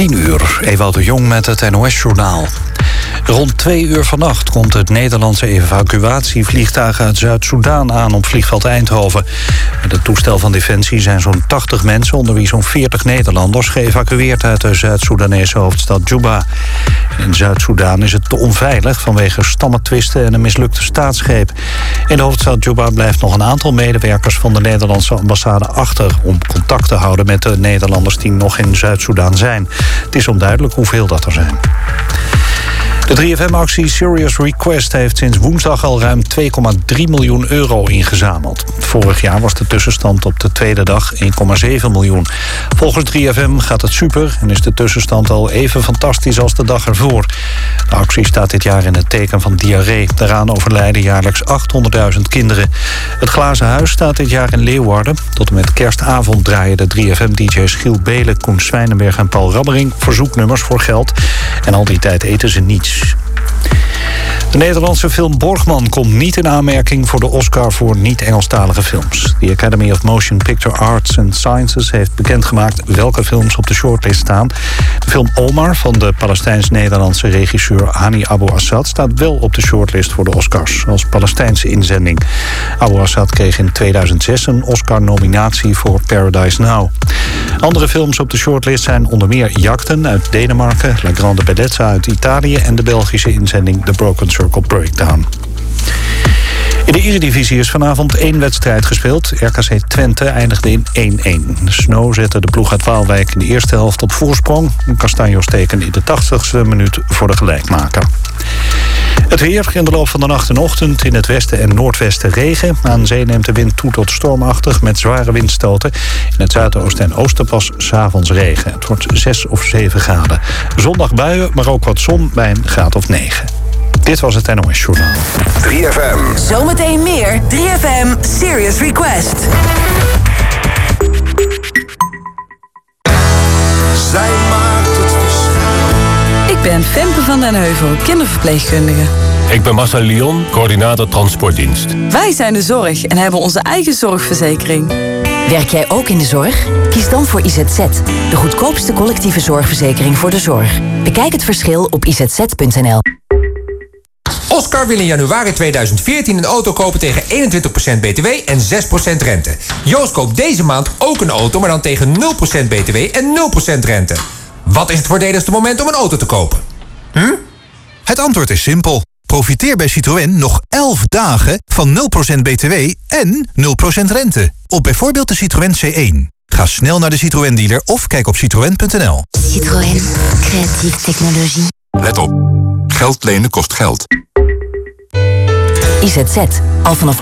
10 uur, Ewout de Jong met het NOS-journaal. Rond twee uur vannacht komt het Nederlandse evacuatievliegtuig uit Zuid-Soedan aan op vliegveld Eindhoven. Met het toestel van Defensie zijn zo'n 80 mensen, onder wie zo'n 40 Nederlanders, geëvacueerd uit de Zuid-Soedanese hoofdstad Juba. In Zuid-Soedan is het te onveilig vanwege stammetwisten en een mislukte staatsgreep. In de hoofdstad Juba blijft nog een aantal medewerkers van de Nederlandse ambassade achter om contact te houden met de Nederlanders die nog in Zuid-Soedan zijn. Het is onduidelijk hoeveel dat er zijn. De 3FM-actie Serious Request heeft sinds woensdag al ruim 2,3 miljoen euro ingezameld. Vorig jaar was de tussenstand op de tweede dag 1,7 miljoen. Volgens 3FM gaat het super en is de tussenstand al even fantastisch als de dag ervoor. De actie staat dit jaar in het teken van diarree. Daaraan overlijden jaarlijks 800.000 kinderen. Het Glazen Huis staat dit jaar in Leeuwarden. Tot en met kerstavond draaien de 3FM-dj's Giel Belen, Koen Zwijnenberg en Paul Rabbering verzoeknummers voor geld. En al die tijd eten ze niets. much. De Nederlandse film Borgman komt niet in aanmerking voor de Oscar voor niet-Engelstalige films. De Academy of Motion Picture Arts and Sciences heeft bekendgemaakt welke films op de shortlist staan. De film Omar van de Palestijns-Nederlandse regisseur Hani Abu Assad staat wel op de shortlist voor de Oscars als Palestijnse inzending. Abu Assad kreeg in 2006 een Oscar-nominatie voor Paradise Now. Andere films op de shortlist zijn onder meer Jakten uit Denemarken, La Grande Bellezza uit Italië en de Belgische inzending The Broken Circle Breakdown. In de Eredivisie is vanavond één wedstrijd gespeeld. RKC Twente eindigde in 1-1. Snow zette de ploeg uit Waalwijk in de eerste helft op voorsprong. Castanjos tekende in de 80ste minuut voor de gelijkmaker. Het weer in de loop van de nacht en ochtend in het westen en noordwesten regen. Aan zee neemt de wind toe tot stormachtig met zware windstoten. In het zuidoosten en oosten pas s'avonds regen. Het wordt 6 of 7 graden. Zondag buien, maar ook wat zon bij een graad of 9. Dit was het NOS Journaal. 3FM. Zometeen meer 3FM Serious Request. Zij maakt het verschil. Ik ben Femke van den Heuvel, kinderverpleegkundige. Ik ben Marcel Lyon, coördinator transportdienst. Wij zijn de zorg en hebben onze eigen zorgverzekering. Werk jij ook in de zorg? Kies dan voor IZZ, de goedkoopste collectieve zorgverzekering voor de zorg. Bekijk het verschil op izz.nl. Oscar wil in januari 2014 een auto kopen tegen 21% btw en 6% rente. Joost koopt deze maand ook een auto, maar dan tegen 0% btw en 0% rente. Wat is het voordeligste moment om een auto te kopen? Hm? Het antwoord is simpel. Profiteer bij Citroën nog 11 dagen van 0% btw en 0% rente. Op bijvoorbeeld de Citroën C1. Ga snel naar de Citroën dealer of kijk op citroën.nl. Citroën, creatieve technologie. Let op. Geld lenen kost geld. IZZ, al vanaf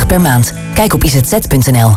68,50 per maand. Kijk op izz.nl.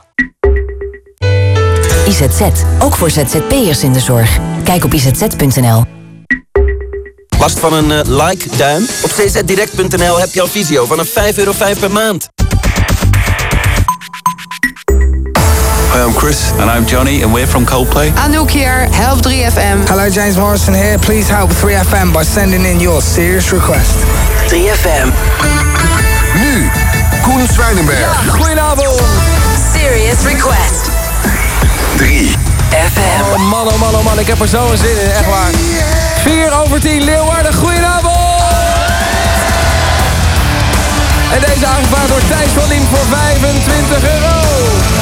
IZZ, ook voor ZZP'ers in de zorg. Kijk op izz.nl. Last van een eh, like, duim? Op czdirect.nl heb je al visio vanaf 5,5 euro per maand. Hi, I'm Chris. And I'm Johnny, and we're from Coldplay. Anouk here, Help 3FM. Hello, James Morrison here. Please help 3FM by sending in your serious request. 3FM. Nu, Koen Zwijnenberg. Goedenavond. Serious Request. 3 FM. Oh man, oh man, oh man. Ik heb er zo'n zin in. Echt waar. 4 over 10 Leeuwarden. Goedenavond. En deze aangevraagd door Thijs van Lien voor 25 euro.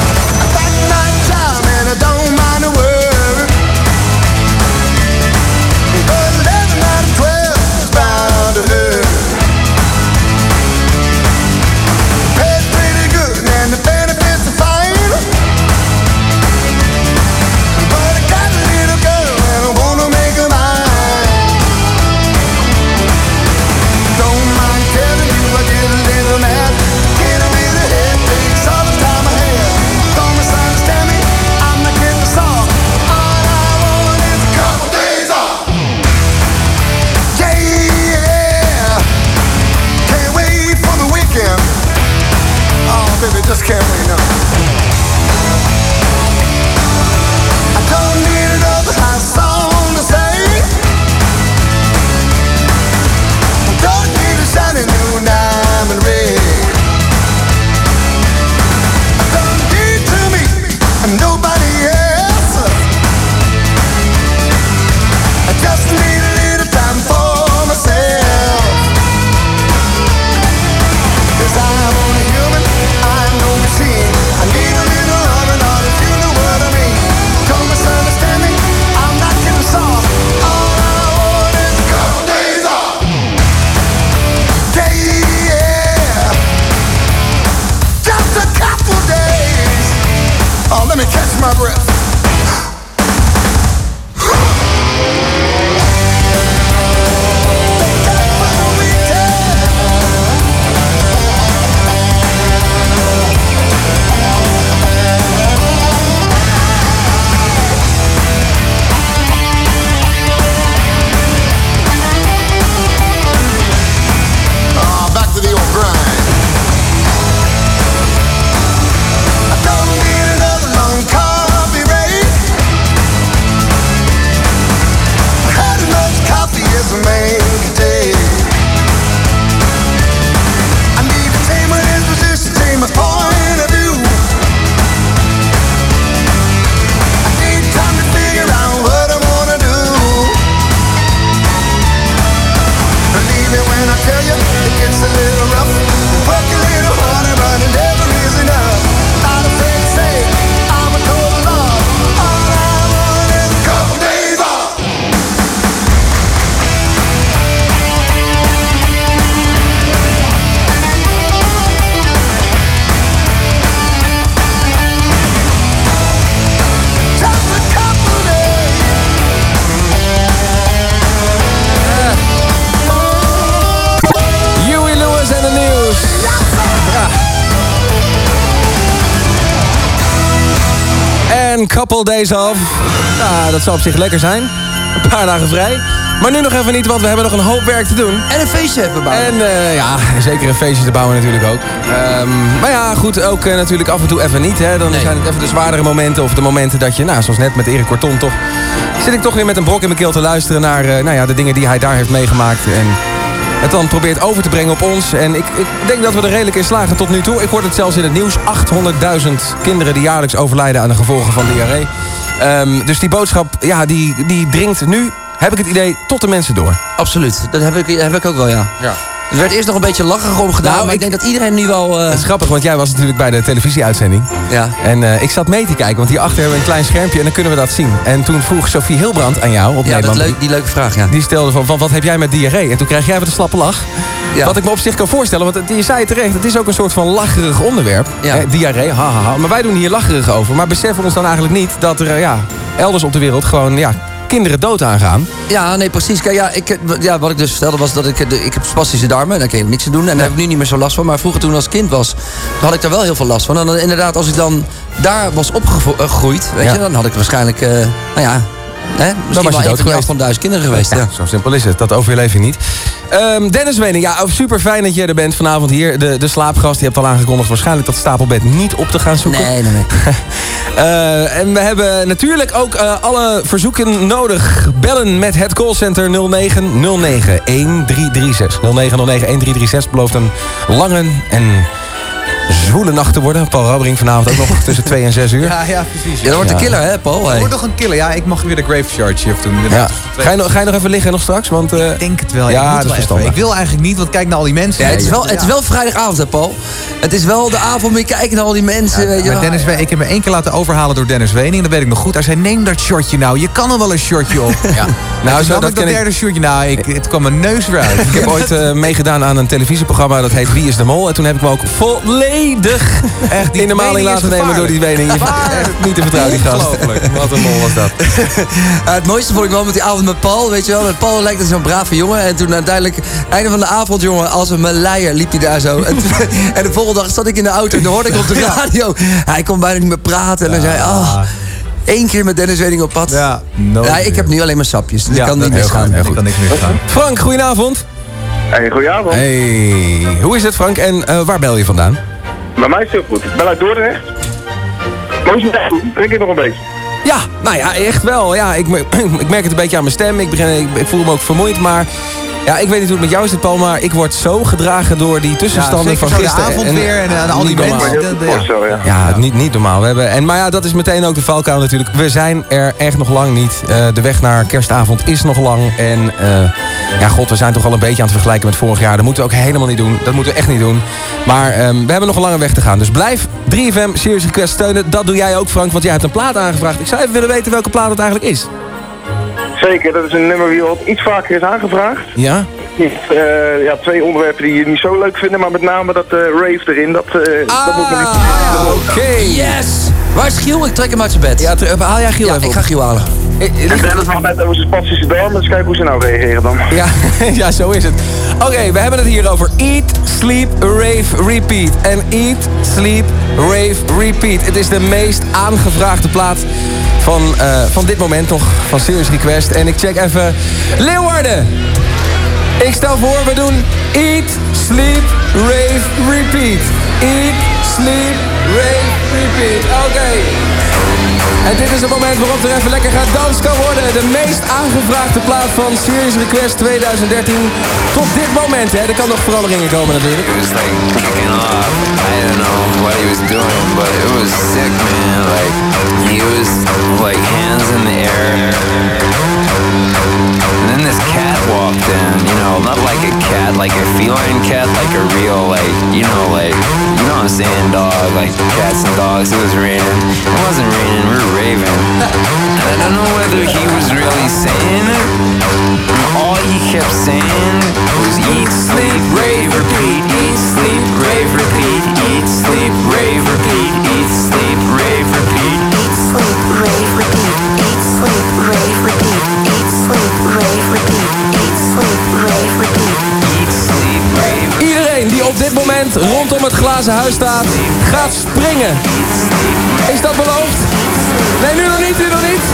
Days off. Ja, dat zou op zich lekker zijn. Een paar dagen vrij. Maar nu nog even niet, want we hebben nog een hoop werk te doen. En een feestje even bouwen. En uh, ja, zeker een feestje te bouwen natuurlijk ook. Um, maar ja, goed, ook uh, natuurlijk af en toe even niet. Hè. Dan nee. zijn het even de zwaardere momenten. Of de momenten dat je, nou, zoals net met Erik Korton toch... zit ik toch weer met een brok in mijn keel te luisteren naar uh, nou ja, de dingen die hij daar heeft meegemaakt. En het dan probeert over te brengen op ons. En ik, ik denk dat we er redelijk in slagen tot nu toe. Ik hoorde het zelfs in het nieuws. 800.000 kinderen die jaarlijks overlijden aan de gevolgen van diarree. Um, dus die boodschap, ja, die, die dringt nu, heb ik het idee, tot de mensen door. Absoluut, dat heb ik, heb ik ook wel, ja. ja. Het werd eerst nog een beetje lacherig om gedaan, nou, maar ik, denk dat iedereen nu wel... Uh... Het is grappig, want jij was natuurlijk bij de televisieuitzending. Ja. En uh, ik zat mee te kijken, want hierachter hebben we een klein schermpje en dan kunnen we dat zien. En toen vroeg Sophie Hilbrand aan jou op ja, Nederland. Dat leuk, die leuke vraag, ja. Die stelde van, van, wat heb jij met diarree? En toen kreeg jij even de slappe lach. Ja. Wat ik me op zich kan voorstellen, want je zei het terecht, het is ook een soort van lacherig onderwerp. Ja. Eh, diarree, hahaha. Ha, ha. Maar wij doen hier lacherig over. Maar beseffen ons dan eigenlijk niet dat er ja, elders op de wereld gewoon ja, kinderen dood aangaan. Ja, nee, precies. Kijk, ja, ik, ja, wat ik dus vertelde was dat ik... Ik heb spastische darmen, daar kun je niks aan doen. En daar heb ik nu niet meer zo last van. Maar vroeger toen als kind was, had ik daar wel heel veel last van. En dan, inderdaad, als ik dan daar was opgegroeid, weet Ja. je, dan had ik waarschijnlijk, uh, nou ja... Hè, misschien was je dood geweest. van duizend kinderen geweest. Ja, Ja, zo simpel is het. Dat overleef je niet. Ehm, Dennis Wening, ja, super fijn dat je er bent vanavond hier. De, de slaapgast, je hebt al aangekondigd waarschijnlijk dat stapelbed niet op te gaan zoeken. Nee, nee, nee. Uh, en we hebben natuurlijk ook uh, alle verzoeken nodig. Bellen met het callcenter 0909 1336. 0909 1336 belooft een lange en zwoele nacht te worden. Paul Rabbering vanavond ook nog tussen 2 en 6 uur. Ja, ja, precies. Ja, dat wordt een killer, hè, Paul? Dat Hey. wordt nog een killer. Ja, ik mag weer de Grave Charge doen. Ja. Ga, je nog, ga je nog even liggen nog straks? Want, uh, Ik denk het wel. Ja, dat is wel verstandig. Ik wil eigenlijk niet, want kijk naar al die mensen. Ja, het, is wel, het is wel vrijdagavond, hè, Paul? Het is wel de avond meer kijken naar al die mensen, weet je. Dennis, ik heb me één keer laten overhalen door Dennis Wening. Dat weet ik nog goed. Hij zei, neem dat shortje nou. Je kan er wel een shortje op. Ja. Nou, zo, dat dat, derde shortje. Nou, ik, het kwam mijn neus weer uit. Ik heb ooit uh, meegedaan aan een televisieprogramma dat heet Wie is de Mol. En toen heb ik me ook volledig Echt, die in de maling laten nemen door die Wening. Echt niet te vertrouwen, die gast. Wat een mol was dat. Het mooiste vond ik wel met die avond met Paul, weet je wel. Met Paul lijkt het zo'n brave jongen. En toen uiteindelijk, einde van de avond, jongen, als een meleier liep hij daar zo. En, de volgende dag zat ik in de auto en dan hoorde ik op de radio. Hij kon bijna niet meer praten. En dan zei hij, oh, één keer met Dennis Wening op pad. Ja, Ja, ik heb nu alleen maar sapjes, dus Ja, ik kan niet heel misgaan. goed, kan niks misgaan. Frank, goedenavond. Hey, goedenavond. Hey, hoe is het Frank en uh, waar bel je vandaan? Bij mij is het heel goed. Ik ben uit Dordrecht. Mooi drink ik nog een beetje. Ja, nou ja, echt wel. Ja, ik, ik merk het een beetje aan mijn stem. Ik, begin, ik, ik voel me ook vermoeid, maar... Ja, ik weet niet hoe het met jou zit, Paul, maar ik word zo gedragen door die tussenstanden Ja, van zeker zo de gisteren. avond weer en, eh, al die mensen. Goed ja. zo, ja. Ja, Niet, niet normaal. We hebben, en, maar ja, dat is meteen ook de valkuil natuurlijk. We zijn er echt nog lang niet. Eh, de weg naar kerstavond is nog lang. En eh, ja, god, we zijn toch al een beetje aan het vergelijken met vorig jaar. Dat moeten we ook helemaal niet doen. Dat moeten we echt niet doen. Maar ehm, we hebben nog een lange weg te gaan. Dus blijf 3FM Serious Request steunen. Dat doe jij ook, Frank, want jij hebt een plaat aangevraagd. Ik zou even willen weten welke plaat het eigenlijk is. Zeker, dat is een nummer die al iets vaker is aangevraagd. Ja? Eh, ja, twee onderwerpen die je niet zo leuk vinden, maar met name dat eh, rave erin, dat, eh dat moet me niet... Ah, oké. Yes! Waar is Giel? Ik trek hem uit zijn bed. Ja, haal jij Giel Ja, even ik op. ga Giel halen. En Dennis had net over zijn spastische darmen, dus kijk hoe ze nou reageren dan. Ja, ja, zo is het. Oké, we hebben het hier over Eat, Sleep, Rave, Repeat. En Eat, Sleep, Rave, Repeat. Het is de meest aangevraagde plaat van, eh, van dit moment nog, van Serious Request. En ik check even Leeuwarden. Ik stel voor, we doen Eat, Sleep, Rave, Repeat. Eat, Sleep, Rave, Repeat. Oké. En dit is het moment waarop er even lekker gedanst kan worden. De meest aangevraagde plaat van Serious Request 2013. Tot dit moment, hè. Er kan nog veranderingen komen natuurlijk. And then this cat walked in, you know, not like a cat, like a feline cat, like a real, like, you know, like, you know what I'm saying, dog, like cats and dogs. It was raining. It wasn't raining, we were raving. And I don't know whether he was really saying it. All he kept saying was eat, sleep, rave, repeat, eat, sleep, rave, repeat, eat, sleep, rave, repeat, eat, sleep, rave, repeat. Op dit moment rondom het glazen huis staat, gaat springen. Is dat beloofd? Nee, nu nog niet, nu nog niet.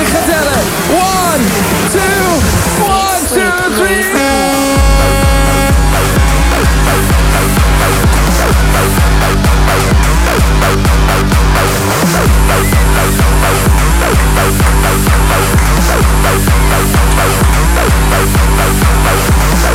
Ik ga tellen. One, two, one, two, three.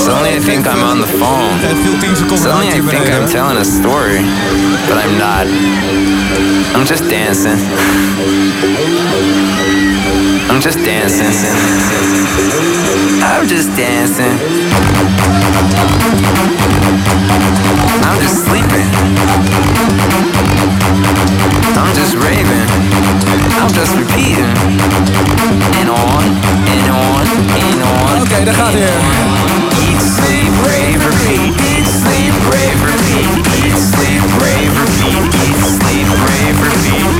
Suddenly I think I'm on the phone. Suddenly I think I'm telling a story. But I'm not. I'm just dancing. I'm just dancing. I'm just dancing. I'm just sleeping. I'm just raving. I'm just repeating. And on, and on, and on. Oké, daar gaat hij. Eat, sleep, rave, repeat. Eat, sleep, rave, repeat. Eat, sleep, rave, repeat. Eat, sleep, rave, repeat.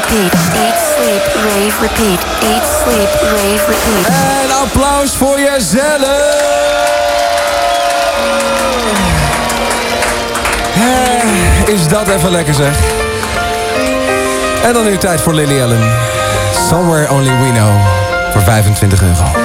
repeat. Repeat. Repeat. En applaus voor jezelf. Eh, Is dat even lekker zeg. En dan nu tijd voor Lily Allen. Somewhere Only We Know. Voor 25 euro.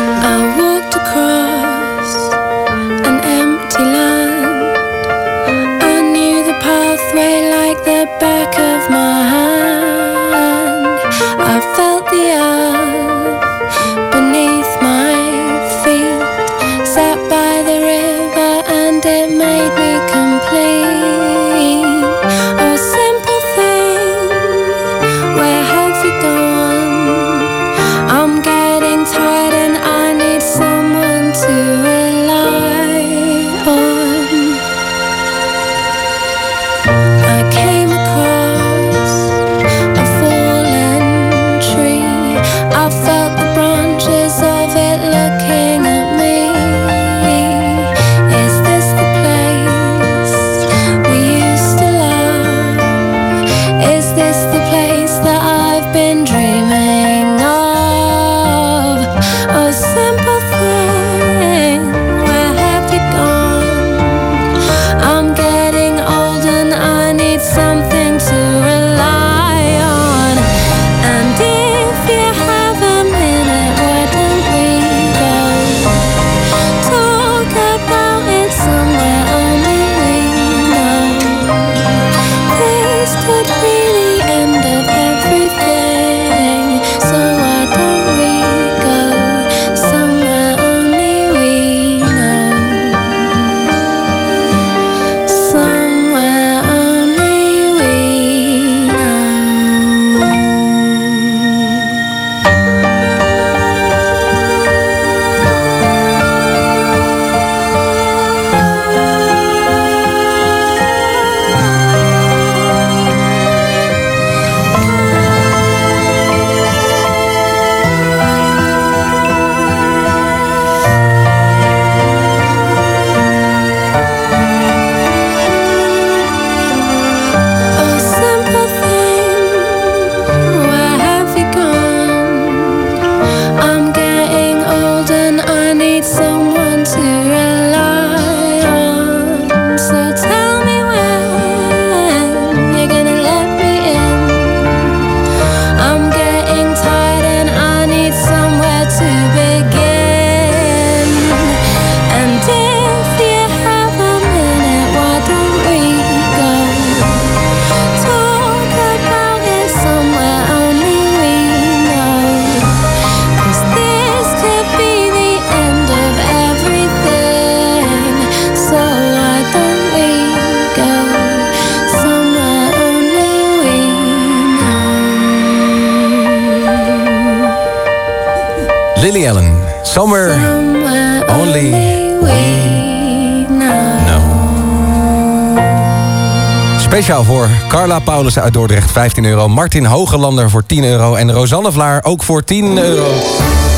Speciaal voor Carla Paulussen uit Dordrecht, 15 euro. Martin Hogelander voor 10 euro. En Rosanne Vlaar ook voor 10 euro.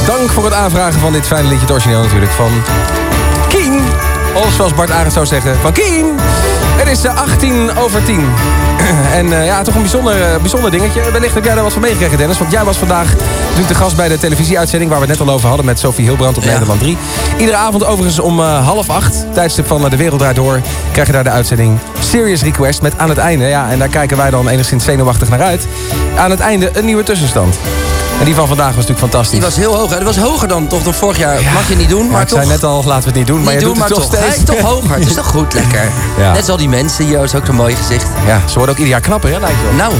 Dank voor het aanvragen van dit fijne liedje. Het origineel natuurlijk van Kien. Of zoals Bart Arend zou zeggen, van Kien. Het is eh, 18 over 10. en eh, ja, toch een bijzonder, eh, bijzonder dingetje. Wellicht heb jij daar wat van meegekregen, Dennis. Want jij was vandaag natuurlijk de gast bij de televisieuitzending... waar we het net al over hadden met Sophie Hilbrand op Nederland 3. Iedere avond overigens om eh, half acht, tijdstip van De Wereld Draait Door... krijg je daar de uitzending Serious Request met aan het einde... ja, en daar kijken wij dan enigszins zenuwachtig naar uit... aan het einde een nieuwe tussenstand. En die van vandaag was natuurlijk fantastisch. Die was heel hoog. hè? Dat was hoger dan toch dan vorig jaar. Mag je niet doen, Maar maar ik toch... zei net al, laten we het niet doen. maar je doen, doet maar het toch toch. steeds. Hij is toch hoger. Het is toch goed, lekker. Ja. Net zoals die mensen hier, is ook zo'n mooi gezicht. Ja, ze worden ook ieder jaar knapper, hè, lijkt wel. Nou.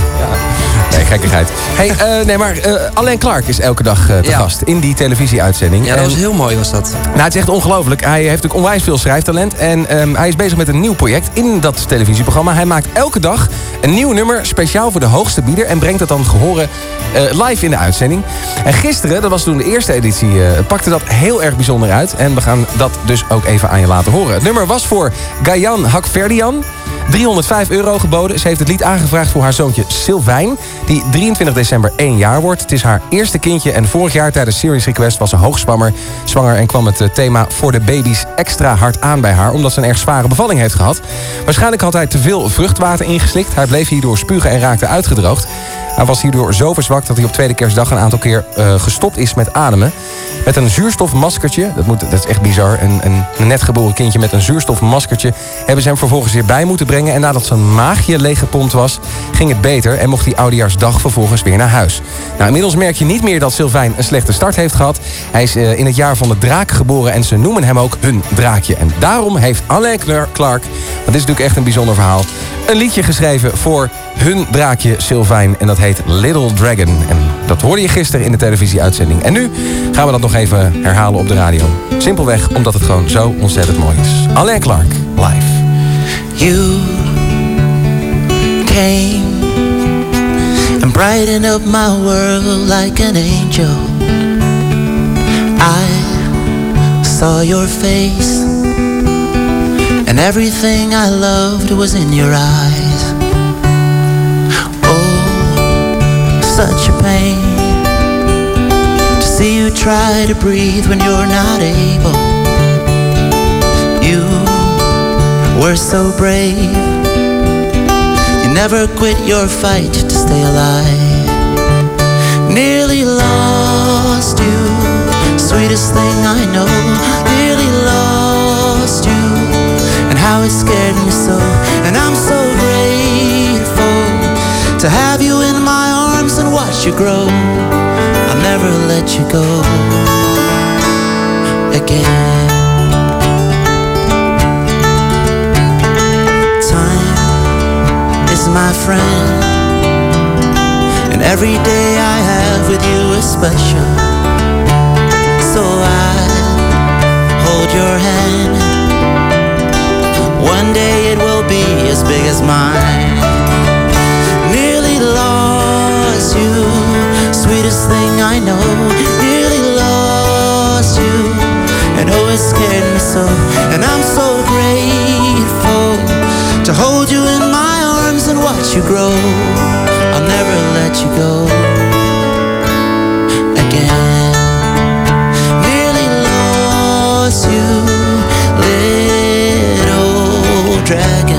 Nee, gekkigheid. Hey, eh, nee, maar eh Alain Clark is elke dag eh, te Ja. gast in die televisieuitzending. Ja, dat En- was heel mooi was dat. Nou, het is echt ongelooflijk. Hij heeft natuurlijk onwijs veel schrijftalent. En ehm, hij is bezig met een nieuw project in dat televisieprogramma. Hij maakt elke dag een nieuw nummer speciaal voor de hoogste bieder. En brengt dat dan gehoren eh, live in de uitzending. En gisteren, dat was toen de eerste editie, eh, pakte dat heel erg bijzonder uit. En we gaan dat dus ook even aan je laten horen. Het nummer was voor Gayan Hakverdian. 305 euro geboden. Ze heeft het lied aangevraagd voor haar zoontje Sylvijn... die 23 december 1 jaar wordt. Het is haar eerste kindje en vorig jaar tijdens Series Request... was ze hoogzwanger zwanger en kwam het eh, thema voor de baby's extra hard aan bij haar... omdat ze een erg zware bevalling heeft gehad. Waarschijnlijk had hij te veel vruchtwater ingeslikt. Hij bleef hierdoor spugen en raakte uitgedroogd. Hij was hierdoor zo verzwakt dat hij op tweede kerstdag een aantal keer eh, gestopt is met ademen. Met een zuurstofmaskertje, dat, moet, dat is echt bizar, een, een, geboren kindje met een zuurstofmaskertje... hebben ze hem vervolgens weer bij moeten brengen. En nadat zijn maagje leeggepompt was, ging het beter... en mocht hij oudejaarsdag vervolgens weer naar huis. Nou, inmiddels merk je niet meer dat Sylvijn een slechte start heeft gehad. Hij is eh, in het jaar van de draak geboren en ze noemen hem ook hun draakje. En daarom heeft Alain Clark, dit is natuurlijk echt een bijzonder verhaal... een liedje geschreven voor hun draakje Sylvijn. En dat heet Little Dragon. En dat hoorde je gisteren in de televisieuitzending. En nu gaan we dat nog even herhalen op de radio. Simpelweg omdat het gewoon zo ontzettend mooi is. Alain Clark, live. You came and up my world like an angel. I saw your face, and everything I loved was in your eyes. Such a pain to see you try to breathe when you're not able. You were so brave. You never quit your fight to stay alive. Nearly lost you, sweetest thing I know. Nearly lost you, and how it scared me so. And I'm so grateful to have and watch you grow. I'll never let you go again. Time is my friend, and every day I have with you is special. So I hold your hand. One day it will be as big as mine. You, sweetest thing I know. Nearly lost you, and it scared me so. And I'm so grateful to hold you in my arms and watch you grow. I'll never let you go again. Nearly lost you, little dragon.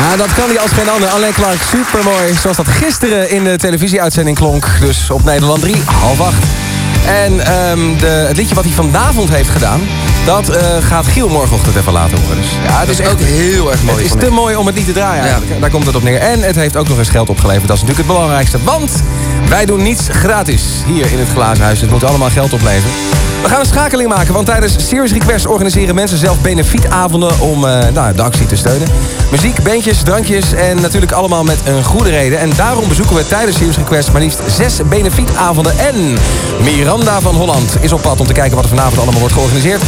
Ja, dat kan hij als geen ander. Alain Clark, supermooi. Zoals dat gisteren in de televisieuitzending klonk. Dus op Nederland 3, half acht. En ehm, de, het liedje wat hij vanavond heeft gedaan... dat eh, gaat Giel morgenochtend even laten horen. Dus ja, het Dat is echt ook heel erg mooi Het is te mooi om het niet te draaien eigenlijk. Daar komt het op neer. En het heeft ook nog eens geld opgeleverd. Dat is natuurlijk het belangrijkste. Want Wij doen niets gratis hier in het glazen huis. Het moet allemaal geld opleveren. We gaan een schakeling maken, want tijdens Serious Request organiseren mensen zelf benefietavonden om eh, nou, de actie te steunen. Muziek, bandjes, drankjes en natuurlijk allemaal met een goede reden. En daarom bezoeken we tijdens Serious Request maar liefst zes benefietavonden. En Miranda van Holland is op pad om te kijken wat er vanavond allemaal wordt georganiseerd.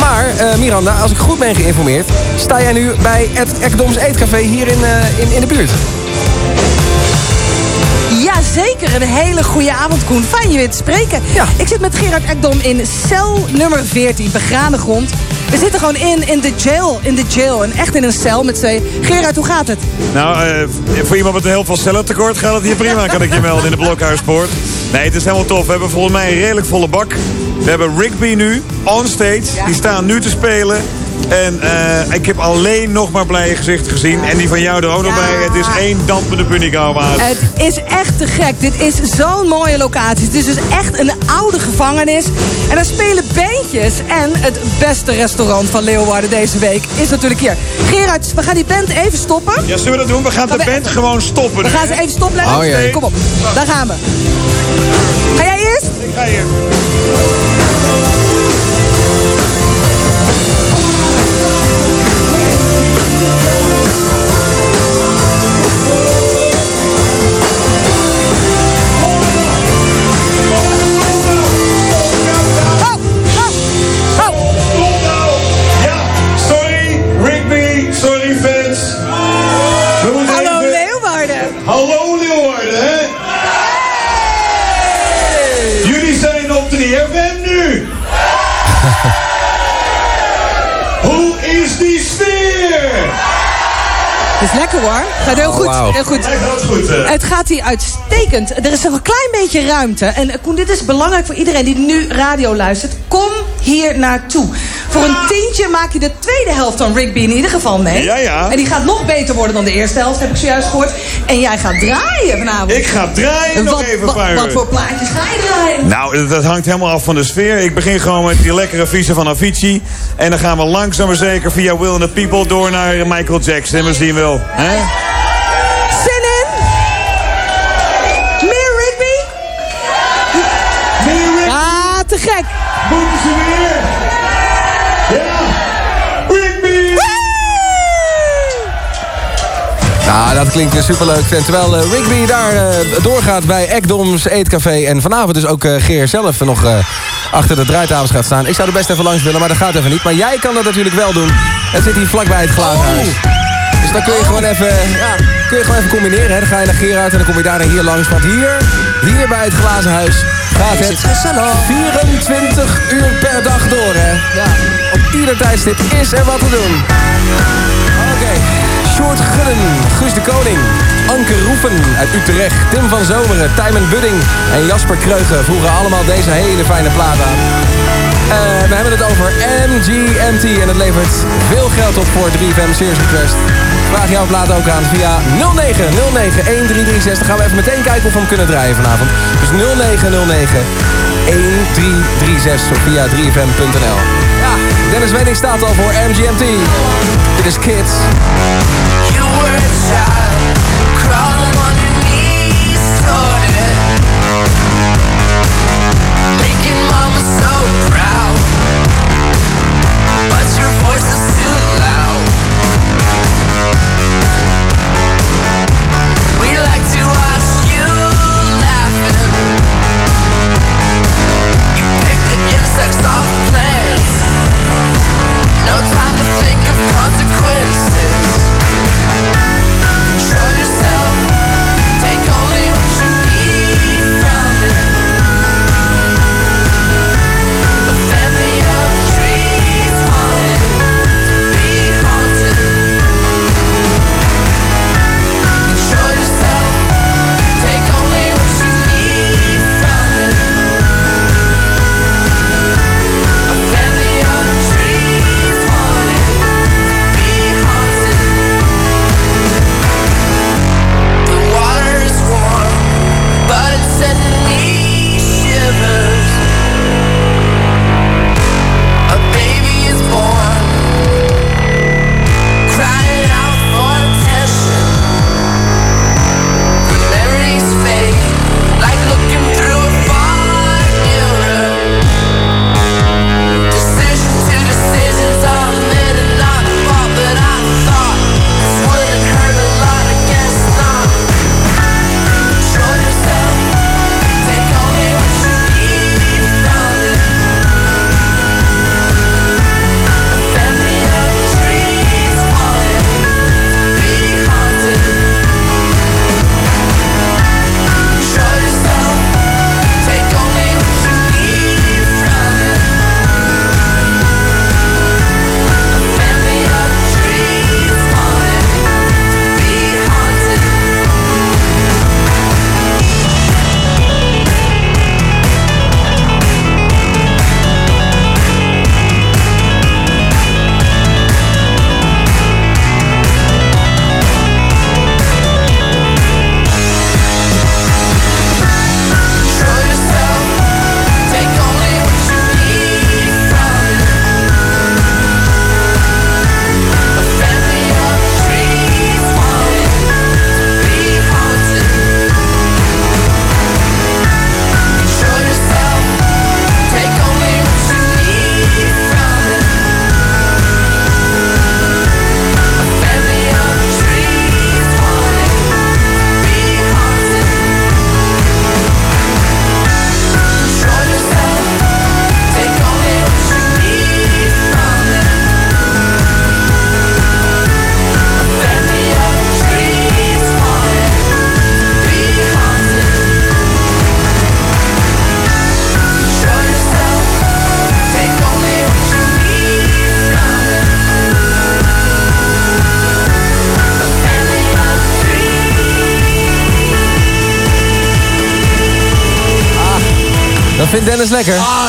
Maar eh, Miranda, als ik goed ben geïnformeerd, sta jij nu bij het Ekdoms Eetcafé hier in, eh, in, in de buurt. Ja, zeker. Een hele goede avond, Koen. Fijn je weer te spreken. Ik zit met Gerard Ekdom in cel nummer 14, begraande grond. We zitten gewoon in, in de jail, in de jail. En echt in een cel met twee. Gerard, hoe gaat het? Nou, eh, voor iemand met een heel veel cellen tekort gaat het hier prima, kan ik je melden, in de Blokhuispoort. Nee, het is helemaal tof. We hebben volgens mij een redelijk volle bak. We hebben Rigby nu, on stage. Die staan nu te spelen. En eh, ik heb alleen nog maar blije gezichten gezien. En die van jou er ook nog bij. Het is één dampende punnigouwmaat. Het is echt te gek. Dit is zo'n mooie locatie. Het is dus echt een oude gevangenis. En er spelen bandjes. En het beste restaurant van Leeuwarden deze week is natuurlijk hier. Gerard, we gaan die band even stoppen. Ja, zullen we dat doen? We gaan de band gewoon stoppen. We gaan ze even stoppen. Oh. Kom op, daar gaan we. Ga jij eerst? Ik ga eerst. Lekker hoor. Gaat heel Oh, goed. Heel goed. Het gaat hier uitstekend. Er is nog een klein beetje ruimte. En eh, Koen, dit is belangrijk voor iedereen die nu radio luistert. Kom hier naartoe. Voor een tientje maak je de tweede helft van Rigby in ieder geval mee. Ja, ja. En die gaat nog beter worden dan de eerste helft, heb ik zojuist gehoord. En jij gaat draaien vanavond. Ik ga draaien nog wat, even, wat, wat voor plaatjes ga je draaien? Nou, dat- hangt helemaal af van de sfeer. Ik begin gewoon met die lekkere vieze van Avicii. En dan gaan we langzaam maar zeker via Will and the People door naar Michael Jackson. We zien wel. Hè? Ah, te gek. Nou, dat klinkt eh, superleuk. En terwijl Rigby daar eh, doorgaat bij Ekdoms Eetcafé... en vanavond dus ook Geer zelf nog achter de draaitafels gaat staan. Ik zou er best even langs willen, maar dat gaat even niet. Maar jij kan dat natuurlijk wel doen. Het zit hier vlakbij het glazenhuis. Dus dan kun je gewoon even, ja, kun je gewoon even combineren. Hè. Dan ga je naar Gerard en dan kom je daarna hier langs. Want hier, hier bij het glazen huis gaat het 24 uur per dag door. Hè. Ja, op ieder tijdstip is er wat te doen. Oké. Sjoerd Gudden, Guus de Koning, Anke Roeven uit Utrecht, Tim van Zomeren, Tijmen Budding en Jasper Kreugen voegen allemaal deze hele fijne plaat aan. Eh, we hebben het over MGMT en het levert veel geld op voor 3FM Series Request. Vraag jouw plaat ook aan via 0909-1336. Dan gaan we even meteen kijken of we hem kunnen draaien vanavond. Dus 0909 1336 of via 3fm.nl. Dennis Wening staat al voor MGMT. Dit is Kids. You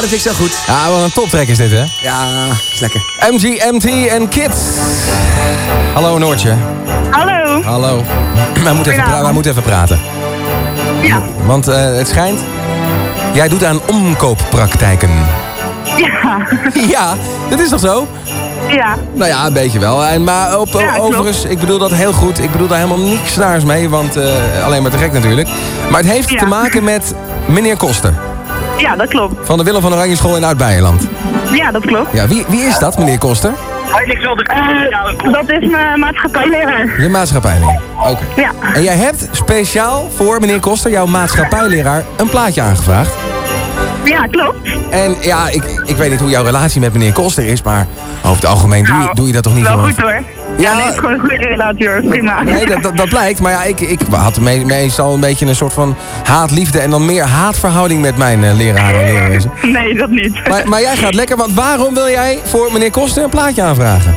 dat vind ik zo goed. Ja, wat een toptrack is dit, hè? Ja, is lekker. MGMT en Kids. Hallo Noortje. Hallo. Hallo. Wij moeten even, pra- wij moeten even praten. Ja. Want eh, het schijnt... Jij doet aan omkooppraktijken. Ja. Ja, dat is toch zo? Ja. Nou ja, een beetje wel. En, maar op, Ja, klopt. overigens, ik bedoel dat heel goed. Ik bedoel daar helemaal niks naars mee, want eh, alleen maar te gek natuurlijk. Maar het heeft Ja. te maken met meneer Koster. Ja, dat klopt. Van de Willem van Oranje School in Oud-Beijerland. Ja, dat klopt. Ja, wie, wie is dat, meneer Koster? Eh, dat is mijn maatschappijleraar. Je maatschappijleraar. Oké. Ja. En jij hebt speciaal voor meneer Koster, jouw maatschappijleraar, een plaatje aangevraagd. Ja, klopt. En ja, ik, ik weet niet hoe jouw relatie met meneer Koster is, maar over het algemeen doe, je, doe je dat toch niet Nou, Wel gewoon? goed hoor. Ja, nee, is gewoon een goede relatie hoor. Prima. Nee, dat, dat, dat blijkt. Maar ja, ik, ik had me- meestal een beetje een soort van haat-liefde... en dan meer haatverhouding met mijn eh, leraren en leraressen. Nee, dat niet. Maar, maar jij gaat lekker, want waarom wil jij voor meneer Koster een plaatje aanvragen?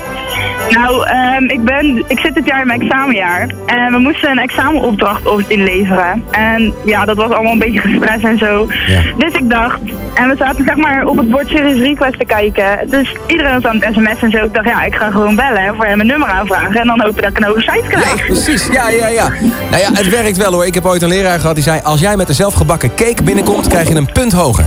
Nou, ehm, ik, ben, ik zit dit jaar in mijn examenjaar. En we moesten een examenopdracht op inleveren. En ja, dat was allemaal een beetje gestrest en zo. Dus ik dacht, en we zaten zeg maar op het bord Series Request te kijken. Dus iedereen was aan het sms en zo. Ik dacht, ja, ik ga gewoon bellen en voor hem een nummer aanvragen. En dan hopen dat ik een hoge cijfer krijg. Precies, ja, ja, ja. Nou ja, het werkt wel hoor. Ik heb ooit een leraar gehad die zei... als jij met een zelfgebakken cake binnenkomt, krijg je een punt hoger.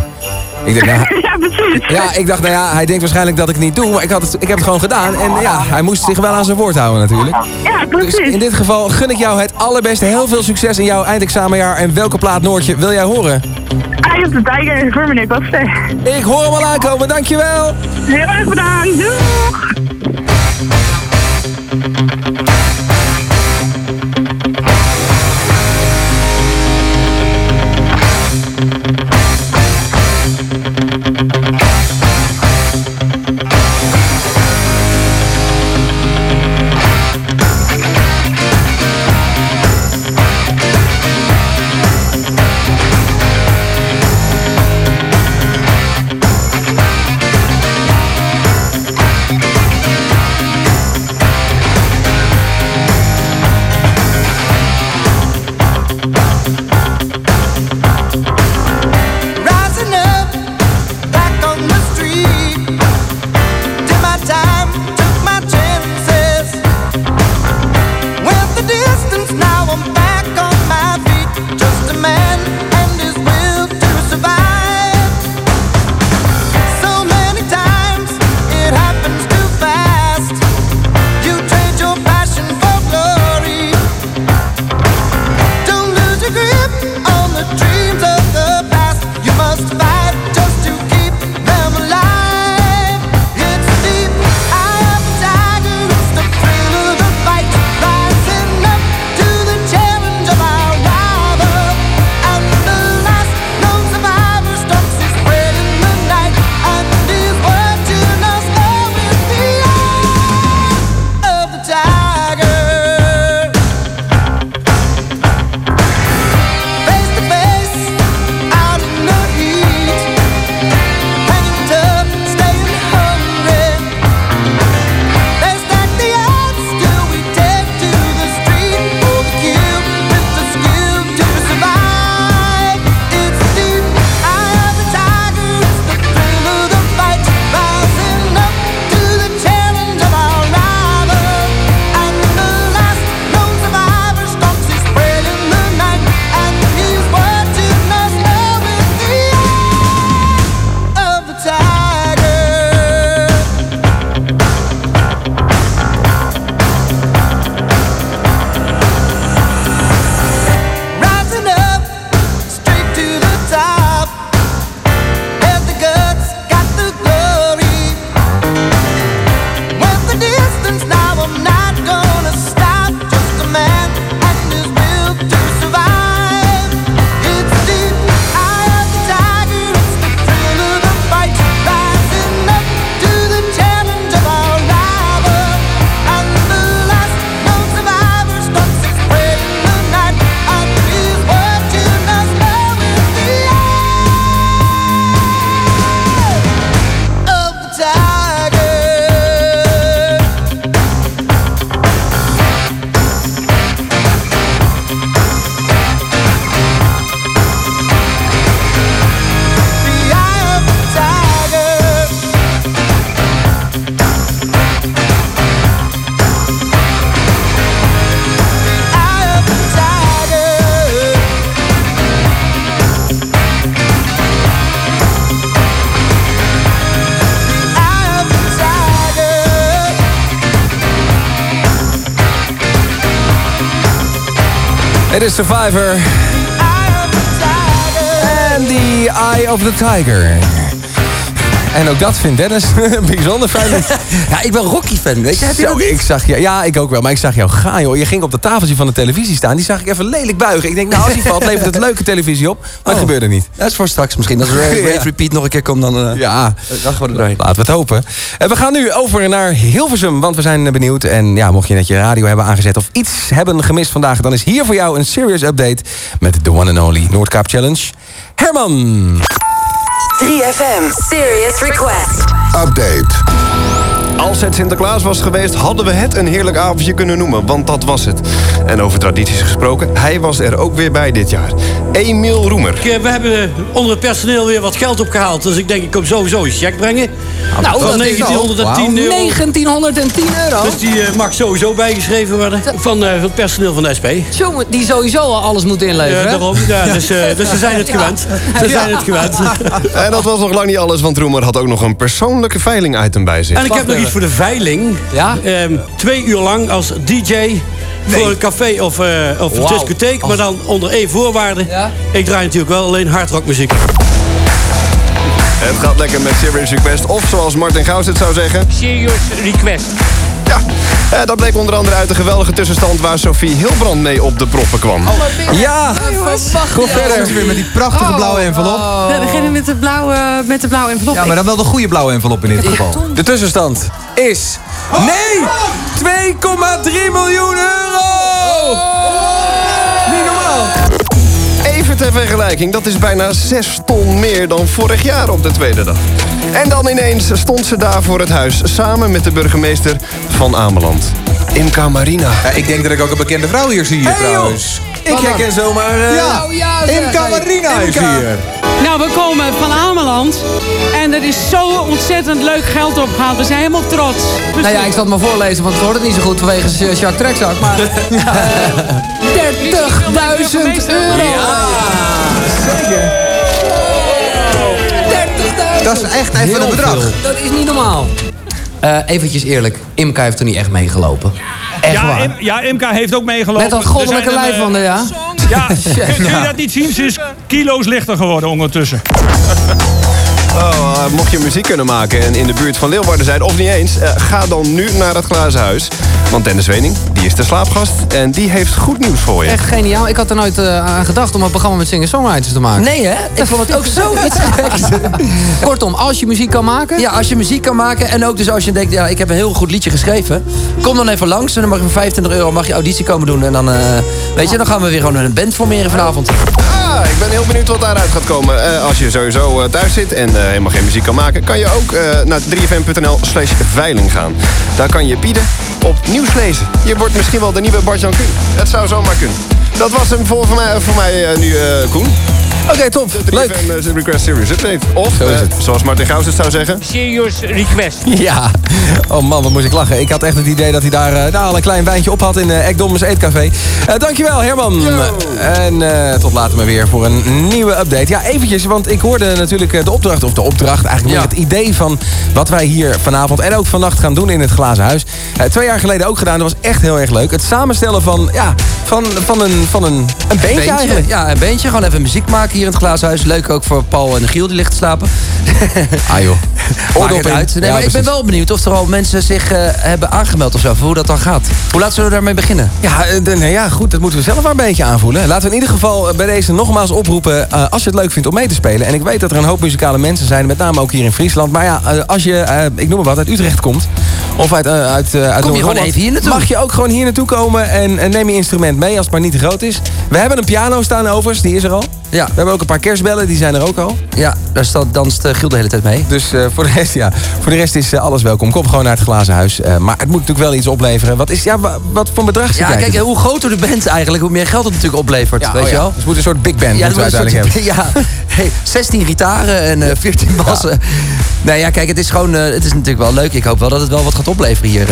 Ik dacht, nou, ja, precies. ja, ik dacht, nou ja, hij denkt waarschijnlijk dat ik het niet doe. Maar ik, had het, ik heb het gewoon gedaan. En ja, hij moest zich wel aan zijn woord houden natuurlijk. Ja, precies. Dus in dit geval gun ik jou het allerbeste. Heel veel succes in jouw eindexamenjaar. En welke plaat Noortje wil jij horen? Eye of the Tiger voor meneer Koster. Ik hoor hem al aankomen, dankjewel. Heel erg bedankt. Doeg. Survivor. En The Eye of the Tiger. En ook dat vindt Dennis bijzonder fijn. ja, ik ben Rocky-fan, weet je. Heb je Zo, ik zag je, ja, ik ook wel. Maar ik zag jou gaan, joh. Je ging op dat tafeltje van de televisie staan. Die zag ik even lelijk buigen. Ik denk, nou, als die valt, levert het leuke televisie op. Maar dat Oh. gebeurde niet. Dat is voor straks misschien. Als Rave Ja. Repeat nog een keer komt, dan... eh, Ja, dan gaan we er doorheen. laten we het hopen. En we gaan nu over naar Hilversum, want we zijn benieuwd. En ja, mocht je net je radio hebben aangezet of iets hebben gemist vandaag... dan is hier voor jou een serious update met de one and only Noordkaap Challenge. Herman! 3FM, Serious Request. Update. Als het Sinterklaas was geweest, hadden we het een heerlijk avondje kunnen noemen, want dat was het. En over tradities gesproken, hij was er ook weer bij dit jaar. Emiel Roemer. We hebben onder het personeel weer wat geld opgehaald. Dus ik denk, ik kom sowieso een cheque brengen. Nou, van dat is 1910 euro. 1910 euro. Dus die eh, mag sowieso bijgeschreven worden van, eh, van het personeel van de SP. Jongen, die sowieso al alles moet inleveren. Ja, daarom. Ja, dus, eh, dus ze zijn het gewend. Ze zijn het gewend. En dat was nog lang niet alles, want Roemer had ook nog een persoonlijke veiling-item bij zich. En ik heb nog iets voor de veiling. Ja? Ehm, twee uur lang als DJ voor een café of, eh of discotheek. Maar dan onder één voorwaarde. Ja? Ik draai natuurlijk wel alleen hardrockmuziek. Het gaat lekker met Serious Request, of zoals Martin Gauws het zou zeggen... Serious request. Ja, eh, dat bleek onder andere uit de geweldige tussenstand... waar Sophie Hilbrand mee op de proppen kwam. Ja, Kom verder. Weer met die prachtige blauwe envelop. We beginnen met de blauwe, met de blauwe envelop. Ja, maar dan wel de goede blauwe envelop in dit geval. de tussenstand is... Nee! 2,3 miljoen euro! Niet normaal! Ter vergelijking, dat is bijna 6 ton meer dan vorig jaar op de tweede dag. En dan ineens stond ze daar voor het huis... samen met de burgemeester van Ameland. Imka Marina. Ja, ik denk dat ik ook een bekende vrouw hier zie hier trouwens. Ik herken zomaar... eh, Ja. Imka Marina is hier. Nou, we komen van Ameland. En er is zo ontzettend leuk geld opgehaald. We zijn helemaal trots. Nou ja, ik zal het maar voorlezen, want ik hoorde het niet zo goed vanwege eh, Jacques Trekzak. Maar 30.000 euro! Zeker. 30.000! Dat is echt even een bedrag. Dat is niet normaal. Eh eventjes eerlijk, Imka heeft er niet echt meegelopen. Echt Ja, waar. Im, ja, Imka heeft ook meegelopen. Met dat goddelijke lijf eh, van de, ja? Ja, kun, je dat niet zien? Ze is kilo's lichter geworden ondertussen. Oh, eh, mocht je muziek kunnen maken en in de buurt van Leeuwarden zijn, of niet eens... eh, ga dan nu naar het Glazen Huis. Want Dennis Wening, die is de slaapgast en die heeft goed nieuws voor je. Echt geniaal. Ik had er nooit eh, aan gedacht om een programma met singer-songwriters te maken. Nee hè? Ik vond het ook zoiets geks. Kortom, als je muziek kan maken... Ja, als je muziek kan maken en ook dus als je denkt, ja, ik heb een heel goed liedje geschreven. Kom dan even langs en dan mag je voor 25 euro mag je auditie komen doen. En dan, eh, weet je, dan gaan we weer gewoon een band formeren vanavond. Ah, ik ben heel benieuwd wat daaruit gaat komen. Eh, als je sowieso eh, thuis zit en eh, helemaal geen muziek kan maken... kan je ook naar 3fm.nl slash veiling gaan. Daar kan je bieden op nieuws lezen. Je wordt misschien wel de nieuwe Bart-Jan Kuhn. Het zou zomaar kunnen. Dat was hem voor, mij, voor mij nu, Koen. Oké, top. De 3FM eh, Request Series Update. Of, Zo is eh, het. zoals Martin Gauws het zou zeggen... Serious request. Ja. Oh man, wat moest ik lachen. Ik had echt het idee dat hij daar eh, nou, al een klein wijntje op had in uh, Ekdommers Eetcafé. Eh, dankjewel Herman. En eh, tot later maar weer voor een nieuwe update. Ja, eventjes, want ik hoorde natuurlijk de opdracht, of de opdracht, eigenlijk meer het idee van wat wij hier vanavond en ook vannacht gaan doen in het Glazen Huis. Eh, twee jaar geleden ook gedaan, dat was echt heel erg leuk. Het samenstellen van, ja, van, van, een, van een, een beentje, eigenlijk. Ja, een beentje. Gewoon even muziek maken hier in het glazen huis. Leuk ook voor Paul en Giel die ligt te slapen. Ah joh. Maakt uit. Nee, Ja, maar ik ben wel benieuwd of er al mensen zich eh, hebben aangemeld of zo. Voor hoe dat dan gaat. Hoe laten we daarmee beginnen? Ja, nou ja, goed, dat moeten we zelf maar een beetje aanvoelen. Laten we in ieder geval eh, bij deze nogmaals oproepen... als je het leuk vindt om mee te spelen. En ik weet dat er een hoop muzikale mensen zijn, met name ook hier in Friesland. Maar ja, als je, ik noem maar wat, uit Utrecht komt... of uit, uit, uit Kom je gewoon even hier naartoe. Mag je ook gewoon hier naartoe komen en, en neem je instrument mee... als het maar niet te groot is. We hebben een piano staan overigens, die is er al. Ja. We hebben ook een paar kerstbellen, die zijn er ook al. Ja, daar staat, danst eh, Giel de hele tijd mee. Dus eh, voor, de rest, ja, voor de rest is eh, alles welkom. Kom gewoon naar het glazen huis. Maar het moet natuurlijk wel iets opleveren. Wat, is, ja, wa- wat voor bedrag zit Ja, kijk, hoe groter de band eigenlijk, hoe meer geld het natuurlijk oplevert. Ja, weet oh je wel? Dus het moet een soort big band Ja, moeten we uiteindelijk soort- hebben. Ja, hey, 16 gitaren en eh, 14 bassen. Nee, ja, kijk, het is gewoon, het is natuurlijk wel leuk. Ik hoop wel dat het wel wat gaat opleveren hier.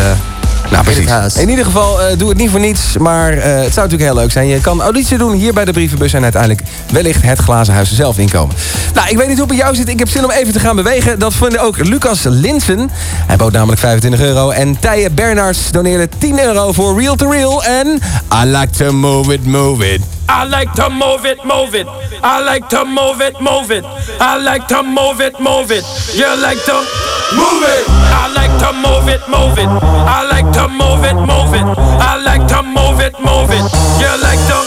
Nou, precies. In ieder geval, eh, doe het niet voor niets. Maar eh, het zou natuurlijk heel leuk zijn. Je kan auditie doen hier bij de brievenbus... en uiteindelijk wellicht het glazen huis er zelf inkomen. Nou, ik weet niet hoe het bij jou zit. Ik heb zin om even te gaan bewegen. Dat vinden ook Lucas Linsen. Hij bood namelijk 25 euro. En Tije Bernards doneerde 10 euro voor Real to Real. En I like to move it, move it. I like to move it, move it. I like to move it, move it. I like to move it, move it. You like to move it. I like to move it, move it. I like to move it, move it. I like to move it, move it. You like to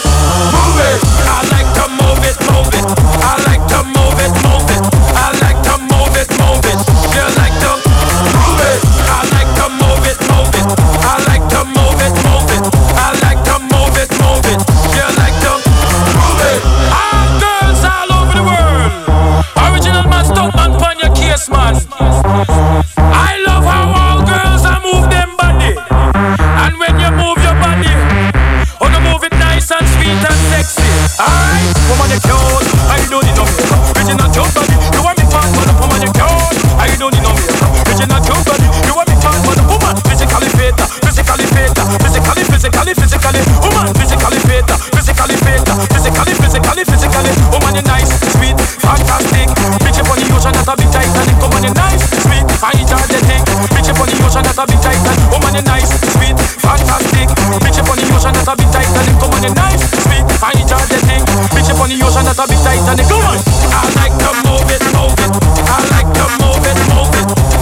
move it. I like to move it, move it. I like to move it, move it. I like to move it, move it. You like to move it. I like to move it, move it. I like to move it, move it. I like to move it, move it. You like to move it. All girls all over the world. Original man, stunt man, pon your case, man. Alright, woman, you. I don't need no body. You want me woman, you. I don't need no body. You want me woman, physically physically physically, physically, physically, woman, physically physically physically, physically, physically, woman, you nice, sweet, fantastic. Bitch up on the ocean, that's a big Titanic. Woman, you nice, sweet, energetic. Bitch up on the ocean, a. Woman, you nice, sweet, fantastic. Bitch up on the ocean, a fine, energetic. Bitch up on the ocean, that's a big Titanic. Come on, I like to move it, move it. I like to move it, move it.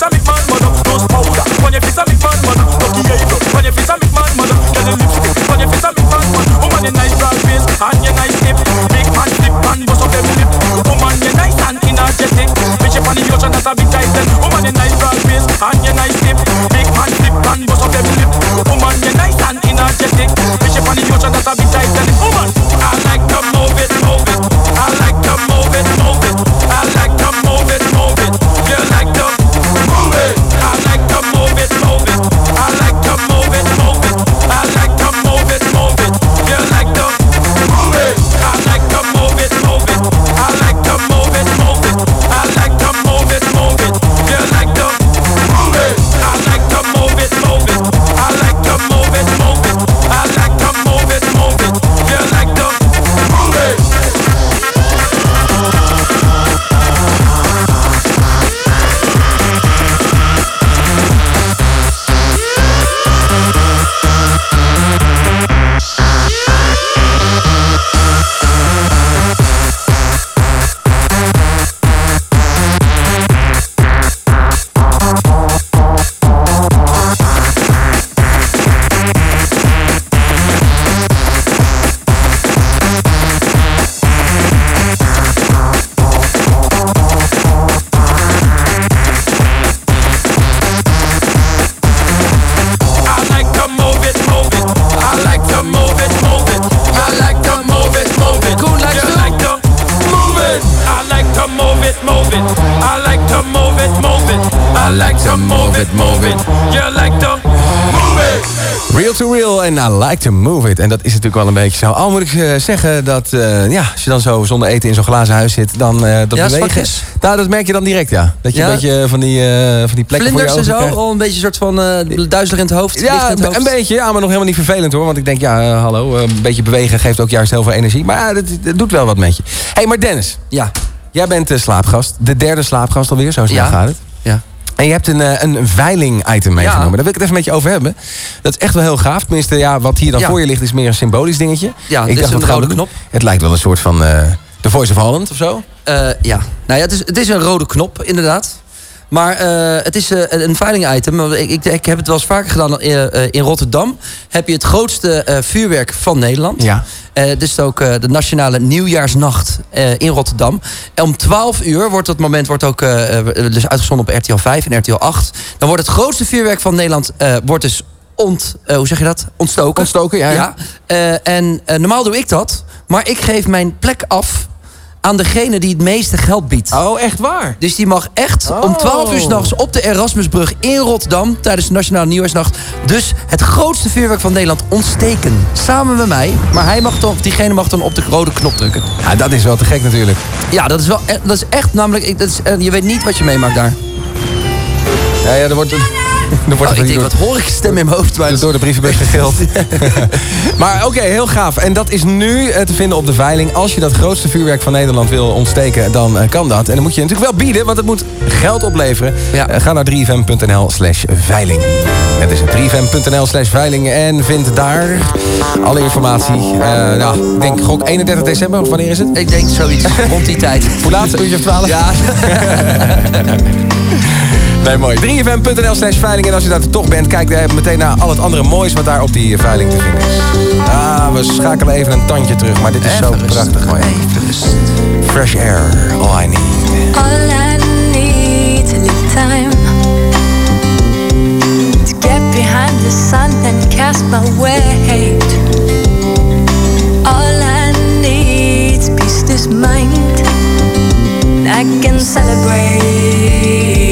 A big man, face a big man, man. Lucky a big man. Get a big man, man. Oh man, you nice face and nice. Big man flip and bust up them lip. Oh man, you nice the ocean, that's a big title. Man, you nice face and nice. Big man and bust up them lip. Man, you nice energetic. Bitch on the ocean, that's a big title. En I like to move it. En dat is natuurlijk wel een beetje zo. Al moet ik eh, zeggen dat eh, ja, als je dan zo zonder eten in zo'n glazen huis zit, dan eh dat Ja, bewegen. zwakjes. Nou, dat merk je dan direct, ja. Dat je Ja. een beetje van die, eh, van die plekken voor je Vlinders en zo, al een beetje een soort van duizelig in het hoofd. Ja, het hoofd. een beetje. Ja, maar nog helemaal niet vervelend hoor. Want ik denk, ja, hallo, een beetje bewegen geeft ook juist heel veel energie. Maar ja, dat, dat doet wel wat met je. Hé, hey, maar Dennis. Ja. Jij bent eh, slaapgast. De derde slaapgast alweer, zo snel Ja. gaat het. Ja. En je hebt een, eh, een veiling-item meegenomen. Daar wil ik het even met je over hebben. Dat is echt wel heel gaaf. Tenminste, ja, wat hier dan Ja. voor je ligt is meer een symbolisch dingetje. Ja, ik dit is dacht, een rode knop. Het lijkt wel een soort van eh The Voice of Holland of zo. Eh, ja, nou ja, het is, het is een rode knop, inderdaad. Maar eh, het is eh, een veiling item. Ik, ik, ik heb het wel eens vaker gedaan eh, in Rotterdam. Heb je het grootste vuurwerk van Nederland. Ja. Dit is ook de nationale nieuwjaarsnacht in Rotterdam. En om 12 uur wordt dat moment wordt ook dus uitgezonden op RTL 5 en RTL 8. Dan wordt het grootste vuurwerk van Nederland wordt dus ont, hoe zeg je dat? Ontstoken. Ontstoken, ja, ja. Eh, en normaal doe ik dat, maar ik geef mijn plek af aan degene die het meeste geld biedt. Oh, echt waar? Dus die mag echt om 12 uur s'nachts op de Erasmusbrug in Rotterdam... tijdens de Nationale Nieuwjaarsnacht... dus het grootste vuurwerk van Nederland ontsteken. Samen met mij. Maar hij mag dan, diegene mag dan op de rode knop drukken. Ja, dat is wel te gek natuurlijk. Ja, dat is wel e- dat is echt namelijk... ik- Dat is, eh, je weet niet wat je meemaakt daar. Ja, ja, er wordt... Er wordt Oh, ik denk, wat hoor ik stem in mijn hoofd? Maar door de brievenbus gegild. maar oké, heel gaaf. En dat is nu eh, te vinden op de veiling. Als je dat grootste vuurwerk van Nederland wil ontsteken, dan eh, kan dat. En dan moet je natuurlijk wel bieden, want het moet geld opleveren. Eh, ga naar 3fm.nl slash veiling. Het is 3fm.nl slash veiling en vind daar alle informatie. Eh, nou, ik denk gok 31 december, of wanneer is het? Ik denk zoiets, rond die tijd. Hoe laat? Uurtje of 12? Ja. Nee, mooi. 3fm.nl slash veiling. En als je daar toch bent, kijk daar meteen naar al het andere moois wat daar op die eh, veiling te vinden is. Ah, we schakelen even een tandje terug, maar dit is zo prachtig mooi. Fresh air, all I need. All I need to live time to get behind the sun and cast my weight. All I need is peace this mind. I can celebrate.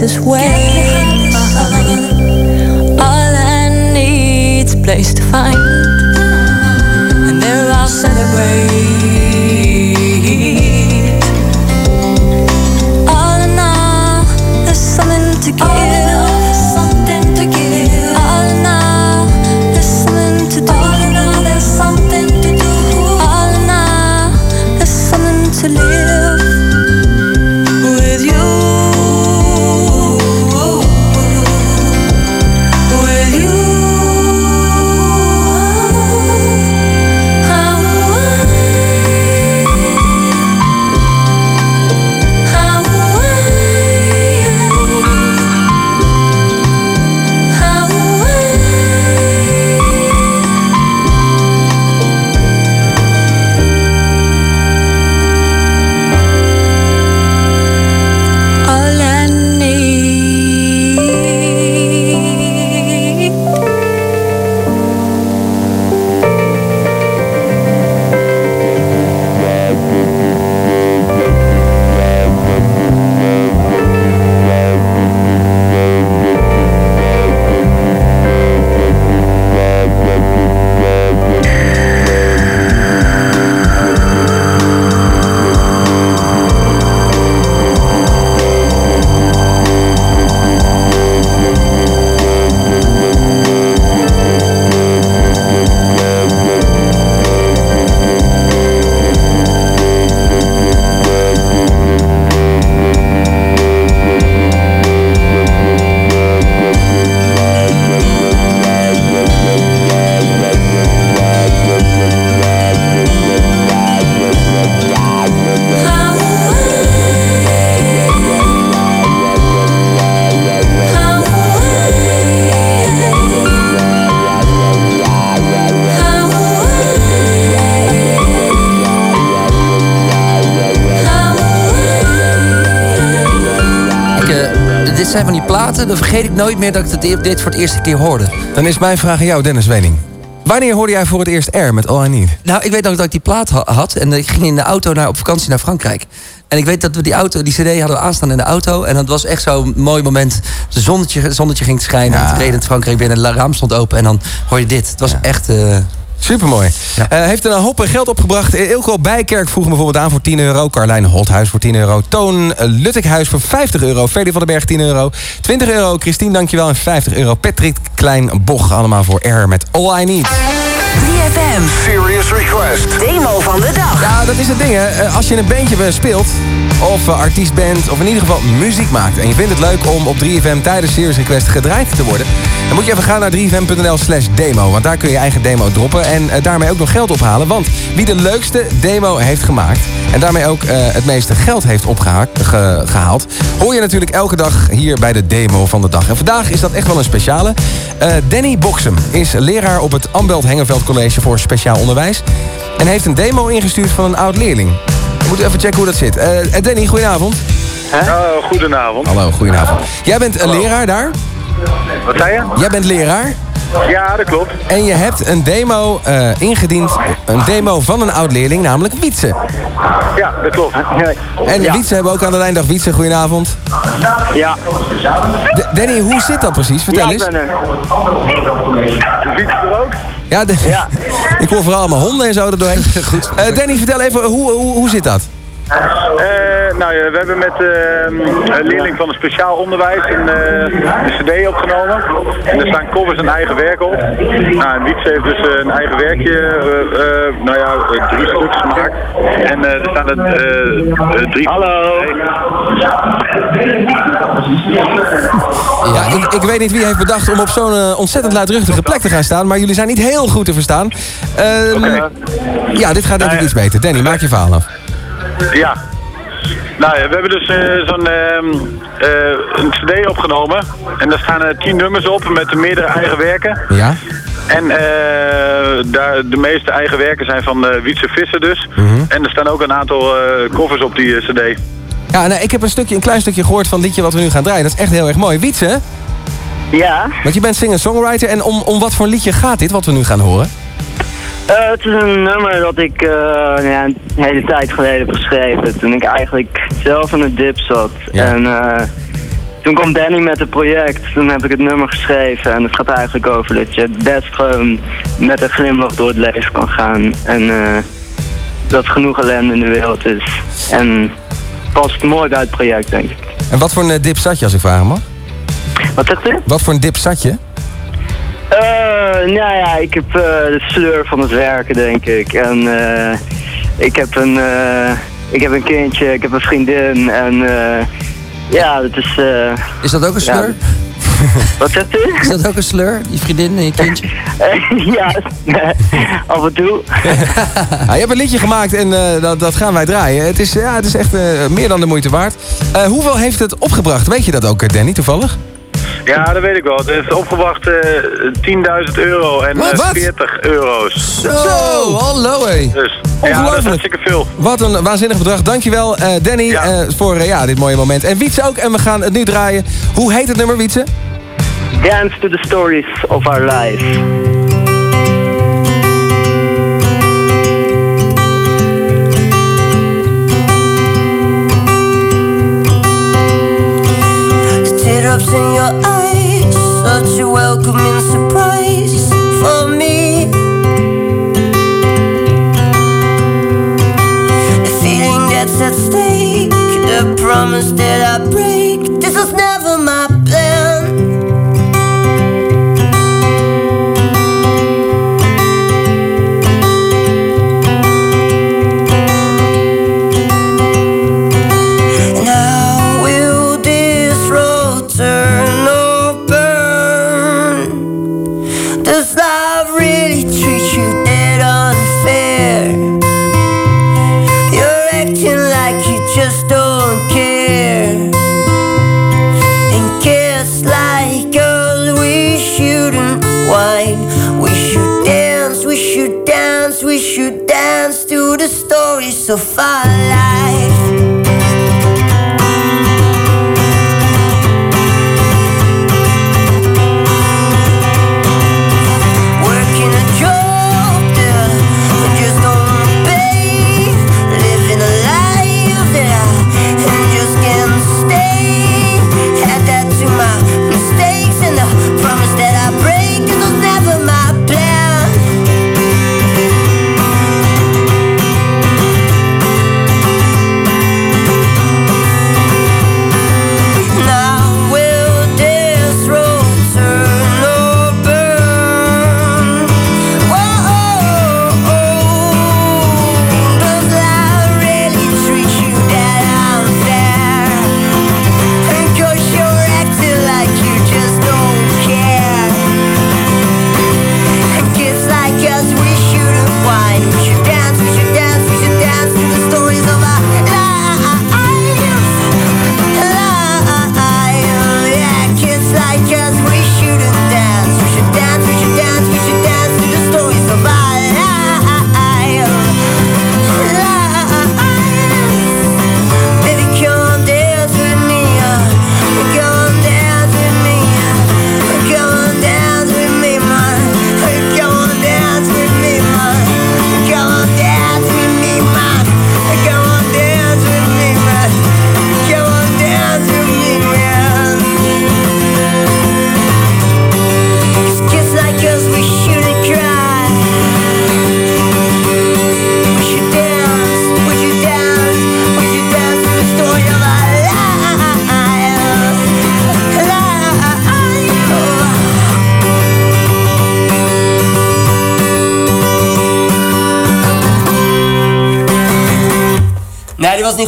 His weight. All I need's a place to find, and there I'll celebrate. Nooit meer dat ik dit, dit voor het eerste keer hoorde. Dan is mijn vraag aan jou, Dennis Wening. Wanneer hoorde jij voor het eerst Air met All I Need? Nou, ik weet nog dat ik die plaat ha- had en ik ging in de auto naar, op vakantie naar Frankrijk. En ik weet dat we die auto, die cd hadden we aanstaan in de auto. En dat was echt zo'n mooi moment. Het zonnetje, zonnetje ging schijnen. Het reed in Frankrijk binnen, het raam stond open. En dan hoor je dit. Het was echt... eh, Supermooi. Eh, heeft een hoop geld opgebracht. Ilko Bijkerk vroeg me bijvoorbeeld aan voor 10 euro. Carlijn Holthuis voor 10 euro. Toon eh, Luttekhuis voor 50 euro. Freddy van den Berg 10 euro. 20 euro. Christine, dankjewel. En 50 euro. Patrick Klein Boch. Allemaal voor R met All I Need. 3FM. Serious request. Demo van de dag. Ja, dat is het ding, hè. Eh, Als je in een bandje speelt, of eh, artiest bent, of in ieder geval muziek maakt... en je vindt het leuk om op 3FM tijdens Serious Request gedraaid te worden... dan moet je even gaan naar 3fm.nl slash demo. Want daar kun je je eigen demo droppen en eh, daarmee ook nog geld ophalen. Want wie de leukste demo heeft gemaakt... en daarmee ook eh, het meeste geld heeft opgehaakt, ge- gehaald... hoor je natuurlijk elke dag hier bij de demo van de dag. En vandaag is dat echt wel een speciale. Eh, Danny Boksem is leraar op het Ambelt Hengelveld College voor Speciaal Onderwijs... en heeft een demo ingestuurd van een oud-leerling. We moeten even checken hoe dat zit. Danny, goedenavond. Oh, goedenavond. Hallo, goedenavond. Jij bent een leraar daar? Wat zei je? Jij bent leraar? Ja, dat klopt. En je hebt een demo eh, ingediend, een demo van een oud-leerling, namelijk Wietse. Ja, dat klopt. En ja. Wietse hebben we ook aan de lijn. Dag Wietse, goedenavond. Ja. D- Danny, hoe zit dat precies? Vertel ja, eens. ik ben er. Fiets er ook? Ja, de- ik hoor vooral allemaal honden en zo er doorheen. Goed. Eh, Danny, vertel even, hoe, hoe, hoe zit dat? Eh, nou ja, we hebben met eh, een leerling van een speciaal onderwijs een, eh, een cd opgenomen. En er staan covers en eigen werk op. Nou, en Wietse heeft dus eh, een eigen werkje, eh, eh, nou ja, eh, drie stuks gemaakt. En eh, er staan er eh, eh, drie... Hallo! Ja, ik, ik weet niet wie heeft bedacht om op zo'n eh, ontzettend luidruchtige plek te gaan staan, maar jullie zijn niet heel goed te verstaan. Ehm, Ja, dit gaat denk ik iets beter. Danny, maak je verhaal af. Ja. Nou ja, we hebben dus eh, zo'n ehm, eh, een cd opgenomen. En daar staan eh, tien nummers op met de meerdere eigen werken. Ja? En eh, daar, de meeste eigen werken zijn van eh Wietse Visser dus. En er staan ook een aantal eh, covers op die cd. Ja, nou, ik heb een, stukje, een klein stukje gehoord van het liedje wat we nu gaan draaien. Dat is echt heel erg mooi. Wietse? Ja? Want je bent singer-songwriter. En om, om wat voor liedje gaat dit, wat we nu gaan horen? Eh, het is een nummer dat ik eh, ja, een hele tijd geleden heb geschreven. Toen ik eigenlijk zelf in de dip zat. En eh, toen kwam Danny met het project. Toen heb ik het nummer geschreven. En het gaat eigenlijk over dat je best gewoon met een glimlach door het leven kan gaan. En eh, dat genoeg ellende in de wereld is. En past mooi bij het project, denk ik. En wat voor een eh, dip zat je, als ik vragen mag? Wat zegt u? Wat voor een dip zat je? Nou ja, ik heb de sleur van het werken, denk ik. En ik heb een, ik heb een kindje, ik heb een vriendin en eh, ja, dat is... eh, Is dat ook een sleur? wat zegt u? Is dat ook een sleur? Je vriendin en je kindje? ja, af en toe. Je hebt een liedje gemaakt en eh, dat, dat gaan wij draaien. Het is, ja, het is echt eh, meer dan de moeite waard. Eh, hoeveel heeft het opgebracht? Weet je dat ook, Danny, toevallig? Ja, dat weet ik wel. Het is opgebracht eh 10.000 euro en Wat? eh, Wat? 40 euro's. Zo, hallo hé. Dus ja, dat is hartstikke veel. Wat een waanzinnig bedrag. Dankjewel eh Danny eh, voor eh, ja, dit mooie moment. En Wietse ook. En we gaan het nu draaien. Hoe heet het nummer, Wietse? Dance to the stories of our life. In your eyes, a welcoming surprise for me. The feeling that's at stake, the promise that I break.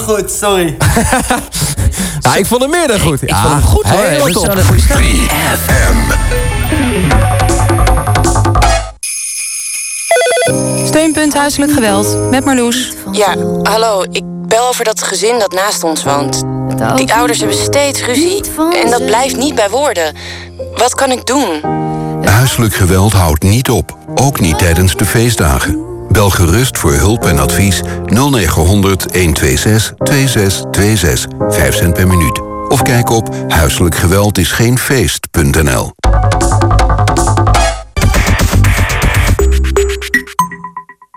Goed, sorry. Ja, ik vond hem meer dan goed. Ik vond hem goed, hoor. Helemaal Dat is top. wel een goede stem. 3FM. Steunpunt Huiselijk Geweld met Marloes. Ja, hallo. Ik bel over dat gezin dat naast ons woont. Die ouders hebben steeds ruzie en dat blijft niet bij woorden. Wat kan ik doen? Huiselijk geweld houdt niet op, ook niet tijdens de feestdagen. Bel gerust voor hulp en advies 0900 126 2626, 5 cent per minuut. Of kijk op huiselijkgeweldisgeenfeest.nl.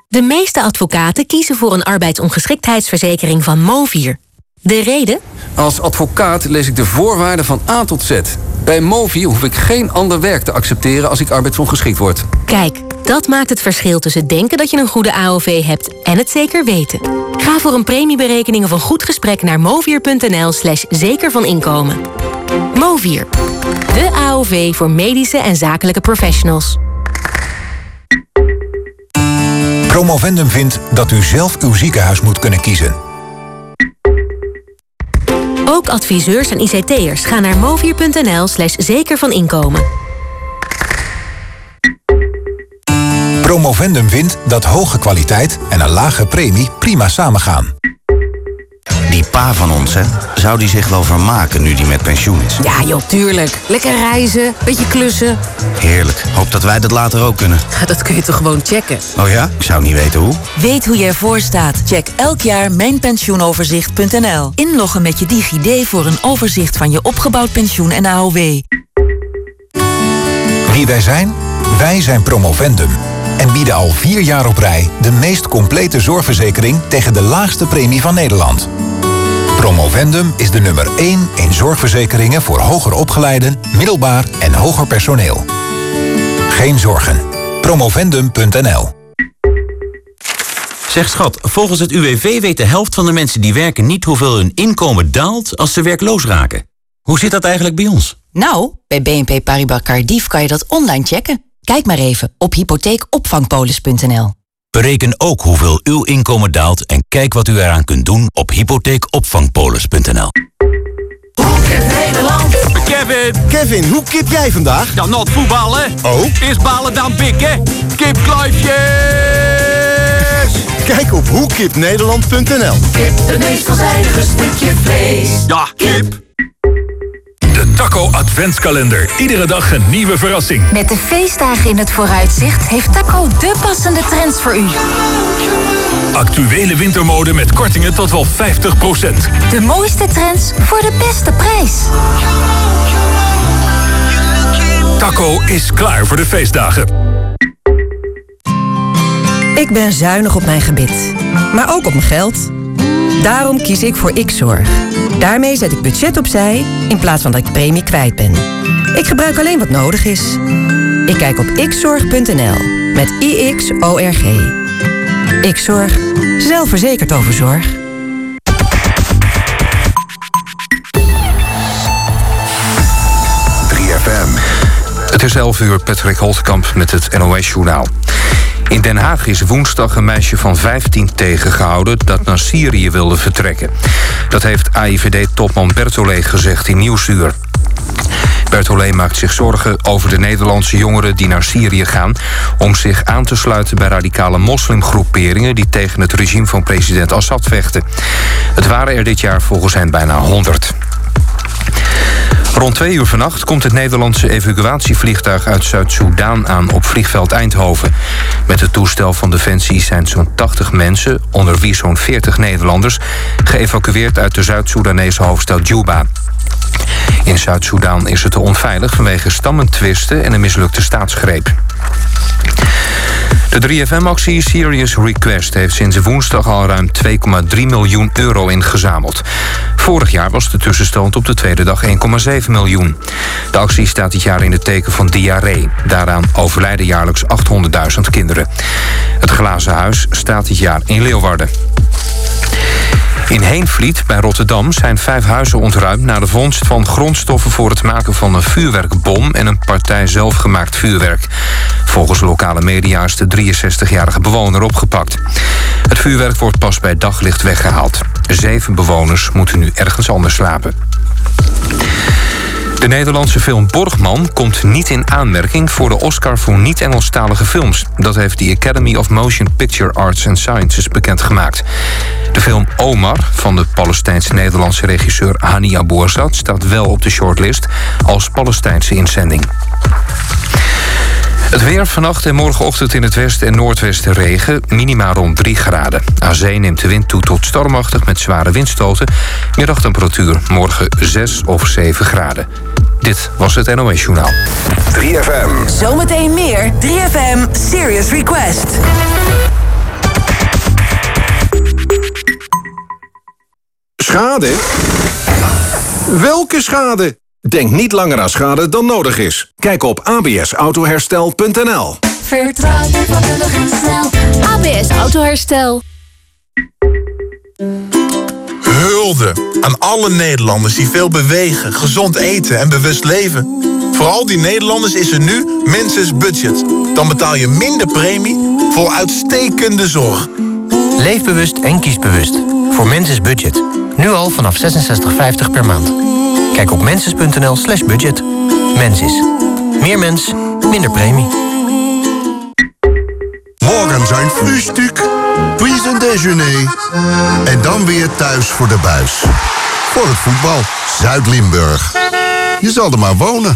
De meeste advocaten kiezen voor een arbeidsongeschiktheidsverzekering van Movier. De reden? Als advocaat lees ik de voorwaarden van A tot Z. Bij Movi hoef ik geen ander werk te accepteren als ik arbeidsongeschikt word. Kijk, dat maakt het verschil tussen denken dat je een goede AOV hebt en het zeker weten. Ga voor een premieberekening of een goed gesprek naar movier.nl slash zeker van inkomen. Movier, de AOV voor medische en zakelijke professionals. Promovendum vindt dat u zelf uw ziekenhuis moet kunnen kiezen. Ook adviseurs en ICT'ers gaan naar movier.nl slash zeker van inkomen. Promovendum vindt dat hoge kwaliteit en een lage premie prima samengaan. Die pa van ons, hè? Zou die zich wel vermaken nu die met pensioen is? Ja joh, tuurlijk. Lekker reizen, beetje klussen. Heerlijk. Hoop dat wij dat later ook kunnen. Dat kun je toch gewoon checken? Oh ja? Ik zou niet weten hoe. Weet hoe je ervoor staat? Check elk jaar mijnpensioenoverzicht.nl. Inloggen met je DigiD voor een overzicht van je opgebouwd pensioen en AOW. Wie wij zijn? Wij zijn Promovendum. En bieden al vier jaar op rij de meest complete zorgverzekering tegen de laagste premie van Nederland. Promovendum is de nummer 1 in zorgverzekeringen voor hoger opgeleiden, middelbaar en hoger personeel. Geen zorgen. Promovendum.nl Zeg schat, volgens het UWV weet de helft van de mensen die werken niet hoeveel hun inkomen daalt als ze werkloos raken. Hoe zit dat eigenlijk bij ons? Nou, bij BNP Paribas Cardiff kan je dat online checken. Kijk maar even op hypotheekopvangpolis.nl. Bereken ook hoeveel uw inkomen daalt en kijk wat u eraan kunt doen op hypotheekopvangpolis.nl. Nederland. Kevin. Kevin, hoe kip jij vandaag? Ja, not voetballen. Oh? Eerst ballen, dan pikken. Kipkluifjes. Kijk op hoekipnederland.nl Kip, het meest stukje vlees. Ja, kip. De Taco Adventskalender. Iedere dag een nieuwe verrassing. Met de feestdagen in het vooruitzicht heeft Taco de passende trends voor u. Actuele wintermode met kortingen tot wel 50%. De mooiste trends voor de beste prijs. Taco is klaar voor de feestdagen. Ik ben zuinig op mijn gebit, maar ook op mijn geld. Daarom kies ik voor X-Zorg. Daarmee zet ik budget opzij in plaats van dat ik premie kwijt ben. Ik gebruik alleen wat nodig is. Ik kijk op xzorg.nl met IXORG. X-Zorg. Zelfverzekerd over zorg. Het is 11 uur, Patrick Holtkamp met het NOS-journaal. In Den Haag is woensdag een meisje van 15 tegengehouden... dat naar Syrië wilde vertrekken. Dat heeft AIVD-topman Bertolé gezegd in Nieuwsuur. Bertolé maakt zich zorgen over de Nederlandse jongeren die naar Syrië gaan... om zich aan te sluiten bij radicale moslimgroeperingen... die tegen het regime van president Assad vechten. Het waren er dit jaar volgens hen bijna 100. Rond twee uur vannacht komt het Nederlandse evacuatievliegtuig uit Zuid-Soedan aan op vliegveld Eindhoven. Met het toestel van Defensie zijn zo'n 80 mensen, onder wie zo'n 40 Nederlanders, geëvacueerd uit de Zuid-Soedanese hoofdstad Juba. In Zuid-Soedan is het onveilig vanwege stammentwisten en een mislukte staatsgreep. De 3FM-actie Serious Request heeft sinds woensdag al ruim 2,3 miljoen euro ingezameld. Vorig jaar was de tussenstand op de tweede dag 1,7 miljoen. De actie staat dit jaar in het teken van diarree. Daaraan overlijden jaarlijks 800.000 kinderen. Het Glazen Huis staat dit jaar in Leeuwarden. In Heenvliet bij Rotterdam zijn vijf huizen ontruimd... na de vondst van grondstoffen voor het maken van een vuurwerkbom... en een partij zelfgemaakt vuurwerk. Volgens lokale media is de 63-jarige bewoner opgepakt. Het vuurwerk wordt pas bij daglicht weggehaald. Zeven bewoners moeten nu ergens anders slapen. De Nederlandse film Borgman komt niet in aanmerking voor de Oscar voor niet-Engelstalige films. Dat heeft de Academy of Motion Picture Arts and Sciences bekendgemaakt. De film Omar van de Palestijns-Nederlandse regisseur Hania Bouazzat staat wel op de shortlist als Palestijnse inzending. Het weer vannacht en morgenochtend in het westen en noordwesten regen. Minima rond 3 graden. Aan zee neemt de wind toe tot stormachtig met zware windstoten. Middagtemperatuur morgen 6 of 7 graden. Dit was het NOS Journaal. 3FM. Zometeen meer 3FM Serious Request. Schade? Welke schade? Denk niet langer aan schade dan nodig is. Kijk op absautoherstel.nl Vertrouw je vakkundig en snel. ABS Autoherstel. Hulde aan alle Nederlanders die veel bewegen, gezond eten en bewust leven. Voor al die Nederlanders is er nu Menses Budget. Dan betaal je minder premie voor uitstekende zorg. Leef bewust en kies bewust. Voor Menses Budget. Nu al vanaf 66,50 per maand. Kijk op menses.nl slash budget. Mensis. Meer mens, minder premie. Morgen zijn frühstück, puis een déjeuner. En dan weer thuis voor de buis. Voor het voetbal, Zuid-Limburg. Je zal er maar wonen.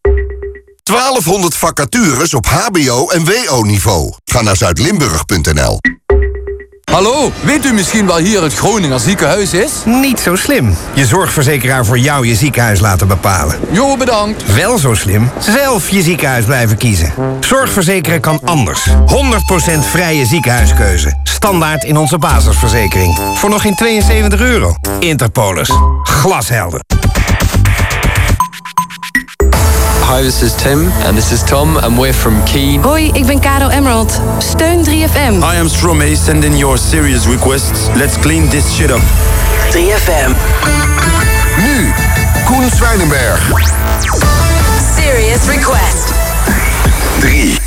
1200 vacatures op hbo- en wo-niveau. Ga naar zuidlimburg.nl. Hallo, weet u misschien wel hier het Groninger ziekenhuis is? Niet zo slim. Je zorgverzekeraar voor jou je ziekenhuis laten bepalen. Jo, bedankt. Wel zo slim. Zelf je ziekenhuis blijven kiezen. Zorgverzekeren kan anders. 100% vrije ziekenhuiskeuze. Standaard in onze basisverzekering. Voor nog geen 72 euro. Interpolis. Glashelder. Hi, this is Tim and this is Tom and we're from Keen. Hoi, ik ben Caro Emerald. Steun 3FM. I am Stromae. Send in your serious requests. Let's clean this shit up. 3FM. Nu, Koen Zwijnenberg. Serious Request. 3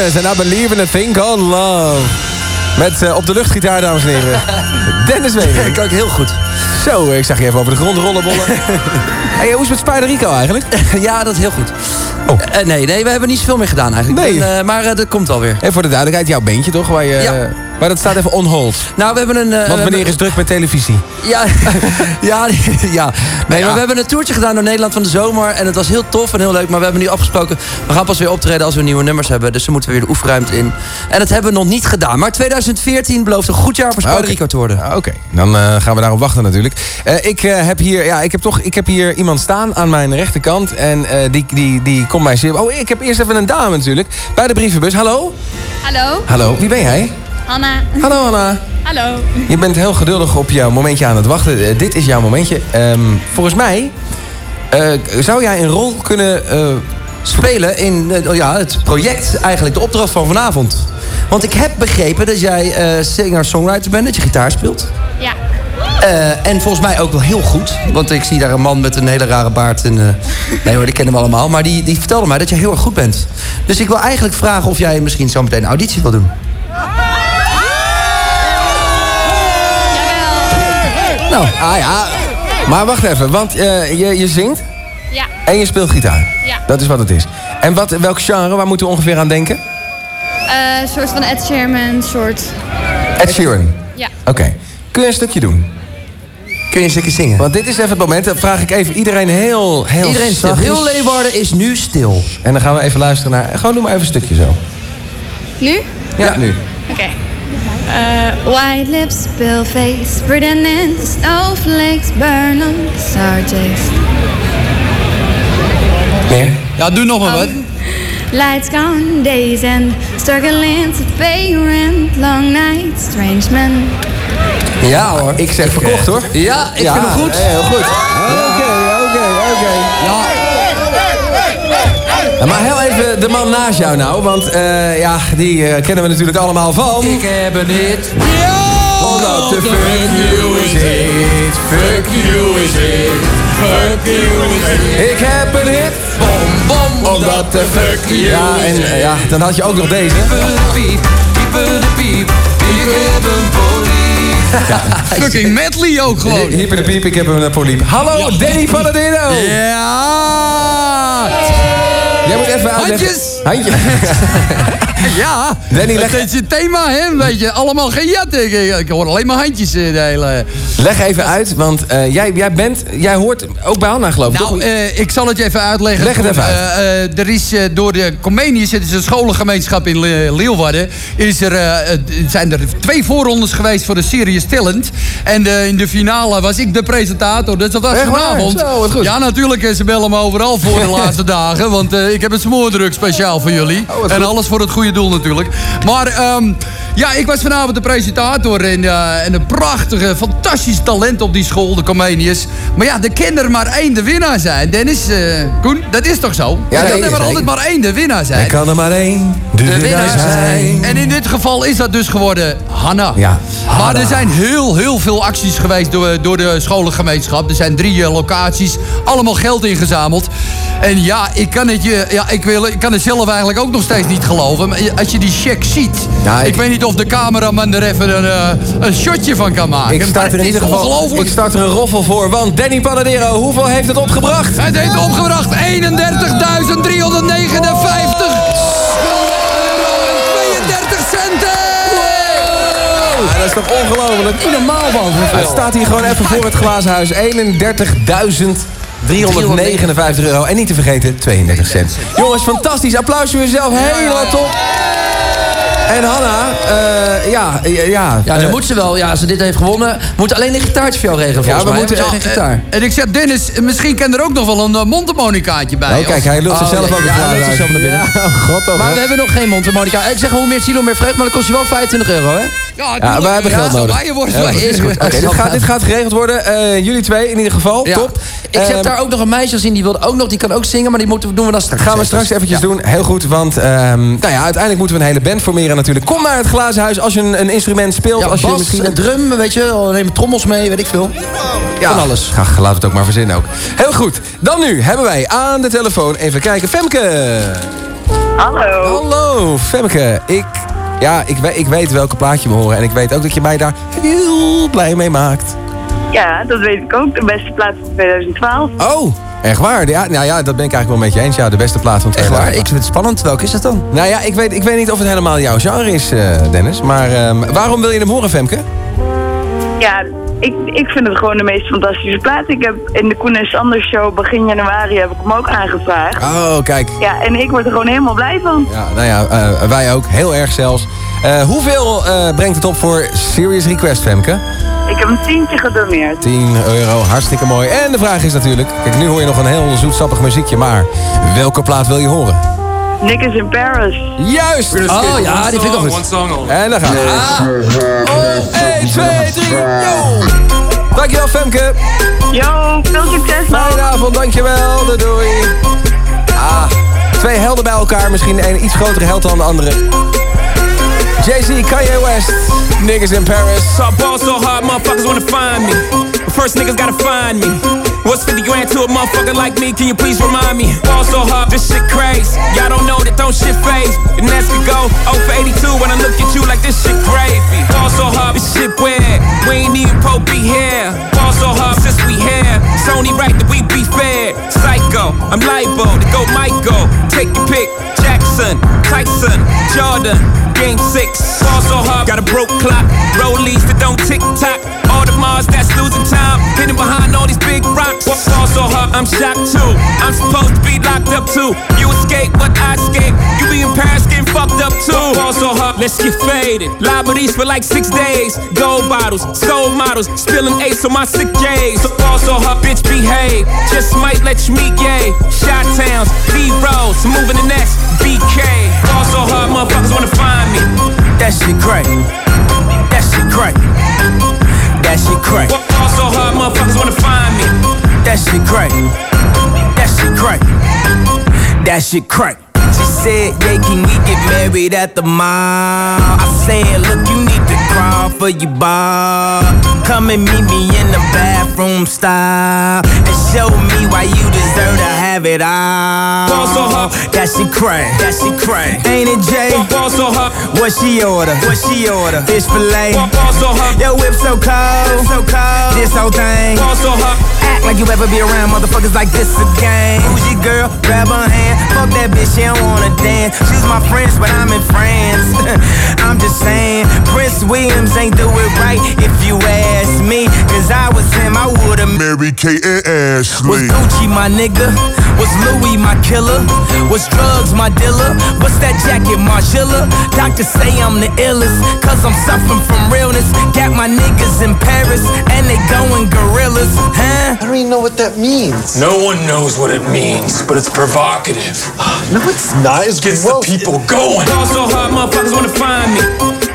En I Believe in a Thing Called Love. Met eh, op de luchtgitaar, dames en heren. Dennis. Kan ik heel goed. Zo, ik zag je even over de grond rollen, bollen. hey, hoe is het met Spider Rico eigenlijk? ja, dat is heel goed. Oh. nee, nee, we hebben niet zoveel meer gedaan eigenlijk. Nee. En, eh, maar dat komt alweer. En voor de duidelijkheid, jouw beentje toch? Waar je, Ja. Maar dat staat even on hold. Nou, we hebben een... eh, Want hebben- is druk met televisie? Ja, ja, ja. Nee, maar we hebben een toertje gedaan door Nederland van de zomer. En het was heel tof en heel leuk. Maar we hebben nu afgesproken... we gaan pas weer optreden als we nieuwe nummers hebben. Dus dan moeten we weer de oefenruimte in. En dat hebben we nog niet gedaan. Maar 2014 belooft een goed jaar voor Spider Rico te worden. Ah, Oké, dan eh, gaan we daarop wachten natuurlijk. Eh, ik, eh, heb hier, ja, ik, heb toch, ik heb hier iemand staan aan mijn rechterkant. En eh, die, die, die komt mij zeer... Oh, ik heb eerst even een dame natuurlijk. Bij de brievenbus. Hallo? Hallo, Hallo, wie ben jij? Hanna. Hallo Anna. Hallo. Je bent heel geduldig op jouw momentje aan het wachten. Eh, dit is jouw momentje. Ehm, volgens mij eh, zou jij een rol kunnen eh, Spelen in eh, ja, het project, eigenlijk de opdracht van vanavond. Want ik heb begrepen dat jij singer-songwriter bent, dat je gitaar speelt. Ja. En volgens mij ook wel heel goed. Want ik zie daar een man met een hele rare baard. En, nee hoor, die kennen we allemaal. Maar die, die vertelde mij dat je heel erg goed bent. Dus ik wil eigenlijk vragen of jij misschien zo meteen een auditie wil doen. Nou, ah ja. Maar wacht even, want eh, je, je zingt Ja. en je speelt gitaar. Ja. Dat is wat het is. En wat, welk genre, waar moeten we ongeveer aan denken? Eh, Een soort van Ed Sheeran, soort... Ed Sheeran. Ja. Oké. Kun je een stukje doen? Kun je een stukje zingen? Want dit is even het moment, dan vraag ik even iedereen heel, heel Iedereen stil. Heel Leeuwarden is nu stil. En dan gaan we even luisteren naar... Gewoon doe maar even een stukje zo. Nu? Ja, nu. Oké. Uh, white lips, pale face, pretending snowflakes burn on sour taste. Meer? Ja, doe nog maar wat. Lights gone, days and struggling to pay rent, long nights, strange men. Ja hoor. Ik zeg verkocht hoor. Ja, ik vind hem goed. Heel goed. Oké, oké, oké. Ja. Ja, Maar heel even de man naast jou nou, want eh, ja, die eh, kennen we natuurlijk allemaal van. Ik heb een hit. Omdat de fuck you is it, fuck you is it, fuck you is it. Ik heb een hit, bom bom, omdat de fuck you Ja, en ja, dan had je ook nog deze. Fucking medley ook gewoon. Hiep in de piep, ik heb een poliep. Hallo, Danny van der Dino. Ja! Jij moet even uitleggen. Handjes! Handje. Ja, Danny, leg- dat is je thema, hè? Weet je, allemaal gejat. Ik, ik, ik hoor alleen maar handjes eh, de hele... Leg even uit, want eh, jij, jij bent, jij hoort ook bij Hanna geloof ik. Nou, toch? eh, ik zal het je even uitleggen. Leg het even uit. Eh, er is door de Comenius, het is een scholengemeenschap in Le- Leeuwarden... Is er, zijn er twee voorrondes geweest voor de Serious Talent. En in de finale was ik de presentator, dus dat was Echt vanavond. Zo. Ja, natuurlijk, ze bellen me overal voor de laatste dagen. Want ik heb een smoordruk speciaal voor jullie. Oh, en alles voor het goede doel natuurlijk. Maar ehm, ja, ik was vanavond de presentator. En, eh, en een prachtige, fantastisch talent op die school, de Comenius. Maar ja, er kan er maar één de winnaar zijn. Dennis, eh Koen, dat is toch zo? Ja, er kan er altijd maar één de winnaar zijn. Er kan er maar één de, de winnaar zijn. En in dit geval is dat dus geworden Hanna. Ja, Maar er zijn heel, heel veel acties geweest door, door de scholengemeenschap. Er zijn drie eh, locaties, allemaal geld ingezameld. En ja, ik kan het, je, ja, ik, wil, ik kan het zelf eigenlijk ook nog steeds niet geloven. Maar als je die check ziet. Ik, weet niet of de cameraman er even een, eh, een shotje van kan maken. Ik start er in ieder geval ik start er een roffel voor. Want Danny Panadero, hoeveel heeft het opgebracht? Het heeft opgebracht 31.359. Ja, dat is toch ongelooflijk? Niet normaal, man. Hij staat hier gewoon even voor het glazenhuis. 31.000 359 euro. En niet te vergeten, 32 cent. Jongens, fantastisch. Applaus voor jezelf. Helemaal top. En Hanna, eh, ja, ja, ja. Ja, eh, dan moet ze wel. Ja, als ze dit heeft gewonnen, moet alleen een gitaartje voor jou regelen volgens we mij. moeten- hebt geen gitaar. En ik zeg, Dennis, misschien kan er ook nog wel een uh, mondharmonicaatje bij. Oh, kijk, hij lult Oh, zichzelf ja, ook ja, hij lult zichzelf naar binnen. Ja, god, toch, Maar hè? we hebben nog geen mondharmonica. Ik zeg hoe meer ziel, hoe meer vreugd, maar dat kost je wel 25 euro, hè? Ja, Ja, wij hebben Ja, geld nodig. je wordt Ja, goed. Oké, dit, gaat, dit gaat geregeld worden. Eh, jullie twee in ieder geval. Ja. Top. Ik Ehm, heb daar ook nog een meisje zien, die wilde ook nog, die kan ook zingen, maar die moeten, doen we dan straks. Gaan we straks eventjes doen. Heel goed, want ehm, nou ja, uiteindelijk moeten we een hele band formeren natuurlijk. Kom naar het glazen huis als je een, een instrument speelt. Ja, als je bas, misschien een drum, weet je, neem trommels mee, weet ik veel. Ja, Van alles. Ach, laat het ook maar verzinnen ook. Heel goed. Dan nu hebben wij aan de telefoon, even kijken, Femke. Hallo. Hallo, Femke. Ik, ja, ik, ik weet welke plaatje we horen. En ik weet ook dat je mij daar heel blij mee maakt. Ja, dat weet ik ook. De beste plaats van 2012. Oh, echt waar? Ja, nou ja, dat ben ik eigenlijk wel met je eens. Ja, de beste plaat van Echt 2012. waar, ik vind het spannend. Welke is het dan? Nou ja, ik weet, ik weet niet of het helemaal jouw genre is, eh, Dennis. Maar ehm, waarom wil je hem horen, Femke? Ja, ik, ik vind het gewoon de meest fantastische plaat. Ik heb in de Koen en Sanders show begin januari heb ik hem ook aangevraagd. Oh, kijk. Ja, en ik word er gewoon helemaal blij van. Ja, nou ja, eh, wij ook. Heel erg zelfs. Eh, hoeveel eh, brengt het op voor Serious Request, Femke? Ik heb een tientje gedoneerd. 10 euro, hartstikke mooi. En de vraag is natuurlijk... Kijk, nu hoor je nog een heel zoetsappig muziekje, maar... Welke plaat wil je horen? Nick is in Paris. Juist! Oh ja, die vind ik ook goed. En dan gaan we. Ah. Oh, 1, 2, 3, yo! Dankjewel, Femke. Yo, veel succes nog. Fijne avond, dankjewel. Doei, doei. Ah, twee helden bij elkaar. Misschien een iets grotere held dan de andere. Jay-Z, Kanye West. Niggas in Paris. So I ball so hard, motherfuckers wanna find me. But first niggas gotta find me. What's 50 grand to a motherfucker like me? Can you please remind me? Ball so hard, this shit crazy. Y'all don't know that don't shit phase. And Nets could go 0 for 82 when I look at you like this shit crazy. Ball so hard, this shit weird. We ain't even Pope be here. Ball so hard since we here. It's only right that we be fair. Psycho, I'm liable to go Michael. Take your pick. Jackson, Tyson, Jordan. Game six, ball so hard, got a broke clock. Rollies that don't tick tock. All the Mars that's losing time, hidden behind all these big rocks. Ball so hard, I'm shocked too. I'm supposed to be locked up too. You escape, but I escape. You be in Paris getting fucked up too. Ball so hard, let's get faded. Liberties for like six days. Gold bottles, soul models, spilling ace on my sick days. Ball so hard, bitch behave. Just might let you meet gay. Shot towns, B rolls, moving the next BK. Ball so hard, motherfuckers wanna find me. That shit crack. That shit crack. That shit crack. Ball so hard, motherfuckers wanna find me. That shit crack. That shit crack. That shit crack. She said, yeah, can we get married at the mall? I said, look, you need to crawl for your bar. Come and meet me in the bathroom style and show me why you deserve to have it all. Ball so hot, that shit crack, that shit crack. Ain't it Jay? Ball so hot, what she order? What she order? Fish fillet. Ball so hot, yo whip so cold, so cold. This whole thing. Ball so hot, act like you ever be around motherfuckers like this again. Your girl? Grab her hand. Fuck that bitch, she don't wanna dance. She's my friend, but I'm in France. I'm just saying, Prince Williams ain't do it right if you ask me. Cause I was him, I would've Mary Kate and Ashley. was Gucci my nigga? Was Louis my killer? Was drugs my dealer? What's that jacket, Margilla? Doctors say I'm the illest, cause I'm suffering from realness. Got my niggas in Paris, and they going gorillas, huh? I don't even know what that means. No one knows what it means, but it's provocative. No, it's not. It's Gets the people going. Ball so hard, motherfuckers wanna find me.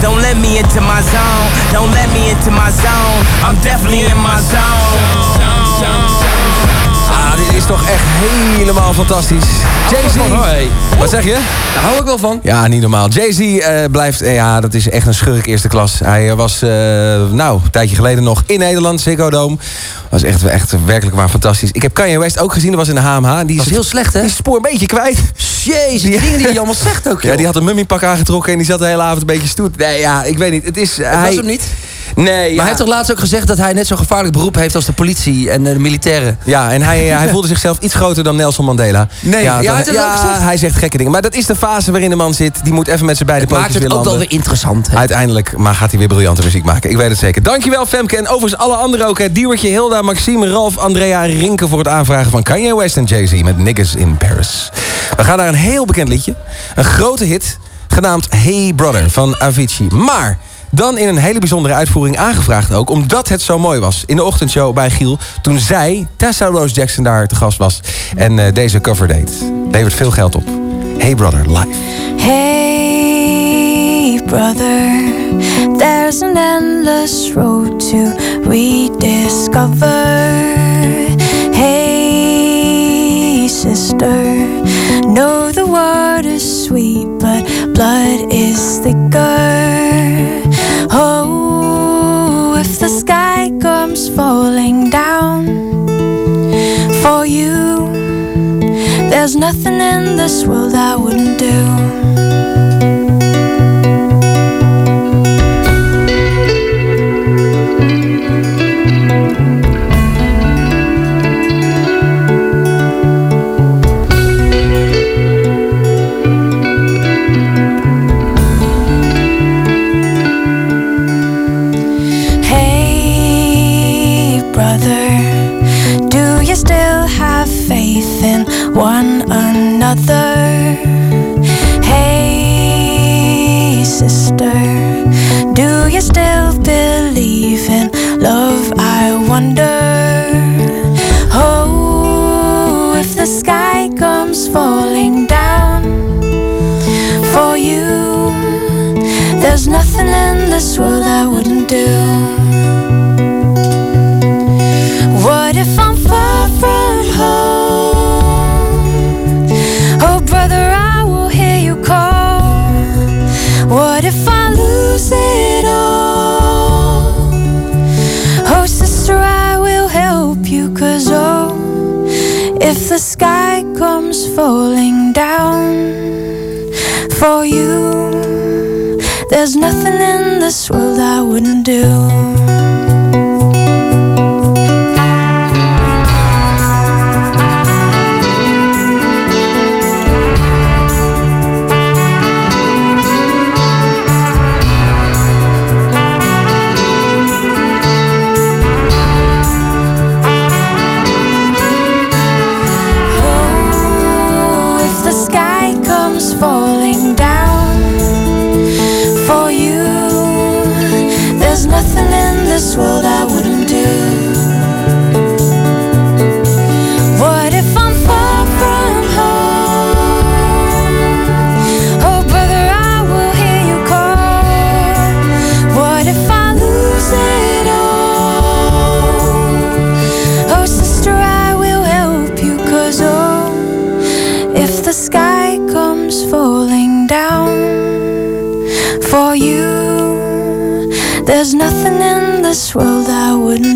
Don't let me into my zone. Don't let me into my zone. I'm definitely in my zone. Ah, dit is toch echt helemaal fantastisch. Jay-Z. Wat zeg je? Daar hou ik wel van. Ja, niet normaal. Jay-Z eh, blijft, eh, ja, dat is echt een schurk eerste klas. Hij eh, was, eh, nou, een tijdje geleden nog in Nederland, Ziggo Dome. Was echt, echt werkelijk waar fantastisch. Ik heb Kanye West ook gezien, dat was in de HMH. Die Dat is heel slecht, hè? Die is spoor een beetje kwijt. Jezus, die dingen die hij allemaal zegt ook, Ja, die had een mummiepak aangetrokken en die zat de hele avond een beetje stoet. Nee, ja, ik weet niet. Het is... Het hij... was hem niet? Nee, Maar hij heeft toch laatst ook gezegd dat hij net zo'n gevaarlijk beroep heeft als de politie en eh, de militairen. Ja, en hij, hij voelde zichzelf iets groter dan Nelson Mandela. Nee, ja, dan- hij zegt gekke dingen. Maar dat is de fase waarin de man zit. Die moet even met zijn beide Het maakt pootjes het ook wel weer interessant. hè. Uiteindelijk maar gaat hij weer briljante muziek maken. Ik weet het zeker. Dankjewel Femke. En overigens alle anderen ook. hè. Diewertje, Hilda, Maxime, Ralf, Andrea en Rinke... voor het aanvragen van Kanye West en Jay-Z met Niggas in Paris. We gaan naar een heel bekend liedje. Een grote hit, genaamd Hey Brother van Avicii. Maar... Dan in een hele bijzondere uitvoering aangevraagd ook... omdat het zo mooi was. In de ochtendshow bij Giel... toen zij, Tessa Rose Jackson, daar te gast was... en eh, deze cover deed. Levert veel geld op. Hey Brother, live. Hey, brother, there's an endless road to rediscover. Hey, sister, know the water's sweet, but blood is thicker. Oh, if the sky comes falling down for you. There's nothing in this world I wouldn't do. Another? Hey, sister, do you still believe in love? I wonder. Oh, if the sky comes falling down for you, there's nothing in this world I wouldn't do. The sky comes falling down for you, there's nothing in this world I wouldn't do.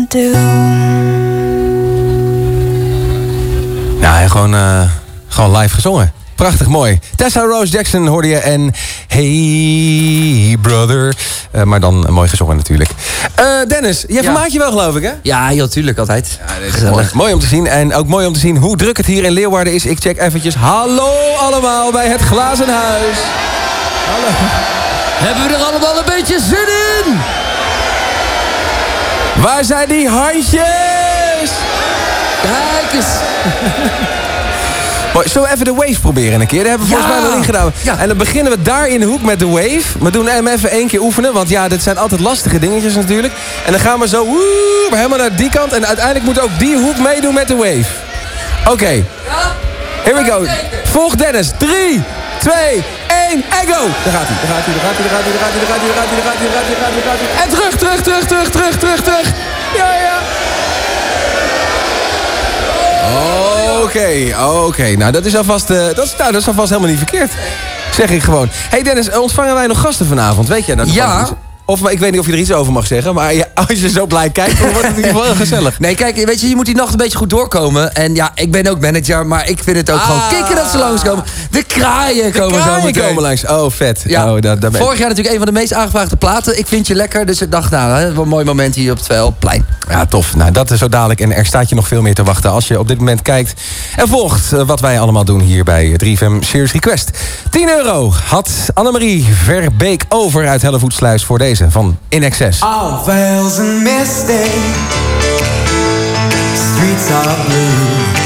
Do. Ja, en gewoon, eh, gewoon live gezongen. Prachtig mooi. Tessa Rose Jackson hoorde je en Hey Brother. Eh, maar dan mooi gezongen natuurlijk. Eh, Dennis, jij vermaakt je wel geloof ik hè? Ja, heel tuurlijk, altijd. Mooi, mooi om te zien. En ook mooi om te zien hoe druk het hier in Leeuwarden is. Ik check eventjes. Hallo allemaal bij het Glazen Huis. Hebben we er allemaal een beetje zin? Waar zijn die handjes? Kijk eens. Mooi, zullen we even de wave proberen een keer? Dat hebben we volgens Ja. mij nog niet gedaan. En dan beginnen we daar in de hoek met de wave. We doen hem even één keer oefenen. Want ja, dit zijn altijd lastige dingetjes natuurlijk. En dan gaan we zo woe, helemaal naar die kant. En uiteindelijk moet ook die hoek meedoen met de wave. Oké. Here we go. Volg Dennis. 3, 2, 1 en go. Daar gaat hij, daar gaat hij, daar gaat hij, daar gaat hij, daar gaat hij, daar gaat hij, daar gaat hij, daar gaat hij, daar gaat hij, daar gaat hij, daar gaat hij. En terug, terug, terug, terug, terug, terug, terug. Ja, ja. Oké, oké. Nou, dat is alvast, eh, dat, is, nou, dat is alvast helemaal niet verkeerd. Zeg ik gewoon. hey Dennis, ontvangen wij nog gasten vanavond? Weet jij dat? Ja. Of ik weet niet of je er iets over mag zeggen, maar ja, als je zo blij kijkt, dan wordt het in ieder geval heel gezellig. Nee, kijk, weet je, je moet die nacht een beetje goed doorkomen. En ja, ik ben ook manager, maar ik vind het ook gewoon kicken dat ze langskomen. De kraaien komen zo meteen. komen langs. Oh, vet. Ja, Oh, vorig jaar natuurlijk een van de meest aangevraagde platen. Ik vind je lekker, dus ik dacht, nou, hè, wat een mooi moment hier op het Veilplein. Ja, tof. Nou, dat is zo dadelijk. En er staat je nog veel meer te wachten als je op dit moment kijkt en volgt eh, wat wij allemaal doen hier bij 3FM Serious Request. 10 euro had Annemarie Verbeek over uit Hellevoetsluis voor deze van In Excess. All veils and misty Streets are blue.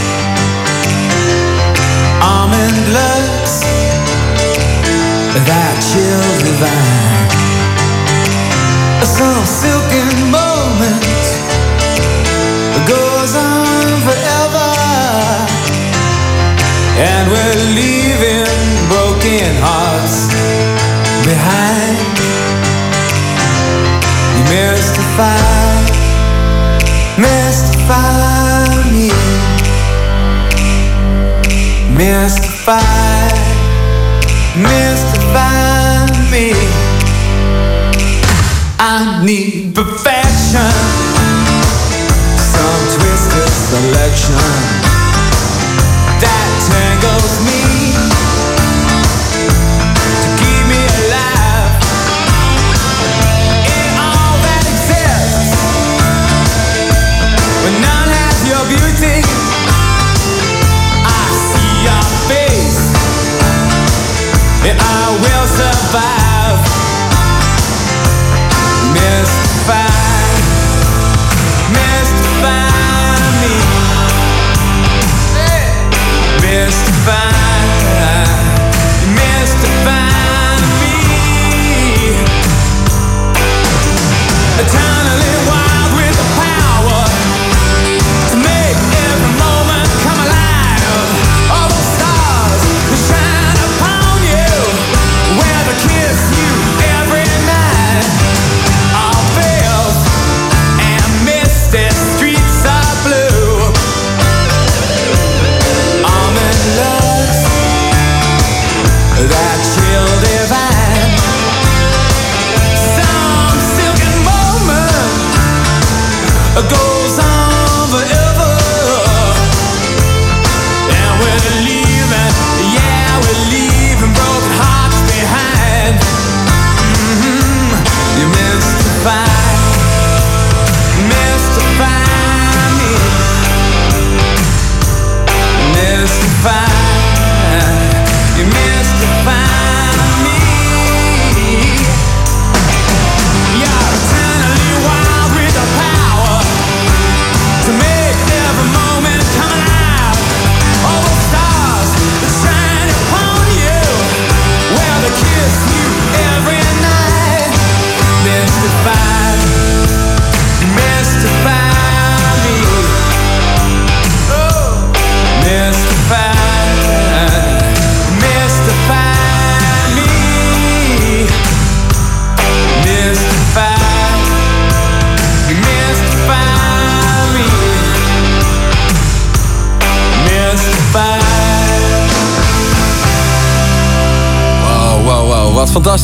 Almond looks That chill divine. Some silken moment Goes on forever. And we're leaving broken hearts behind mystify, mystify me. Mystify, mystify me. I need perfection, some twisted selection that tangles me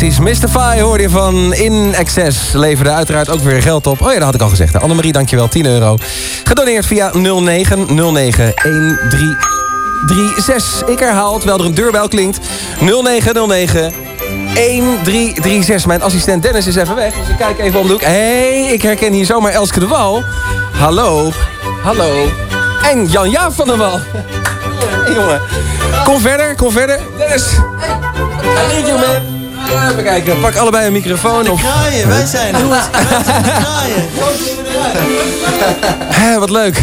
Fantastisch. Mystify hoorde je van In Excess. Leverde uiteraard ook weer geld op. Oh ja, dat had ik al gezegd. Annemarie, dankjewel. 10 euro. Gedoneerd via 0909 1336. Ik herhaal, terwijl er een deurbel klinkt. 0909 1336. Mijn assistent Dennis is even weg, dus ik kijk even om de hoek. Hé, hey, ik herken hier zomaar Elske de Wal. Hallo. Hallo. En Jan-Jaap van der Wal. Jongen. Kom verder, kom verder. Dennis. Jongen. Even kijken, pak allebei een microfoon. Of... kraaien, wij zijn het. Wij zijn de kraaien. Hé, wat leuk.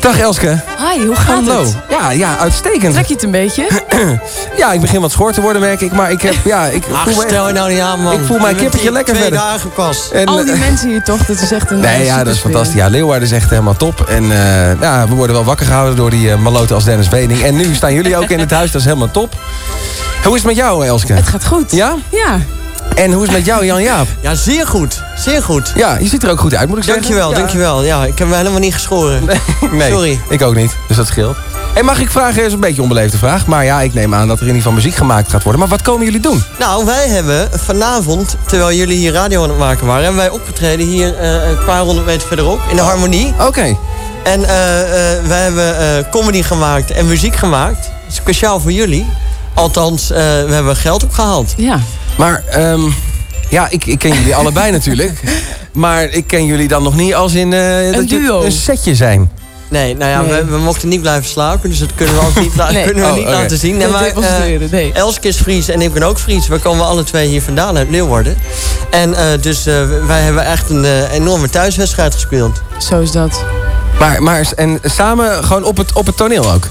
Dag Elske. Hi, hoe gaat Hallo. het? Ja, ja, uitstekend. Trek je het een beetje? ja, ik begin wat schoor te worden, merk ik. Maar ik heb, ja, ik Ach, voel me stel je nou niet aan, man. Ik voel mijn kippetje lekker twee verder. dagen pas. En, Al die eh, mensen hier toch, dat is echt een Nee, eh, ja, dat is supersfeer. fantastisch. Ja, Leeuwarden is echt helemaal top. En eh, ja, we worden wel wakker gehouden door die uh, maloten als Dennis Wening. En nu staan jullie ook in het huis, dat is helemaal top. Hoe is het met jou, Elske? Het gaat goed. Ja? Ja. En hoe is het met jou, Jan-Jaap? Ja, zeer goed. Zeer goed. Ja, je ziet er ook goed uit, moet ik zeggen. Dankjewel, Ja. dankjewel. Ja, ik heb me helemaal niet geschoren. Nee, Sorry. ik ook niet, dus dat scheelt. Hey, mag ik vragen, is een beetje een onbeleefde vraag. Maar ja, ik neem aan dat er in ieder geval muziek gemaakt gaat worden. Maar wat komen jullie doen? Nou, wij hebben vanavond, terwijl jullie hier radio aan het maken waren... hebben wij opgetreden hier eh, een paar honderd meter verderop, in de Harmonie. Oké. En eh, eh, wij hebben eh, comedy gemaakt en muziek gemaakt. Speciaal voor jullie. Althans, eh, we hebben geld opgehaald. Ja. Maar, ehm, ja, ik, ik ken jullie allebei natuurlijk. Maar ik ken jullie dan nog niet als in eh, dat je duo. een setje zijn. Nee, nou ja, Nee. We, we mochten niet blijven slapen, dus dat kunnen we ook niet, la- Nee. kunnen we Oh, niet laten zien. Nee, maar, nee. Elske is Fries en ik ben ook Fries. We komen alle twee hier vandaan uit Leeuwarden. En eh, dus eh, wij hebben echt een eh, enorme thuiswedstrijd gespeeld. Zo is dat. Maar, maar en samen gewoon op het, op het toneel ook?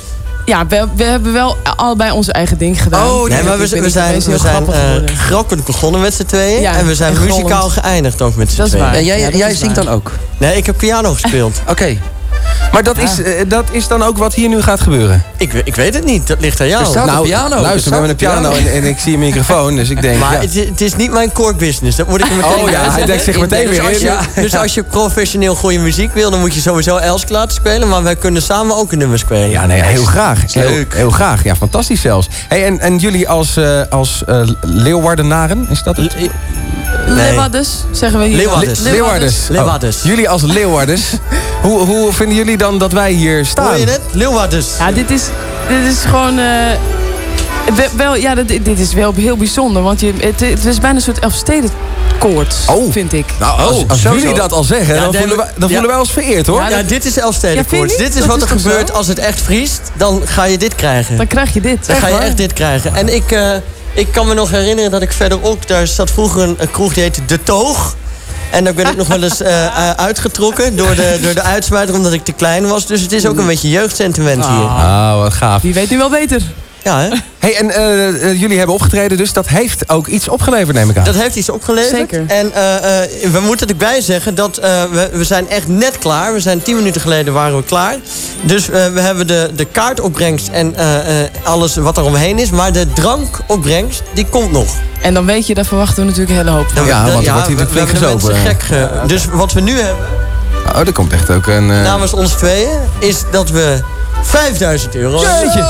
Ja, we, we hebben wel allebei onze eigen ding gedaan. Oh, nee, maar we, we zijn, we zijn grappig eh, grappig begonnen met z'n tweeën. Ja, en we zijn en muzikaal geëindigd ook met z'n Dat is tweeën. waar. Ja, jij Ja, dat jij is zingt waar. dan ook? Nee, ik heb piano gespeeld. Oké. Maar dat is, eh, dat is dan ook wat hier nu gaat gebeuren? Ik, ik weet het niet, dat ligt aan jou. Er staat een piano. Er luister, we hebben een piano en, en ik zie een microfoon. Dus ik denk, Maar ja. het, is- het is niet mijn core business, dat moet ik er meteen Oh ja, hij denkt zich meteen dus weer als in. je, Ja. Dus als je professioneel goede muziek wil, dan moet je sowieso Elsk laten spelen. Maar wij kunnen samen ook een nummer spelen. Ja, nee, heel graag. Heel, Leuk. heel graag. Ja, fantastisch zelfs. Hey, en, en jullie als, eh, als eh, Leeuwardenaren, is dat het? Leeuwarders, zeggen we hier. Leeuwarders. Le- Leeuwarders. Leeuwarders. Oh, jullie als Leeuwarders. hoe, hoe vinden jullie dan dat wij hier staan? Hoor je het? Leeuwarders. Ja, dit is, dit is gewoon... eh, we- wel, ja, dit, dit is wel heel bijzonder. Want je, het, het is bijna een soort Elfstedenkoorts, Oh. vind ik. Nou, als, als sowieso. jullie dat al zeggen, Ja, dan, voelen, wij, dan ja. voelen wij ons vereerd, hoor. Ja, Ja, dit is Elfstedenkoorts. dit is Dat wat is er zo? gebeurt als het echt vriest. Dan ga je dit krijgen. Dan krijg je dit. Dan ga je waar. echt dit krijgen. En ik, eh, ik kan me nog herinneren dat ik verderop... daar zat vroeger een, een kroeg die heette De Toog. En daar ben ik nog wel eens eh, eh, uitgetrokken door de, door de uitsmijter... omdat ik te klein was. Dus het is ook een beetje jeugdsentiment hier. Oh, wat gaaf. Die weet u wel beter. Ja, hè? Hey, en eh, eh, jullie hebben opgetreden, dus dat heeft ook iets opgeleverd, neem ik aan. Dat heeft iets opgeleverd. Zeker. En eh, eh, we moeten erbij zeggen dat eh, we, we zijn echt net klaar. We zijn tien minuten geleden waren we klaar. Dus eh, we hebben de, de kaartopbrengst en eh, eh, alles wat er omheen is. Maar de drankopbrengst, die komt nog. En dan weet je, daar verwachten we natuurlijk een hele hoop van. Ja, want er wordt hier flink gezopen. mensen gek ge- Dus wat we nu hebben, Oh, er komt echt ook een... eh, namens ons tweeën, is dat we 5000 euro. Jeetje,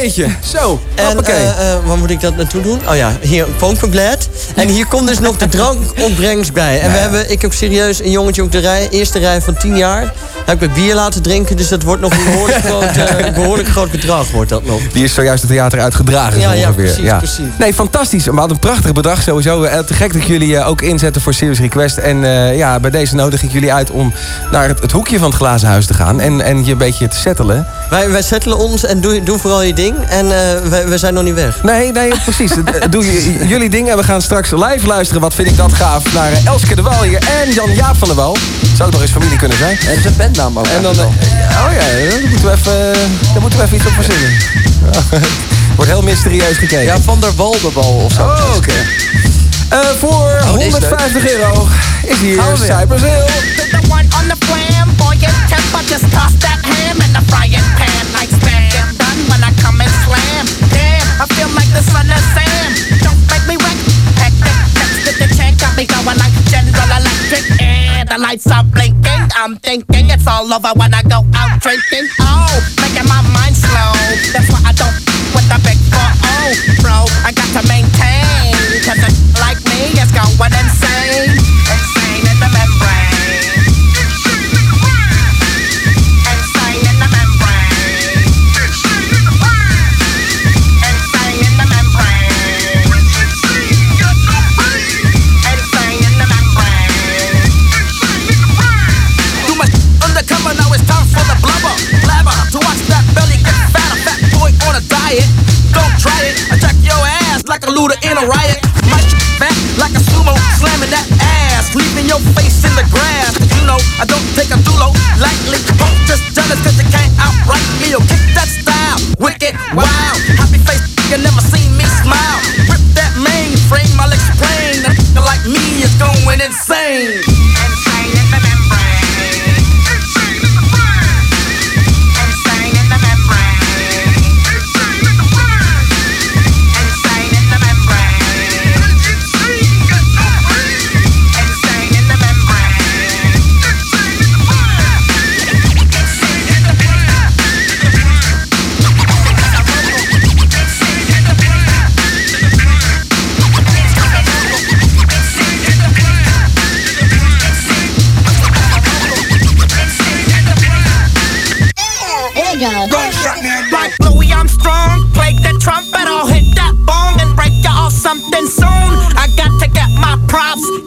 jeetje. Zo, En hoppakee. eh, eh, waar moet ik dat naartoe doen? Oh ja, hier een pompgeblaad. En hier komt dus nog de drankopbrengst bij. En we hebben, ik heb serieus een jongetje op de rij, eerste rij van 10 jaar. Heb ik bier laten drinken, dus dat wordt nog een behoorlijk groot, eh, behoorlijk groot bedrag. Wordt dat nog. Die is zojuist het theater uitgedragen, Ja, ja, precies, precies. Nee, fantastisch. Maar wat een prachtig bedrag sowieso. Te gek dat jullie ook inzetten voor Serious Request. En ja, bij deze nodig ik jullie uit om naar het, het hoekje van het glazen huis te gaan. En, en je een beetje te settelen. Wij, wij settelen ons en doe, doe vooral je ding. En eh, we, we zijn nog niet weg. Nee, nee, precies. Eh, Doe je- jullie ding en we gaan straks live luisteren. Wat vind ik dat gaaf. Naar eh, Elske de Wal hier en Jan-Jaap van der Wal. Zou ook nog eens familie kunnen zijn. En zijn bandnaam ook. En dan, oh ja, daar moeten we even, daar moeten we even iets op verzinnen. Wordt heel mysterieus gekeken. Ja, Van der Waldenbal of zo. Oh, oké. Eh, voor Oh, deze is 150 euro is hier. Cypress Hill. Just toss that ham in the frying pan like spam done when I come and slam. Damn, I feel like the son of Sam. Don't make me wreck. Hectic, text to the chain got me going like General Electric. And the lights are blinking. I'm thinking it's all over when I go out drinking. Oh, making my mind slow. That's why I don't with the big four oh, bro. I got to maintain. Cause a like me is going. Insane looter in a riot. Might back like a sumo, slamming that ass, leaving your face in the grass. You know, I don't take a dulo lightly. Punk just jealous cause you can't outright me or kick that style. Wicked, wild, happy face, you never seen me smile. Rip that mainframe, I'll explain. A like me is going insane.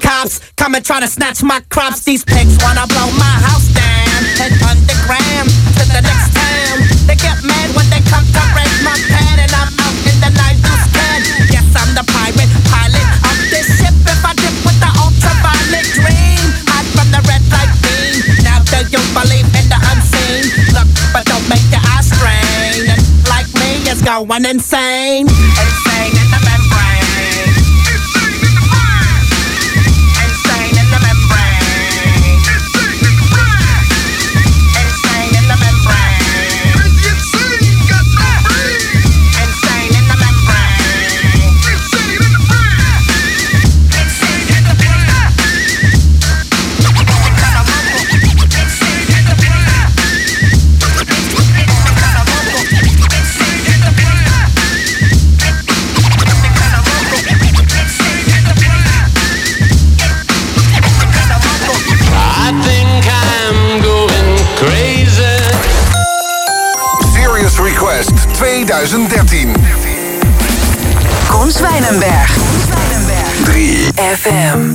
Cops come and try to snatch my crops. These pigs wanna blow my house down. Head underground to the next town. They get mad when they come to raid my pad, and I'm out in the night who's dead. Yes, I'm the pirate pilot of this ship. If I dip with the ultraviolet dream, hide from the red light beam. Now do you believe in the unseen? Look, but don't make your eyes strain. Like me, it's going insane. insane. 2013. Kom Zwijnenberg. 3 FM.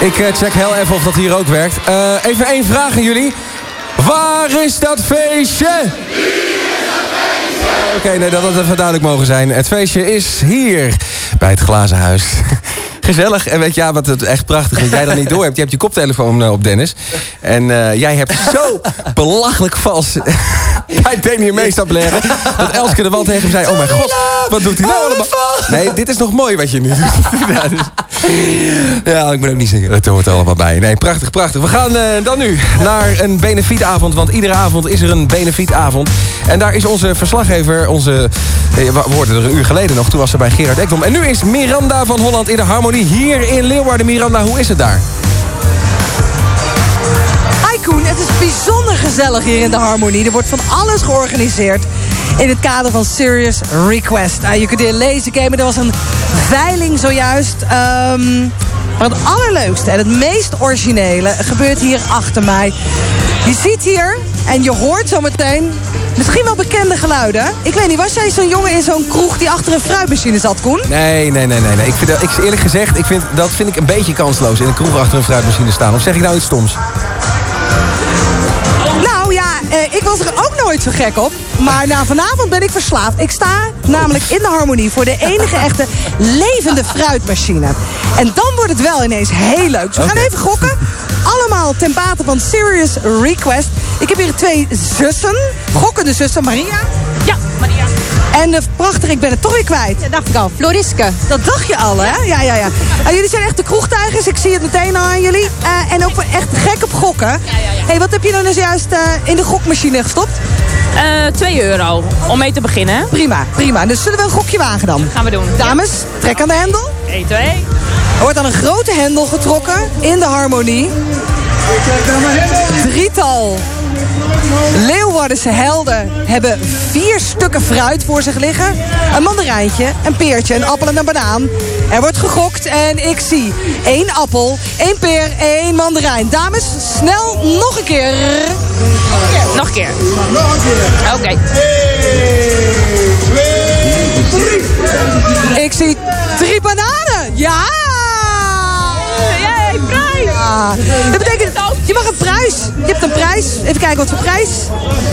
Ik eh, check heel even of dat hier ook werkt. Eh, even één vraag aan jullie. Waar is dat feestje? Oké, nee, dat had even duidelijk mogen zijn. Het feestje is hier, bij het Glazen Huis. Gezellig. En weet je, ja, wat het echt prachtig is, dat jij dat niet door hebt. Je hebt je koptelefoon eh, op, Dennis. En eh, jij hebt zo belachelijk vals bij Danny een meestap leggen... dat Elske de wand tegen hem zei... Oh mijn god, wat doet hij nou allemaal? Nee, dit is nog mooi wat je nu doet. Ja, dus- ja, ik moet ook niet zingen. Het hoort er allemaal bij. Nee, prachtig, prachtig. We gaan eh, dan nu naar een benefietavond. Want iedere avond is er een benefietavond. En daar is onze verslaggever, onze... we hoorden er een uur geleden nog. Toen was ze bij Gerard Ekdom. En nu is Miranda van Holland in de Harmonie hier in Leeuwarden. Miranda, hoe is het daar? Hi Koen, het is bijzonder gezellig hier in de Harmonie. Er wordt van alles georganiseerd in het kader van Serious Request. Nou, je kunt hier lezen, gamen. Er was een veiling zojuist. Ehm, maar het allerleukste en het meest originele gebeurt hier achter mij. Je ziet hier en je hoort zometeen misschien wel bekende geluiden. Ik weet niet, was jij zo'n jongen in zo'n kroeg die achter een fruitmachine zat, Koen? Nee, nee, nee, nee. nee. Ik vind, dat- ik, eerlijk gezegd, ik vind, dat vind ik een beetje kansloos. In een kroeg achter een fruitmachine staan. Of zeg ik nou iets stoms? Nou ja, eh, ik was er nooit zo gek op. Maar na vanavond ben ik verslaafd. Ik sta namelijk in de harmonie voor de enige echte levende fruitmachine. En dan wordt het wel ineens heel leuk. Dus we gaan even gokken. Allemaal ten bate van Serious Request. Ik heb hier twee zussen. Gokkende zussen. Maria. Ja, Maria. En uh, prachtig, ik ben het toch weer kwijt. Dat dacht ik al. Floriske. Dat dacht je al, hè? Ja, ja, ja. En jullie zijn echt de kroegtuigers. Ik zie het meteen al aan jullie. Eh, en ook echt gek op gokken. hey, wat heb je dan dus juist eh, in de gokmachine gestopt? 2 euro om mee te beginnen. Prima, prima. Dus zullen we een gokje wagen dan? Gaan we doen. Dames, trek aan de hendel. 1, 2. Er wordt aan een grote hendel getrokken in de harmonie. Drietal Leeuwardense helden hebben vier stukken fruit voor zich liggen. Een mandarijntje, een peertje, een appel en een banaan. Er wordt gegokt en ik zie één appel, één peer, één mandarijn. Dames, snel nog een keer. Nog een keer. Oké. Ik zie drie bananen. Ja! Jee, prijs! Ja. Dat betekent, je mag een prijs. Je hebt een prijs. Even kijken wat voor prijs.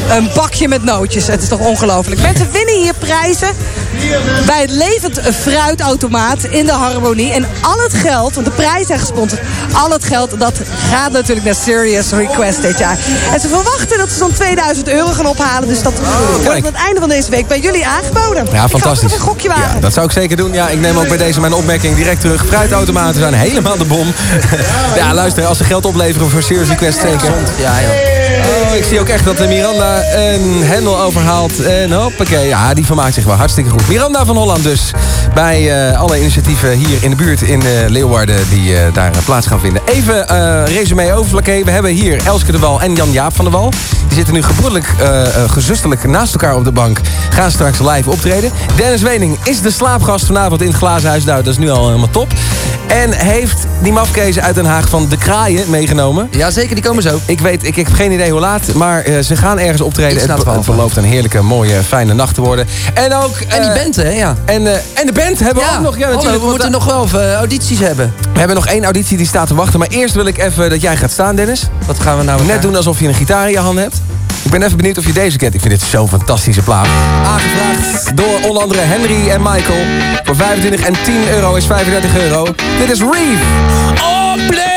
Een bakje met nootjes. Het is toch ongelooflijk. Mensen winnen hier prijzen bij het levend fruitautomaat in de Harmonie. En al het geld, want de prijs zijn gesponsord. Al het geld, dat gaat natuurlijk naar Serious Request dit jaar. En ze verwachten dat ze zo'n 2000 euro gaan ophalen. Dus dat wordt aan het einde van deze week bij jullie aangeboden. Ja, fantastisch. een gokje wagen. Ja, dat zou ik zeker doen. Ja, ik neem ook bij deze mijn opmerking direct terug. Fruitautomaten zijn helemaal de bom. ja, luister, als ze geld opleveren voor Serious Ja, Oh, ik zie ook echt dat de Miranda een hendel overhaalt. En hoppakee, ja, die vermaakt zich wel hartstikke goed. Miranda van Holland dus. Bij eh, alle initiatieven hier in de buurt in eh, Leeuwarden die eh, daar eh, plaats gaan vinden. Even eh resume overvlakke. We hebben hier Elske de Wal en Jan-Jaap van der Wal. Die zitten nu gebroedelijk, eh eh, gezusterlijk naast elkaar op de bank. Gaan straks live optreden. Dennis Wening is de slaapgast vanavond in het Glazen Huis. Nou, dat is nu al helemaal top. En heeft die mafkezen uit Den Haag van De Kraaien meegenomen. Ja, zeker, die komen zo. Ik weet, ik, ik heb geen idee hoe laat, maar eh, ze gaan ergens optreden. Het, het 12. belooft een heerlijke, mooie, fijne nacht te worden. En ook... En die eh, band, hè? Ja. En, eh, en de band hebben we ook nog. Ja, hallo, natuurlijk. we moeten nog wel audities hebben. We hebben nog één auditie die staat te wachten. Maar eerst wil ik even dat jij gaat staan, Dennis. Wat gaan we nou Net doen alsof je een gitaar in je hand hebt. Ik ben even benieuwd of je deze kent. Ik vind dit zo'n fantastische plaat. Aangevraagd door onder andere Henry en Michael. Voor 25 en 10 euro is 35 euro. Dit is Reef. Oh,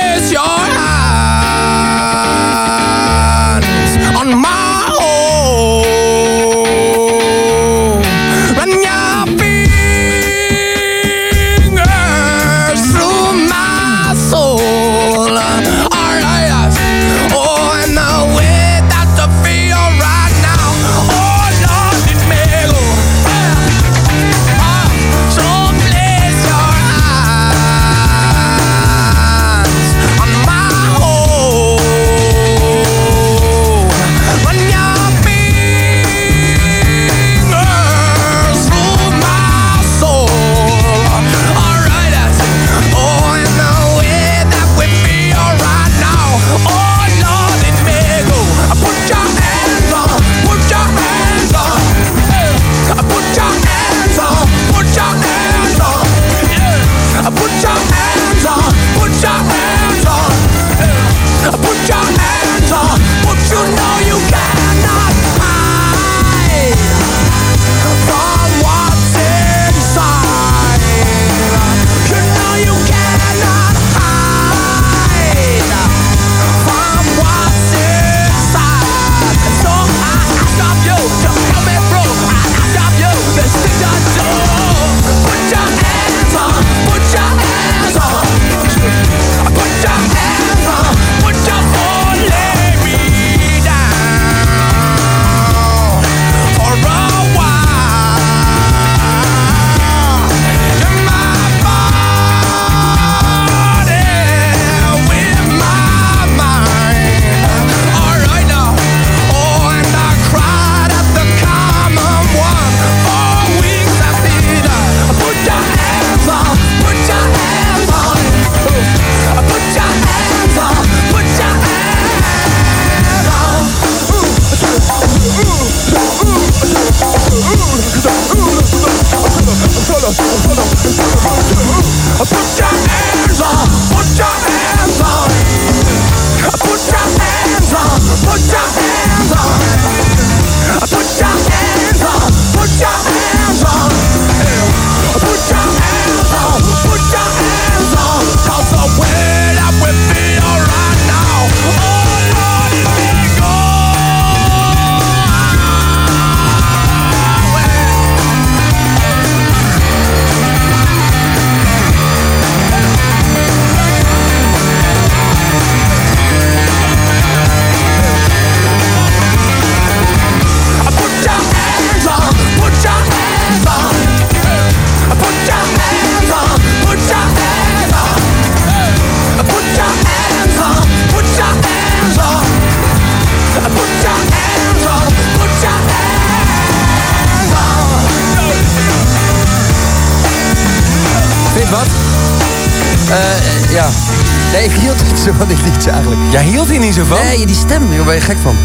Nee, die stem, daar ben je gek van.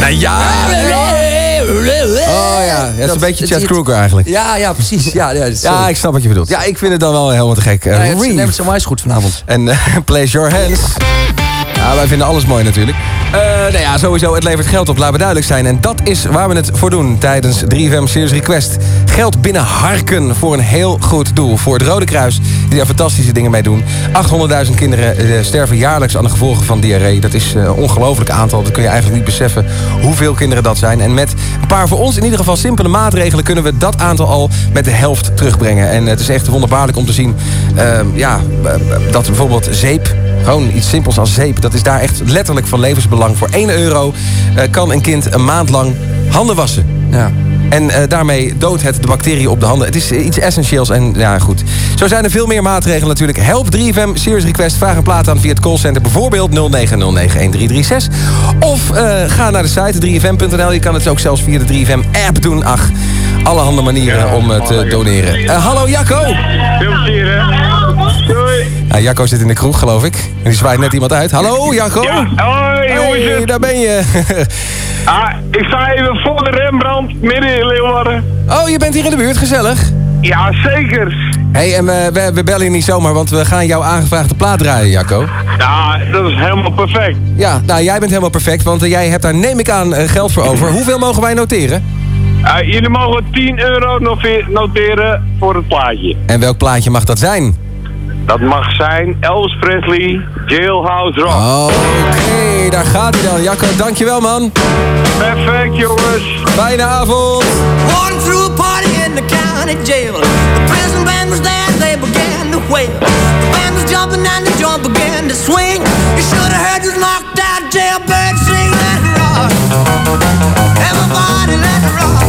Nou ja. Oh ja, het is Dat- een beetje het- Chad het- Kroeger eigenlijk. Ja, ja, precies. Ja, ja. Ja, ik snap wat je bedoelt. Ja, ik vind het dan wel helemaal te gek. Uh, Ja, het- Reeve. neem het zo goed vanavond. En eh, Place Your Hands. Ja, wij vinden alles mooi natuurlijk. Eh nou ja, sowieso, het levert geld op, laten we duidelijk zijn. En dat is waar we het voor doen tijdens 3FM Serious Request. Geld binnen harken voor een heel goed doel. Voor het Rode Kruis, die daar fantastische dingen mee doen. 800.000 kinderen eh, sterven jaarlijks aan de gevolgen van diarree. Dat is eh, een ongelooflijk aantal. Dat kun je eigenlijk niet beseffen hoeveel kinderen dat zijn. En met een paar voor ons in ieder geval simpele maatregelen... kunnen we dat aantal al met de helft terugbrengen. En het is echt wonderbaarlijk om te zien ja, dat bijvoorbeeld zeep... Gewoon iets simpels als zeep. Dat is daar echt letterlijk van levensbelang. Voor 1 euro eh, kan een kind een maand lang handen wassen. Ja. En eh, daarmee doodt het de bacteriën op de handen. Het is eh, iets essentieels en ja, goed. Zo zijn er veel meer maatregelen natuurlijk. Help 3FM, Serious Request. Vraag een plaat aan via het callcenter. Bijvoorbeeld 09091336. Of eh, ga naar de site 3fm.nl. Je kan het ook zelfs via de 3FM-app doen. Ach, allerhande manieren om te doneren. Eh, hallo Jacco. Veel plezier, Ja, Jacco zit in de kroeg, geloof ik. En die zwaait net iemand uit. Hallo, Jacco. Ja, hoi, Hey, daar ben je. Ah, ik sta even voor de Rembrandt, midden in Leeuwarden. Oh, je bent hier in de buurt, gezellig. Ja, zeker. hey, en eh, we, we bellen je niet zomaar, want we gaan jouw aangevraagde plaat draaien, Jacco. Ja, dat is helemaal perfect. Ja, nou, jij bent helemaal perfect, want eh, jij hebt daar, neem ik aan, eh, geld voor over. Hoeveel mogen wij noteren? Ah, jullie mogen 10 euro noteren voor het plaatje. En welk plaatje mag dat zijn? Dat mag zijn Elvis Presley, Jailhouse Rock. Oh. Oké, daar gaat hij dan. Jacco, dankjewel, man. Perfect, jongens. Fijne avond. Walking through a party in the county jail. The prison band was there, they began to wail. The band was jumping and the joint began to swing. You should have heard this knocked out jailbird sing. Let it rock. Everybody let it rock.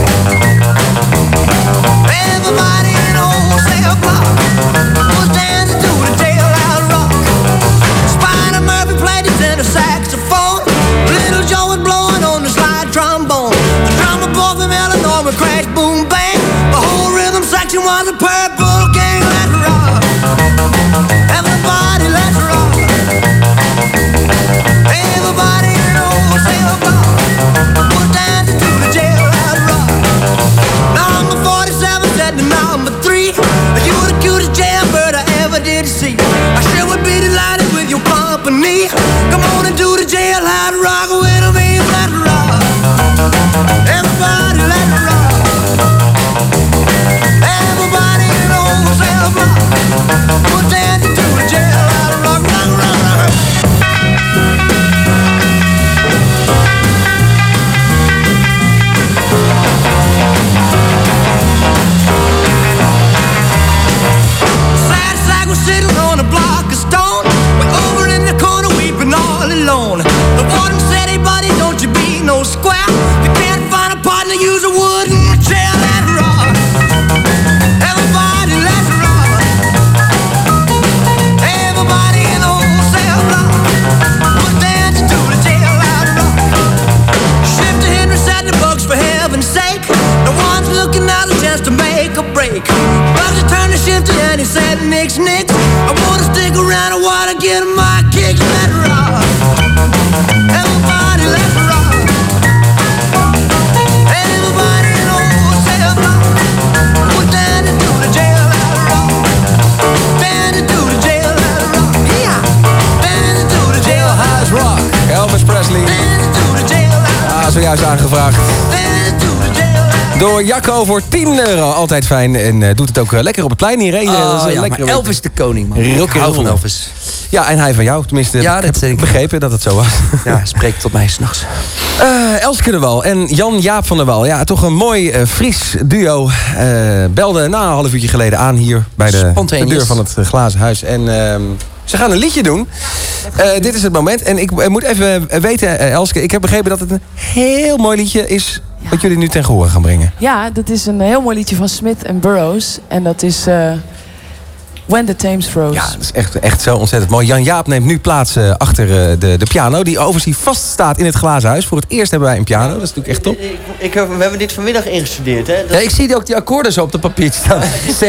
Make a break. Bugsy turned to shifter and he said, Nix, Nix. I wanna stick around and wanna get my kicks. Let's rock. Everybody, let's rock. Everybody in the whole cell block was dancing to the jailhouse rock. Dancing to the jailhouse rock. Yeah. Dancing to the jailhouse rock. Elvis Presley. Dancing to the jailhouse Ah, zojuist aangevraagd. Door Jacco voor 10 euro. Altijd fijn. En eh, doet het ook eh, lekker op het plein hier. Oh, een ja, maar Elvis de koning, man. Ik hou van. Elvis. Ja, en hij van jou. Tenminste, Ja, ik dat heb begrepen dat het zo was. Ja, spreekt tot mij s'nachts. Eh Elske de Wal en Jan-Jaap van der Wal. Ja, toch een mooi eh, Fries duo. Eh belde na een half uurtje geleden aan hier bij de, de deur van het eh, glazen huis. En ehm, ze gaan een liedje doen. Eh, dit is het moment. En ik eh, moet even eh, weten, eh, Elske, ik heb begrepen dat het een heel mooi liedje is... wat jullie nu ten gehoor gaan brengen. Ja, dat is een heel mooi liedje van Smith en Burroughs. En dat is... When the Thames Froze. Ja, dat is echt, echt zo ontzettend mooi. Jan-Jaap neemt nu plaats eh, achter eh, de, de piano... die overigens vast staat in het glazen huis. Voor het eerst hebben wij een piano. Dat is natuurlijk echt top. Ik, ik heb, we hebben dit vanmiddag ingestudeerd, hè? Dat- Ja, ik zie ook die akkoorden zo op de papiertje staan. C,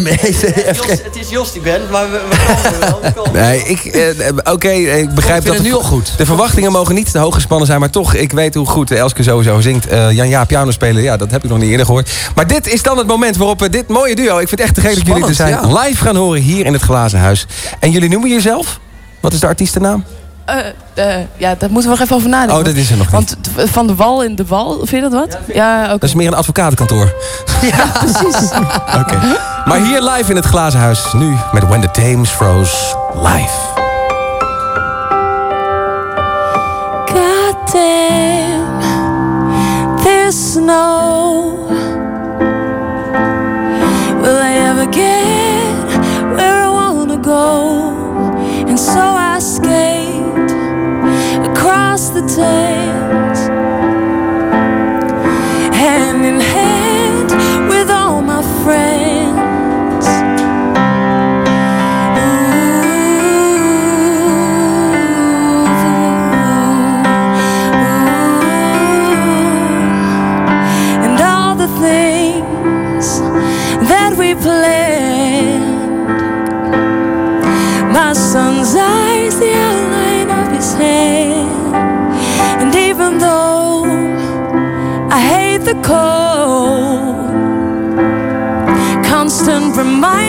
M, E, C, F, G. Het is Jos die bent, maar we, we komen er wel. we komen Nee, ik, eh, oké, ik begrijp vind dat... het nu al goed. De verwachtingen mogen niet te hoog gespannen zijn... maar toch, ik weet hoe goed Elske sowieso zingt. Eh Jan-Jaap piano spelen, ja, dat heb ik nog niet eerder gehoord. Maar dit is dan het moment waarop we dit mooie duo... ik vind het echt te gek dat jullie er zijn... Live gaan horen hier in het glazen huis. En jullie noemen jezelf? Wat is de artiestennaam? Eh, eh, ja, daar moeten we nog even over nadenken. Oh, dat is er nog niet. Want van de wal in de wal, vind je dat wat? Ja, oké. Dat is meer een advocatenkantoor. Ja, precies. Oké. Maar hier live in het glazen huis. Nu met When the Thames Froze live. God damn, this snow. 醉。remind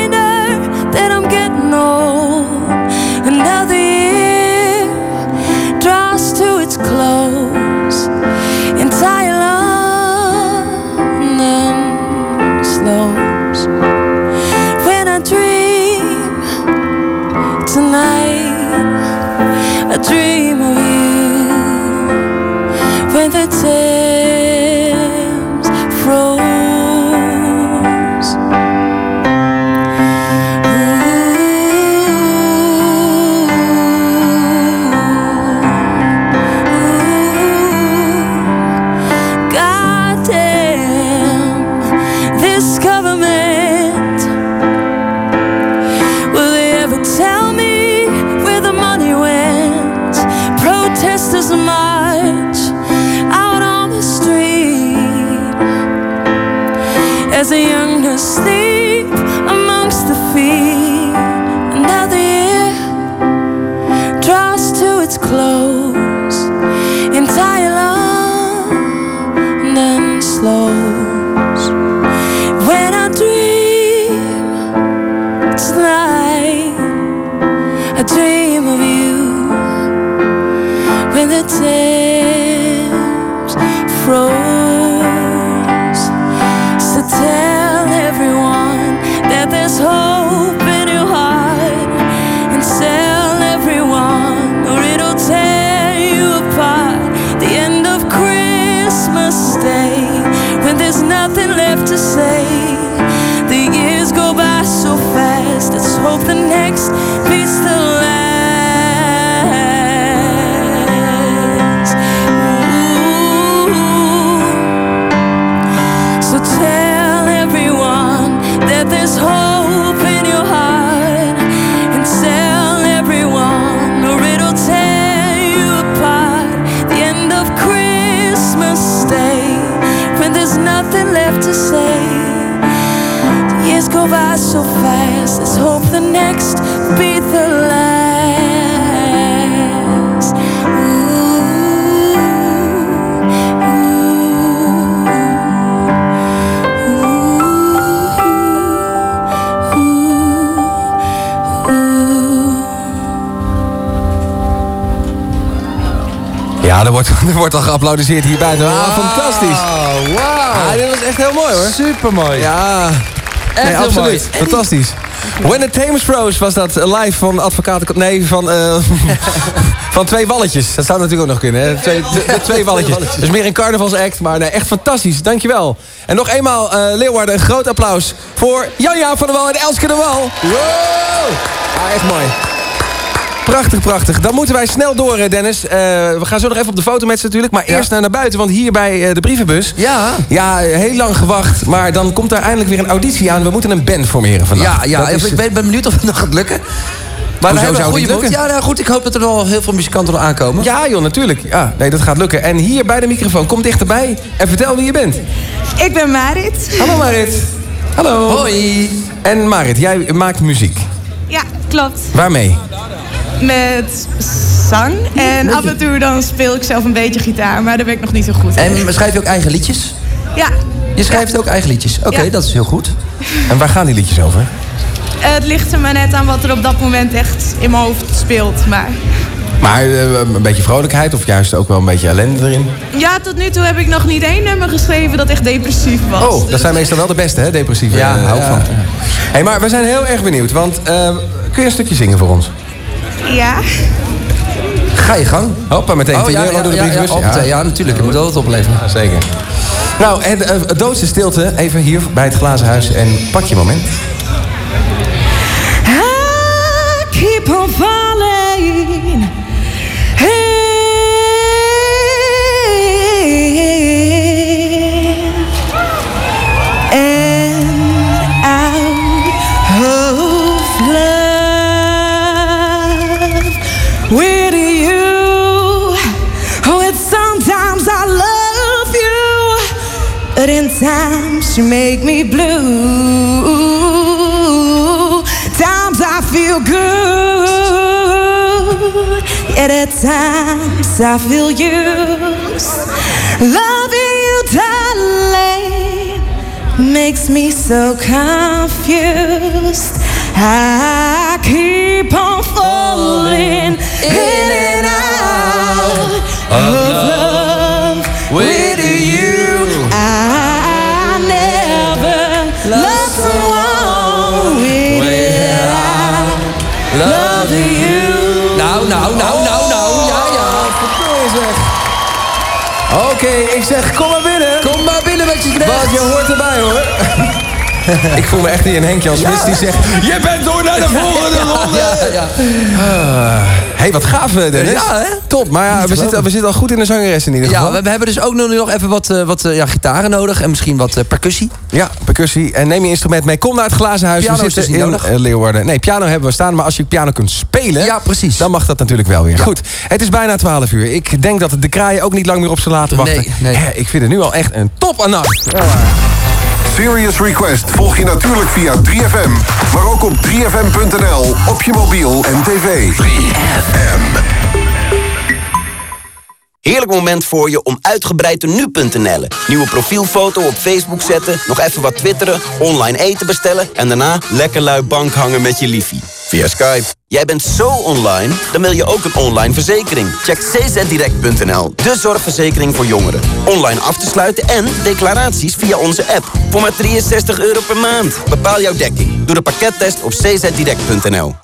dream of you. Ja, er wordt, er wordt al geapplaudiseerd hier buiten. Ah, fantastisch. Wauw. Ah, dit was echt heel mooi hoor. Supermooi. Ja, Echt nee, absoluut. mooi. Fantastisch. When the Thames Froze was dat live van advocaten... Nee, van, eh, van twee walletjes. Dat zou natuurlijk ook nog kunnen. Hè? Twee, de- twee walletjes. Dus meer een carnavalsact. Maar nee, echt fantastisch. Dankjewel. En nog eenmaal, eh Leeuwarden, een groot applaus voor Janja van der Wal en Elske de Wal. Wow! Ah, echt mooi. Prachtig, prachtig. Dan moeten wij snel door, eh, Dennis. Eh, we gaan zo nog even op de foto met ze natuurlijk. Maar eerst naar, naar buiten, want hier bij eh, de brievenbus... Ja. Ja, heel lang gewacht. Maar dan komt daar eindelijk weer een auditie aan. We moeten een band formeren vandaag. Ja, ja is- ik ben, ben benieuwd of het nog gaat lukken. Maar Hoezo we hebben een het goede lukken? Ja, nou goed, ik hoop dat er wel heel veel muzikanten nog aankomen. Ja, joh, natuurlijk. Ja, nee, dat gaat lukken. En hier bij de microfoon, kom dichterbij en vertel wie je bent. Ik ben Marit. Hallo Marit. Hallo. Hoi. En Marit, jij maakt muziek. Ja, klopt. Waarmee? Met zang. En af en toe dan speel ik zelf een beetje gitaar, maar daar ben ik nog niet zo goed in. En schrijf je ook eigen liedjes? Ja, Je schrijft ook eigen liedjes. Oké, Ja. dat is heel goed. En waar gaan die liedjes over? het ligt er maar net aan wat er op dat moment echt in mijn hoofd speelt. Maar Maar eh, een beetje vrolijkheid of juist ook wel een beetje ellende erin? ja, tot nu toe heb ik nog niet één nummer geschreven dat echt depressief was. Oh, dat zijn meestal wel de beste, hè, depressieve. Ja, eh, hou ik van. hey, maar we zijn heel erg benieuwd, want eh, kun je een stukje zingen voor ons? Ja. Ga je gang. Hoppa, meteen Oh, 10 ja, ja, door de ja, brievenbus. ja, natuurlijk. Het moet wat opleveren. Ja, zeker. Nou, en eh, doodse stilte, even hier bij het glazen huis en pak je moment. I keep on falling. in with you. Oh, it's sometimes I love you, but in times you make me blue. Times I feel good, yet at times I feel used. Loving you, darling, makes me so confused. I keep on falling in and out of love with you. I never loved someone without loving you. Nou, nou, nou, nou, nou. Ja, ja. Verdorie zeg. Oké, ik zeg kom maar binnen. Kom maar binnen met je knecht. Want je hoort erbij hoor. ik voel me echt hier een Henk Jan Smits die zegt... Je bent door naar de volgende ronde. Ja, ja. Hé, hey, wat gaaf eh, Dennis. Ja, hè? Top, maar ja, we zitten, we zitten al goed in de zangeres in ieder geval. Ja, we, hebben dus ook nu nog even wat, eh, wat eh, ja, gitaren nodig en misschien wat percussie. Ja, percussie. En neem je instrument mee. Kom naar het glazen huis. Piano we is zitten dus in Leeuwarden. Nee, piano hebben we staan. Maar als je piano kunt spelen... Ja, precies. Dan mag dat natuurlijk wel weer. Goed, het is bijna 12 uur. Ik denk dat de kraaien ook niet lang meer op ze laten wachten. Nee, nee. Hè, ik vind het nu al echt een top nacht. Serious Request volg je natuurlijk via 3FM. Maar ook op 3FM.nl, op je mobiel en tv. 3FM. Heerlijk moment voor je om uitgebreid te nu.nl. Nieuwe profielfoto op Facebook zetten, nog even wat twitteren, online eten bestellen... en daarna lekker lui bank hangen met je liefie. Via Skype. Jij bent zo online, dan wil je ook een online verzekering. Check czdirect.nl, de zorgverzekering voor jongeren. Online af te sluiten en declaraties via onze app. Voor maar 63 euro per maand. Bepaal jouw dekking. Doe de pakkettest op czdirect.nl.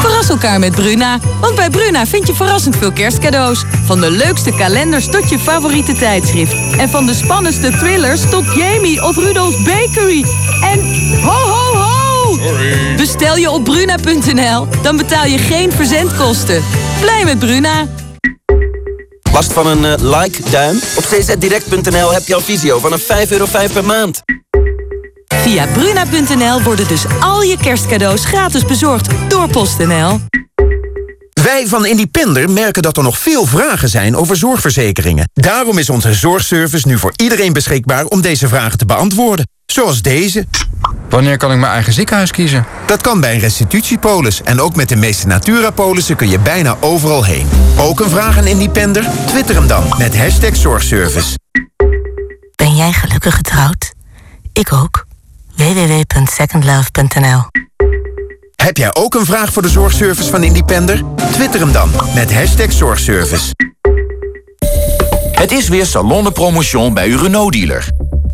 Verras elkaar met Bruna. Want bij Bruna vind je verrassend veel kerstcadeaus. Van de leukste kalenders tot je favoriete tijdschrift. En van de spannendste thrillers tot Jamie of Rudolf's Bakery. En ho! Bestel je op bruna.nl, dan betaal je geen verzendkosten. Blij met Bruna. Last van een eh, like-duim? Op czdirect.nl heb je al visio vanaf 5,5 euro per maand. Via bruna.nl worden dus al je kerstcadeaus gratis bezorgd door PostNL. Wij van Independer merken dat er nog veel vragen zijn over zorgverzekeringen. Daarom is onze zorgservice nu voor iedereen beschikbaar om deze vragen te beantwoorden. Zoals deze. Wanneer kan ik mijn eigen ziekenhuis kiezen? Dat kan bij een restitutiepolis. En ook met de meeste Natura-polissen kun je bijna overal heen. Ook een vraag aan Independer? Twitter hem dan met hashtag zorgservice. Ben jij gelukkig getrouwd? Ik ook. www.secondlove.nl Heb jij ook een vraag voor de zorgservice van Independer? Twitter hem dan met hashtag zorgservice. Het is weer Salon de Promotion bij uw Renault-dealer.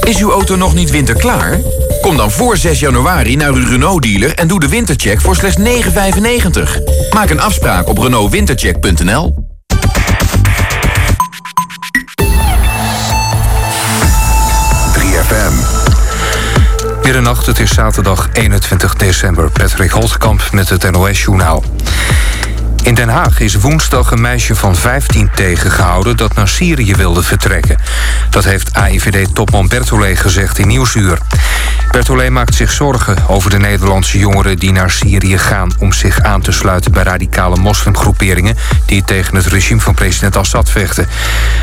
Is uw auto nog niet winterklaar? Kom dan voor 6 januari naar uw Renault-dealer en doe de wintercheck voor slechts 9,95. Maak een afspraak op renaultwintercheck.nl. Middernacht, het is zaterdag 21 december. Patrick Holtkamp met het NOS-journaal. In Den Haag is woensdag een meisje van 15 tegengehouden... dat naar Syrië wilde vertrekken. Dat heeft AIVD-topman Bertollet gezegd in Nieuwsuur. Bertollet maakt zich zorgen over de Nederlandse jongeren... die naar Syrië gaan om zich aan te sluiten... bij radicale moslimgroeperingen... die tegen het regime van president Assad vechten.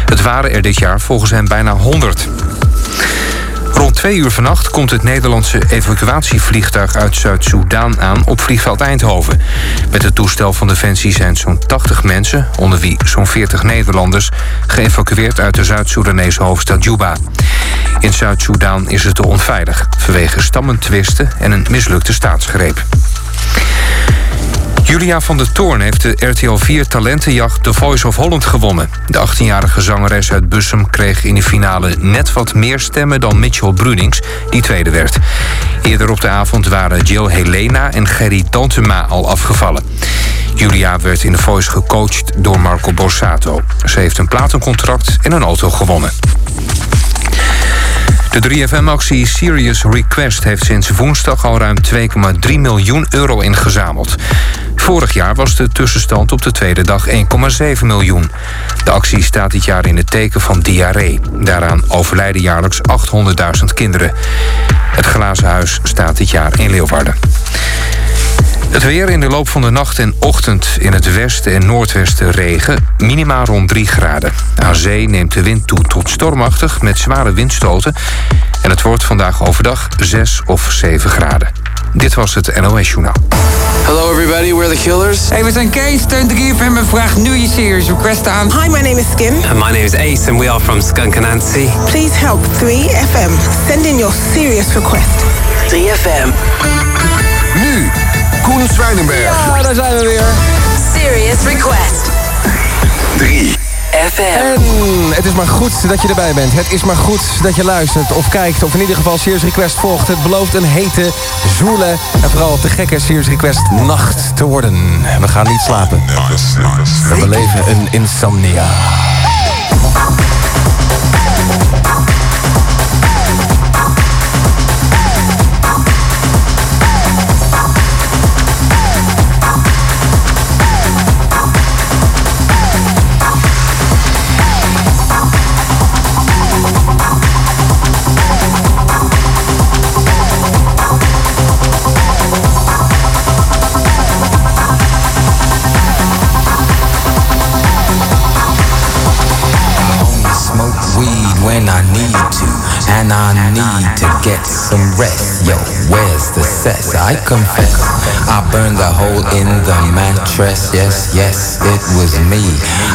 Het waren er dit jaar volgens hem bijna 100. Rond twee uur vannacht komt het Nederlandse evacuatievliegtuig uit Zuid-Soedan aan op vliegveld Eindhoven. Met het toestel van Defensie zijn zo'n 80 mensen, onder wie zo'n 40 Nederlanders, geëvacueerd uit de Zuid-Soedanese hoofdstad Juba. In Zuid-Soedan is het te onveilig vanwege stammentwisten en een mislukte staatsgreep. Julia van der Toorn heeft de RTL 4 talentenjacht The Voice of Holland gewonnen. De 18-jarige zangeres uit Bussum kreeg in de finale net wat meer stemmen dan Mitchell Brunings, die tweede werd. Eerder op de avond waren Jill Helena en Gerry Tantema al afgevallen. Julia werd in The Voice gecoacht door Marco Borsato. Ze heeft een platencontract en een auto gewonnen. De 3FM-actie Serious Request heeft sinds woensdag al ruim 2,3 miljoen euro ingezameld. Vorig jaar was de tussenstand op de tweede dag 1,7 miljoen. De actie staat dit jaar in het teken van diarree. Daaraan overlijden jaarlijks 800.000 kinderen. Het glazen huis staat dit jaar in Leeuwarden. Het weer in de loop van de nacht en ochtend in het westen en noordwesten regen. Minimaal rond 3 graden. Aan zee neemt de wind toe tot stormachtig met zware windstoten. En het wordt vandaag overdag 6 of 7 graden. Dit was het NOS Journaal. Hello everybody, we're the Killers. Hey, we zijn Kees, steun 3FM en vraag nu je serious request aan. Hi, my name is Skim. And my name is Ace and we are from Skunk Anansi. Please help 3FM. Send in your serious request. 3FM. Nu, Koen Zwijnenberg. Ja, daar zijn we weer. Serious Request. 3 FM. En het is maar goed dat je erbij bent. Het is maar goed dat je luistert of kijkt. Of in ieder geval Serious Request volgt. Het belooft een hete, zoele en vooral te gekke Serious Request nacht te worden. We gaan niet slapen. We beleven een insomnia. When I need to, and I need to get some rest. Yo, where's the cess? I confess, I burned a hole in the mattress. Yes, yes, it was me.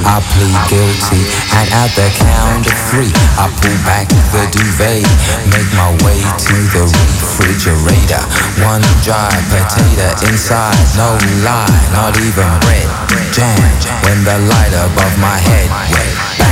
I plead guilty, and at the count of three, I pull back the duvet, make my way to the refrigerator. One dry potato inside, no lie, not even bread. Jam when the light above my head went bam.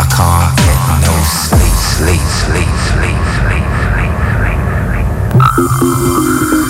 I can't get no sleep, sleep, sleep, sleep, sleep, Anonymous.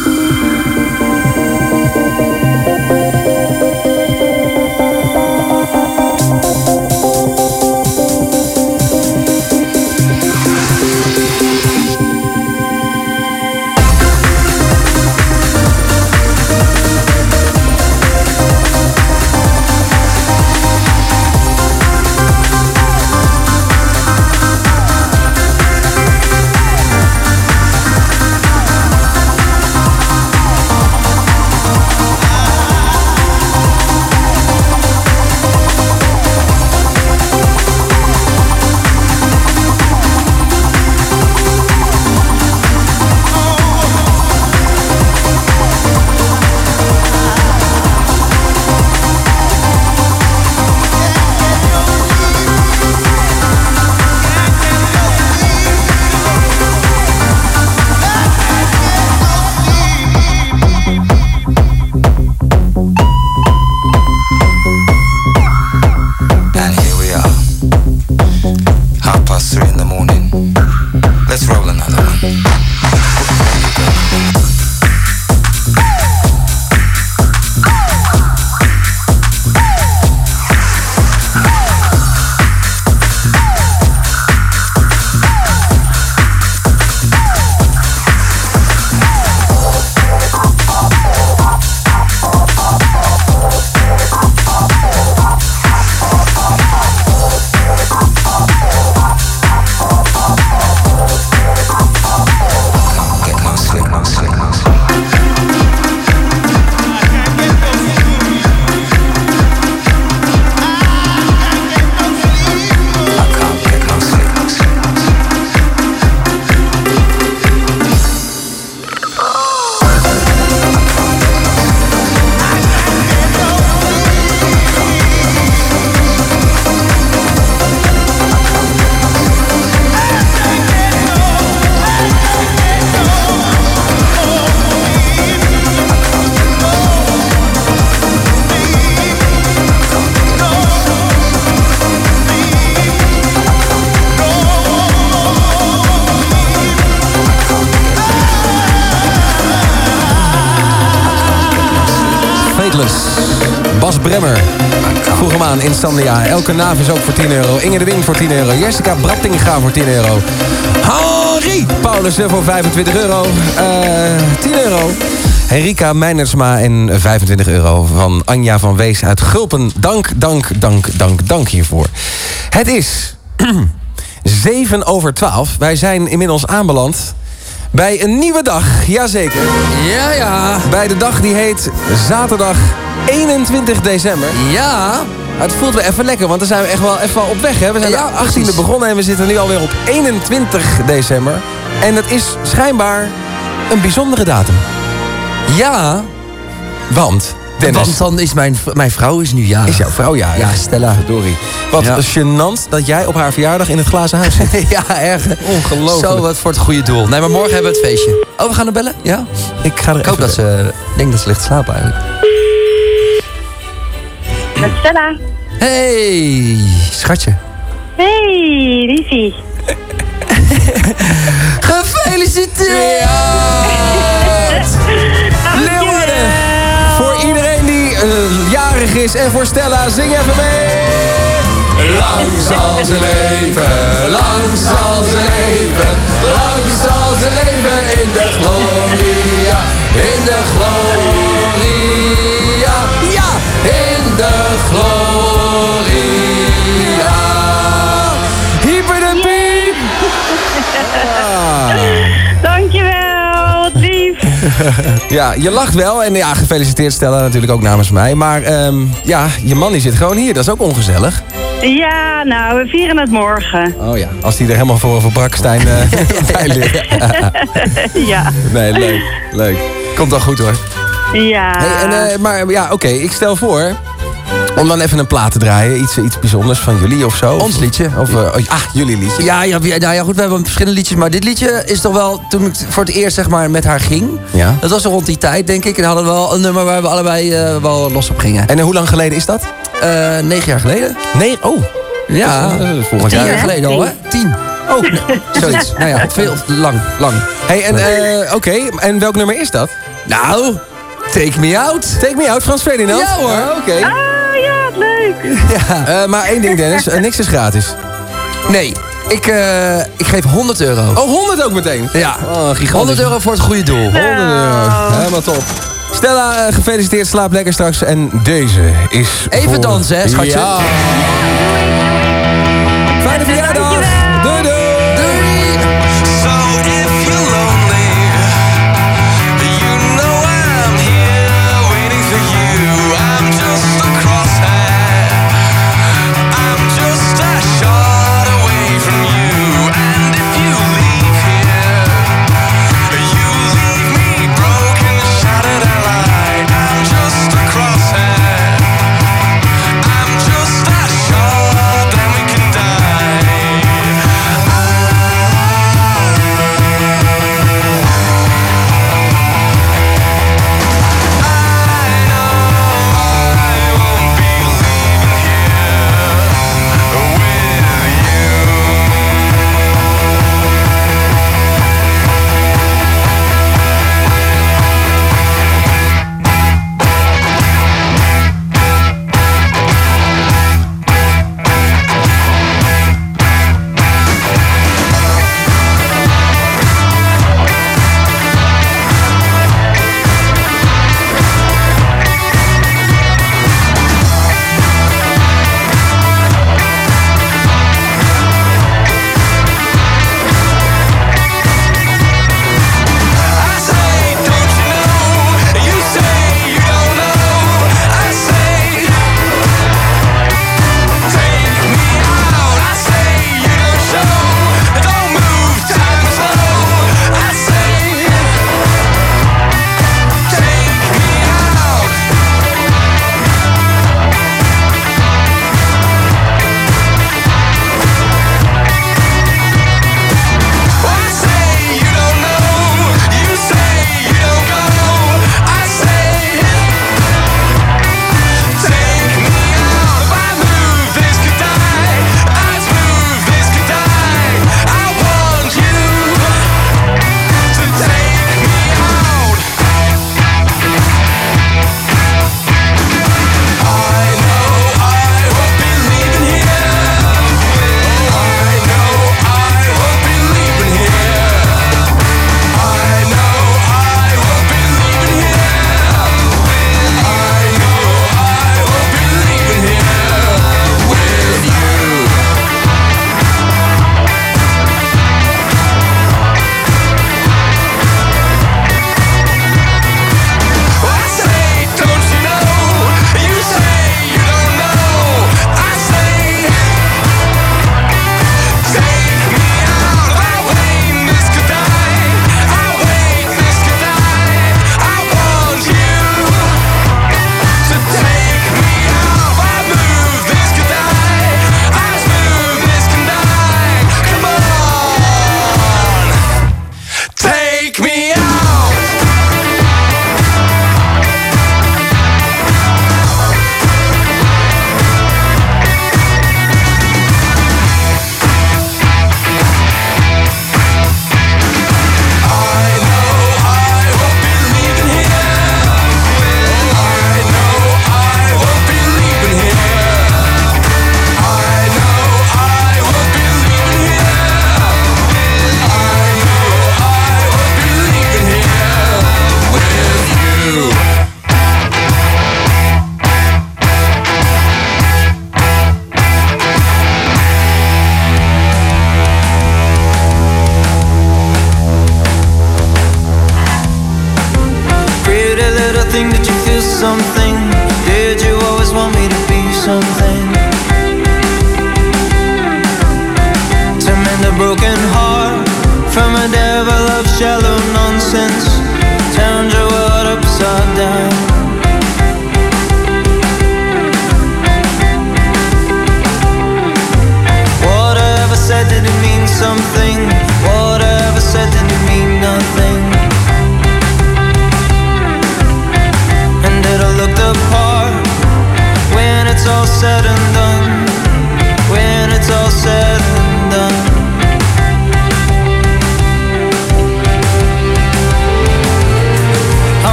10 euro. Jessica Brattinga voor 10 euro. Henri Paulussen voor 25 euro. Eh 10 euro. Henrika Meinersma en 25 euro van Anja van Wees uit Gulpen. Dank, dank, dank, dank, dank hiervoor. Het is 7 over 12. Wij zijn inmiddels aanbeland bij een nieuwe dag. Jazeker. Ja, ja. Bij de dag die heet zaterdag 21 december. Ja. Het voelt weer even lekker, want dan zijn we echt wel even op weg. Hè? We zijn Ja, de 18e precies. begonnen en we zitten nu alweer op 21 december. En dat is schijnbaar een bijzondere datum. Ja. Want, Dennis... Want dan is mijn, mijn vrouw is nu ja. Is jouw vrouw jarig? Ja, Stella. Verdorie. Wat Ja. gênant dat jij op haar verjaardag in het glazen huis zit. ja, erg. Ongelooflijk. Zo, wat voor het goede doel. Nee, maar morgen hebben we het feestje. Oh, we gaan er bellen? Ja? Ik ga er Ik hoop dat ze... Ik denk dat ze ligt te slapen eigenlijk. Met Stella. Hey, schatje. Hey, liefie. Gefeliciteerd! Leeuwarden! Voor iedereen die eh, jarig is en voor Stella, zing even mee! Lang zal ze leven, lang zal ze leven, lang zal ze leven in de gloria, in de gloria, ja, de gloria. Hyper de piep! Dankjewel, wat lief. Ja, je lacht wel en ja, gefeliciteerd Stella natuurlijk ook namens mij. Maar ehm, ja, je man die zit gewoon hier, dat is ook ongezellig. Ja, nou, we vieren het morgen. Oh ja, als die er helemaal voor, voor Brakstein eh, bij ligt. ja. Nee, leuk, leuk. Komt wel goed hoor. Ja. Hey, en, eh, maar ja, oké, ik stel voor om dan even een plaat te draaien. Iets, iets bijzonders van jullie of zo. Ons liedje. Of, eh, oh, ah, jullie liedje. Ja, ja, nou ja, goed, we hebben verschillende liedjes. Maar dit liedje is toch wel, toen ik voor het eerst zeg maar met haar ging. Ja. Dat was rond die tijd, denk ik. En hadden we wel een nummer waar we allebei eh, wel los op gingen. En hoe lang geleden is dat? Eh, negen jaar geleden. Nee, oh. Ja, volgend tien jaar. jaar geleden al, hè? Tien. Oh, Zoiets. nou ja, veel, lang, lang. Hey, en eh, oké, en welk nummer is dat? Nou, Take Me Out. Take Me Out, Frans Ferdinand? Ja hoor. Oké. Ah, leuk. Ja. Eh, maar één ding Dennis, eh, niks is gratis. Nee, ik, eh, ik geef 100 euro. Oh, 100 ook meteen? Ja, Oh, gigantisch. 100 euro voor het goede doel. 100 euro. Helemaal top. Stella, gefeliciteerd, slaap lekker straks. En deze is Even voor- dansen, hè, schatje? Ja. Fijne verjaardag. Doei, doei.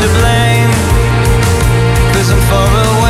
To blame? Cause I'm far away,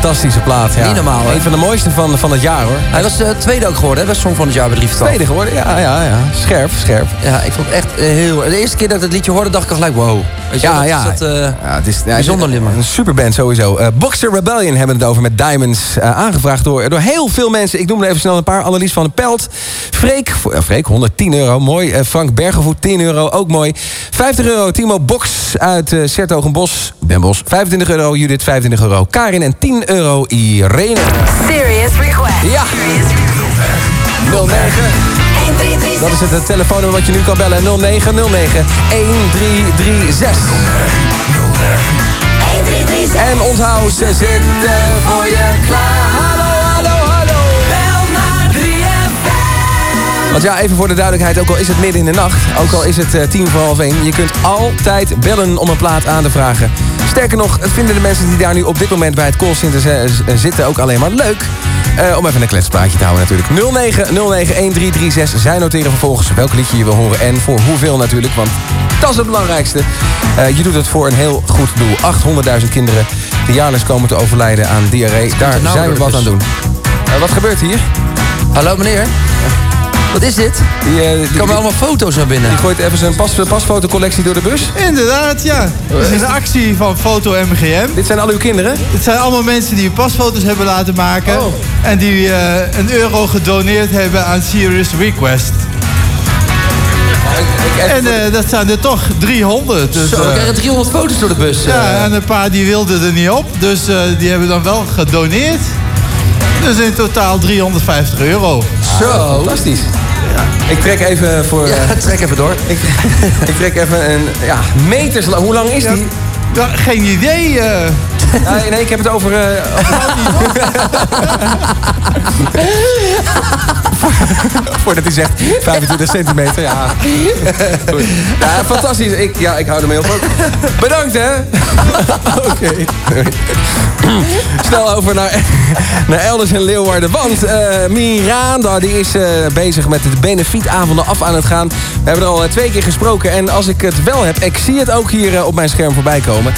fantastische plaat. Ja. Niet normaal, hè? Een van de mooiste van, van het jaar, hoor. Hij was eh, tweede ook geworden, hè? Best Song van het jaar bij 3 voor 12. Tweede geworden, ja, ja, ja. Scherp, scherp. Ja, ik vond het echt eh, heel... De eerste keer dat ik het liedje hoorde, dacht ik gelijk, wow. Weet je Ja, ja. dat dat, eh, Ja, het is ja, bijzonder. Een superband sowieso. Boxer Rebellion hebben het over met Diamonds. aangevraagd door, door heel veel mensen. Ik noem er even snel een paar. Annelies van der Pelt. Freek, Freek 110 euro. Mooi. Frank Bergenvoet 10 euro. Ook mooi. 50 euro Timo Box uit uh, Sertogenbos. Den Bosch. 25 euro Judith. 25 euro Karin. En 10 euro Irene. Serious request. Ja. 09. Dat is het telefoonnummer wat je nu kan bellen. 0909 1336. En onthoud, ze zitten voor je klaar. Want ja, even voor de duidelijkheid, ook al is het midden in de nacht... ook al is het eh, tien voor half één... je kunt altijd bellen om een plaat aan te vragen. Sterker nog, het vinden de mensen die daar nu op dit moment... bij het callcenter z- zitten ook alleen maar leuk... Eh, om even een kletspraatje te houden natuurlijk. 09091336. Zij noteren vervolgens welk liedje je wil horen en voor hoeveel natuurlijk. Want dat is het belangrijkste. Eh, je doet het voor een heel goed doel. 800.000 kinderen die jaarlijks komen te overlijden aan diarree. Daar nou zijn we wat dus. aan doen. Eh, wat gebeurt hier? Hallo meneer. Wat is dit? Die, eh, die, Er komen allemaal foto's naar binnen. die gooit even zijn pas, pasfotocollectie door de bus. Inderdaad, ja. Het is een actie van Foto MGM. Dit zijn al uw kinderen? Het zijn allemaal mensen die pasfoto's hebben laten maken. Oh. En die eh, een euro gedoneerd hebben aan Serious Request. En eh, dat zijn er toch 300. Dus, Zo, we eh, krijgen 300 foto's door de bus. ja, eh. en een paar die wilden er niet op. Dus eh, die hebben dan wel gedoneerd. Dus in totaal 350 euro. Zo. Fantastisch. Ik trek even voor... Ja, eh, trek even door. ik, ik trek even een... Ja, meters lang. Hoe lang is die? Ja, geen idee. eh. Ja, nee, ik heb het over... eh, over- Voordat hij zegt 25 centimeter, ja. Goed. Ja, fantastisch. Ik, ja, ik hou ermee op ook. Bedankt, hè. Oké. Snel over naar, naar Elders en Leeuwarden. Want eh, Miranda die is eh, bezig met de benefietavonden af aan het gaan. We hebben er al twee keer gesproken. En als ik het wel heb, ik zie het ook hier op mijn scherm voorbij komen.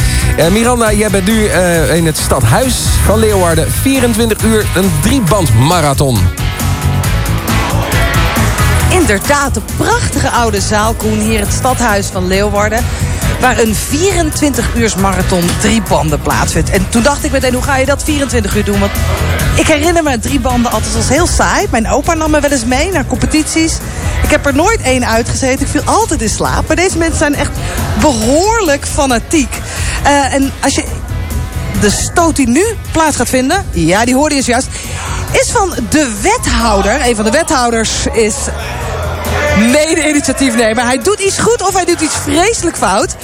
Miranda, jij bent nu eh, in het stadhuis van Leeuwarden. 24 uur, een drieband marathon. Inderdaad, de prachtige oude zaal, Koen, hier het stadhuis van Leeuwarden. Waar een 24 uurs marathon drie banden plaatsvindt. En toen dacht ik meteen, hoe ga je dat 24 uur doen? Want ik herinner me drie banden altijd als heel saai. Mijn opa nam me wel eens mee naar competities. Ik heb er nooit één uitgezeten. Ik viel altijd in slaap. Maar deze mensen zijn echt behoorlijk fanatiek. Eh, en als je de stoot die nu plaats gaat vinden... ja, die hoorde je zojuist... is van de wethouder. Een van de wethouders is mede-initiatiefnemer. Hij doet iets goed of hij doet iets vreselijk fout.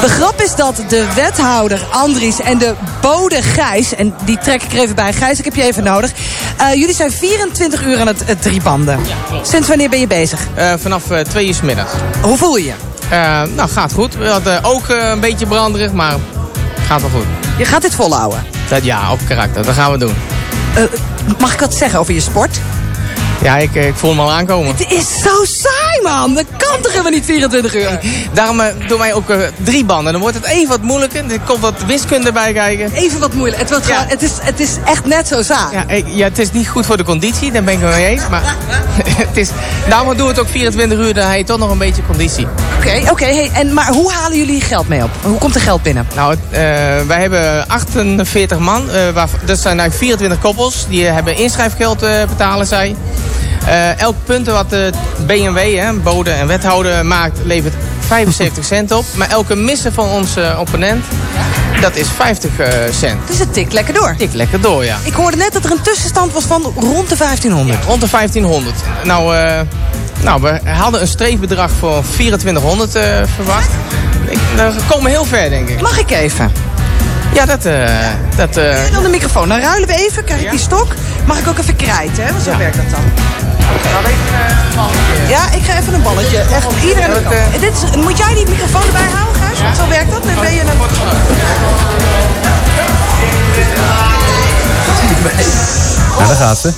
De grap is dat de wethouder Andries en de bode Gijs... en die trek ik er even bij. Gijs, ik heb je even nodig. Eh, jullie zijn 24 uur aan het, het driebanden. Sinds wanneer ben je bezig? Eh, vanaf eh, twee uur 's middags. Hoe voel je je? Nou, gaat goed. We hadden ook een beetje branderig, maar gaat wel goed. Je gaat dit volhouden. Dat, ja, op karakter. Dat gaan we doen. Eh, mag ik wat zeggen over je sport? Ja, ik, eh, ik voel hem al aankomen. Het is zo saai, man. Dat kan toch helemaal niet 24 uur? Daarom eh, doen wij ook eh, drie banden. Dan wordt het even wat moeilijker. Er komt wat wiskunde bij kijken. Even wat moeilijk. Het, wordt gewoon, het, is, het is echt net zo saai. Ja, ik- ja, het is niet goed voor de conditie, daar ben ik het mee eens. Maar het is, daarom doen we het ook 24 uur, dan heb je toch nog een beetje conditie. Oké, oké. hey, en maar hoe halen jullie geld mee op? Hoe komt er geld binnen? Nou, het, wij hebben 48 man. waar, dat zijn eigenlijk 24 koppels. Die hebben inschrijfgeld eh, betalen zij. Eh, elk punt wat de BMW, hè, bode en wethouder, maakt, levert 75 cent op. Maar elke missen van onze opponent, dat is 50 eh, cent. Dus het tikt lekker door. Tikt lekker door, ja. Ik hoorde net dat er een tussenstand was van rond de 1500. Rond de 1500. Nou, eh, nou we hadden een streefbedrag voor 2400 eh, verwacht. Ik, we komen heel ver, denk ik. Mag ik even? Ja, dat... eh dat eh, Dan de microfoon. Dan ruilen we even. Krijg ik die stok. Mag ik ook even krijten, hè? Want zo werkt dat dan. Ja, ik ga even een balletje. Echt, iedereen. dit is, moet jij die microfoon erbij houden, Gijs? Want zo werkt dat. Dan ben je een... Ja, daar gaat ze.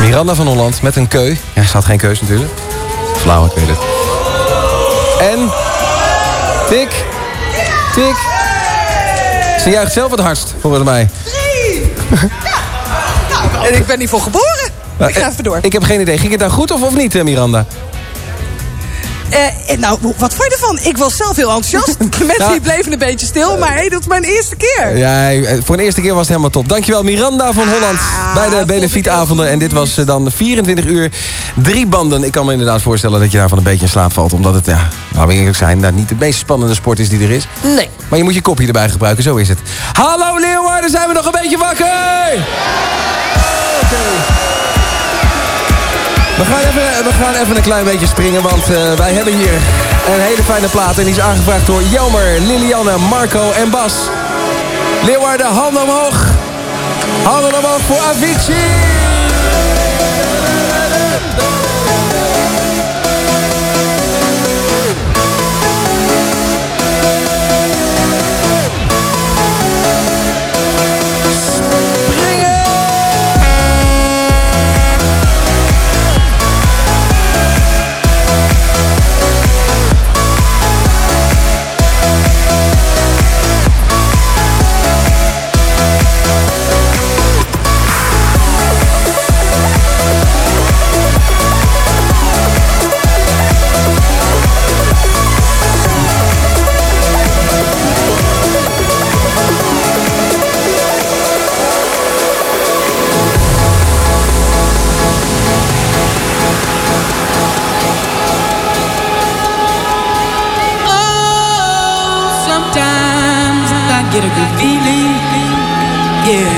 Miranda van Holland met een keu. Ja, ze had geen keus natuurlijk. Flauw, ik weet het. En... Tik. Tik. Ze juicht zelf het hardst, volgens mij. En ik ben niet voor geboren. Ik ga even door. Ik heb geen idee. Ging het nou goed of, of niet, eh, Miranda? Eh, nou, wat vond je ervan? Ik was zelf heel enthousiast. De mensen die bleven een beetje stil. Maar hey, dat is mijn eerste keer. Ja, eh, voor de eerste keer was het helemaal top. Dankjewel Miranda van Holland bij de benefietavonden. En dit was eh, dan 24 uur, drie banden. Ik kan me inderdaad voorstellen dat je daarvan een beetje in slaap valt. Omdat het, ja, laten we eerlijk zijn, dat niet de meest spannende sport is die er is. Nee. Maar je moet je kopje erbij gebruiken, zo is het. Hallo Leeuwarden, zijn we nog een beetje wakker? We gaan, even, we gaan even een klein beetje springen, want eh, wij hebben hier een hele fijne plaat. En die is aangevraagd door Jelmer, Lilianne, Marco en Bas. Leeuwarden, handen omhoog. Handen omhoog voor Avicii. Yeah.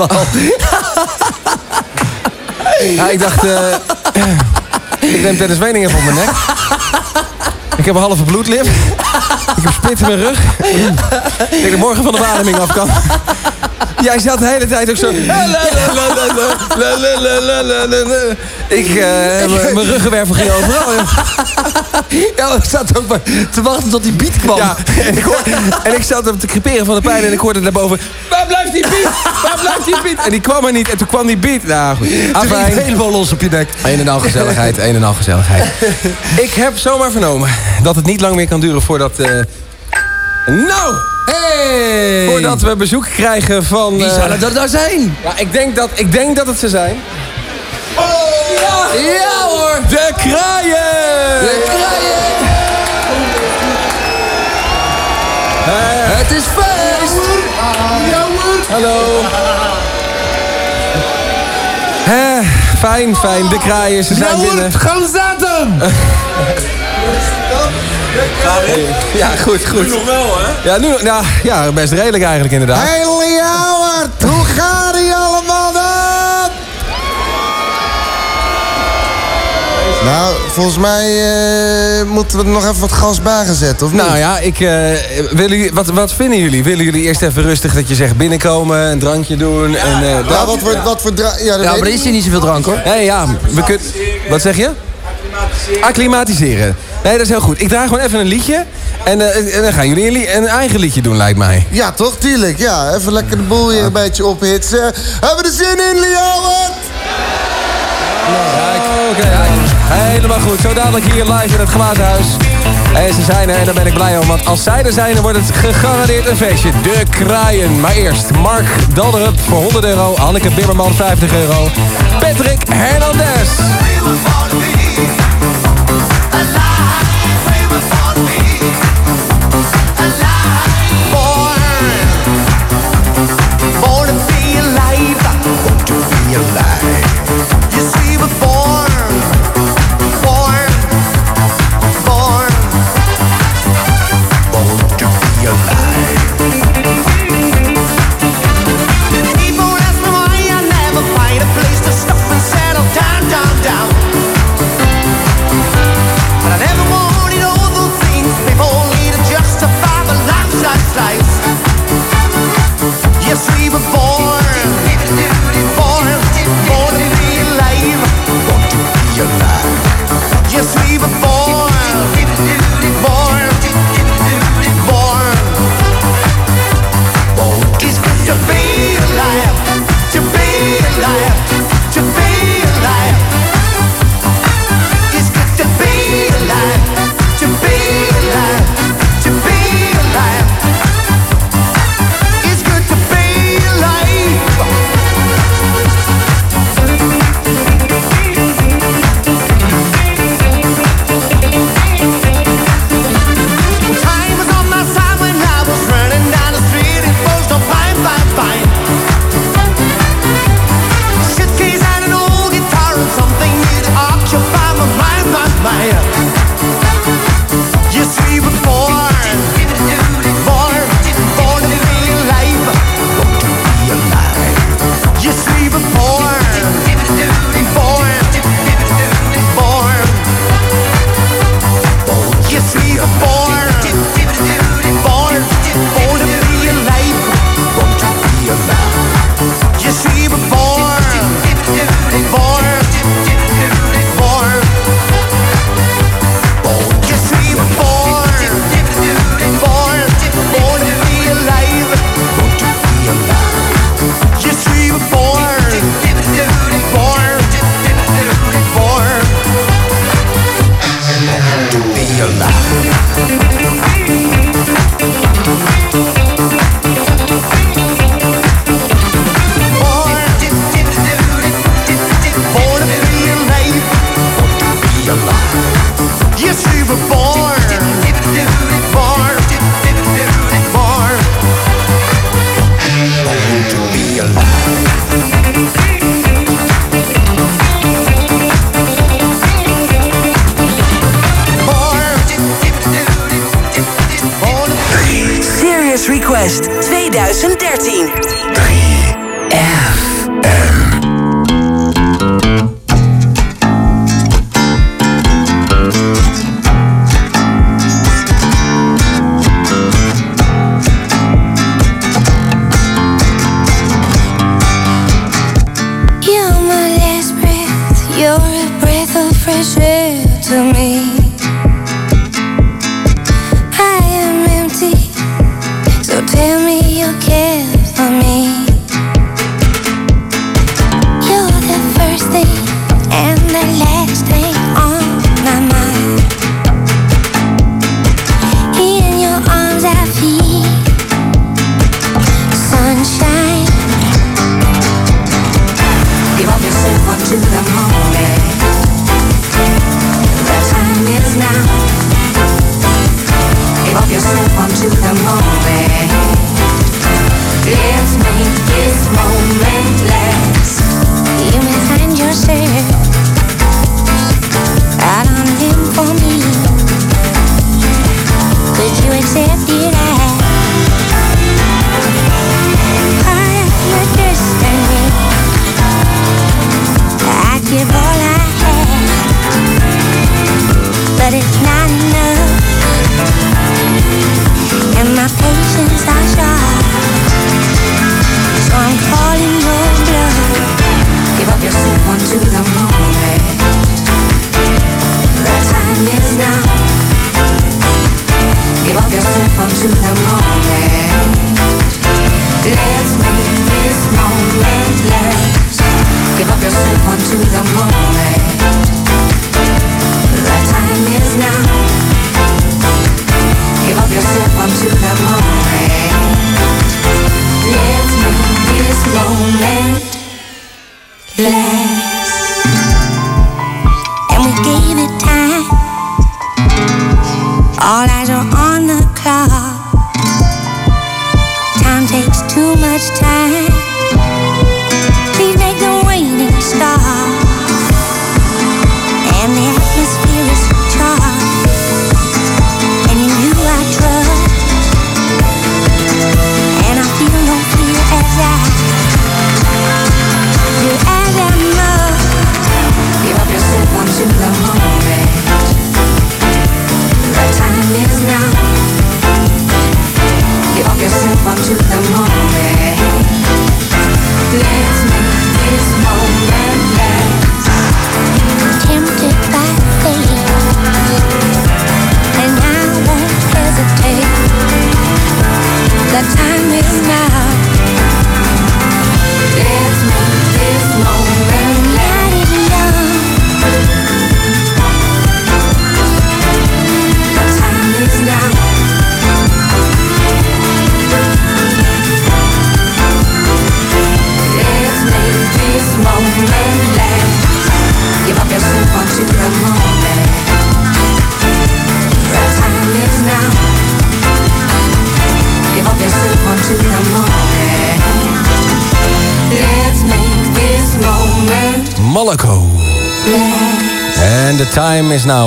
Helemaal. Ja, ik dacht, eh, ik neem Dennis Weningen voor mijn nek. Ik heb een halve bloedlip. Ik heb spit in mijn rug. Ik denk dat morgen van de beademing af kan. Jij zat de hele tijd ook zo... Ik, eh, m- mijn ruggenwervel ging overal. Ja, ik zat ook maar te wachten tot die beat kwam. Ja, en ik, hoor, en ik zat op te creperen van de pijn en ik hoorde daarboven... Waar blijft die beat? Waar blijft die beat? En die kwam er niet en toen kwam die beat. Nou goed, Toen afijn. het helemaal los op je nek. Een en al gezelligheid, een en al gezelligheid. Ik heb zomaar vernomen dat het niet lang meer kan duren voordat... eh, nou! Hey! Voordat we bezoek krijgen van... Wie eh, zou dat nou zijn? Ja, ik denk dat, ik denk dat het ze zijn. Ja! Ja hoor! De kraaien! De kraaien! Eh, Het is feest! Hallo. Eh, fijn, fijn. De kraaien, ze zijn binnen. gaan zaten! Ja, goed, goed. Nu nog wel, hè? Ja, nu nog. Nou, ja, best redelijk eigenlijk inderdaad. Nou, volgens mij eh, moeten we er nog even wat gas bij gaan zetten, of niet? Nou ja, ik, eh, willen jullie, wat, wat vinden jullie? Willen jullie eerst even rustig dat je zegt binnenkomen, een drankje doen? en, eh, Ja, wat voor, wat voor Ja, Ja, maar er is hier niet zoveel drank hoor. Nee, ja, we kunnen... Wat zeg je? Acclimatiseren. Nee, dat is heel goed. Ik draag gewoon even een liedje. En, eh, en dan gaan jullie een, eigen liedje doen, lijkt mij. Ja, toch? Tuurlijk, ja. Even lekker de boel hier een beetje ophitsen. Hebben we er zin in, Ljouwert? Oké, helemaal goed. Zo dadelijk hier live in het glazen. En ze zijn er en daar ben ik blij om. Want als zij er zijn, dan wordt het gegarandeerd een feestje. De kraaien. Maar eerst Mark Dalderup voor 100 euro. Hanneke Bimmerman 50 euro. Patrick Hernandez.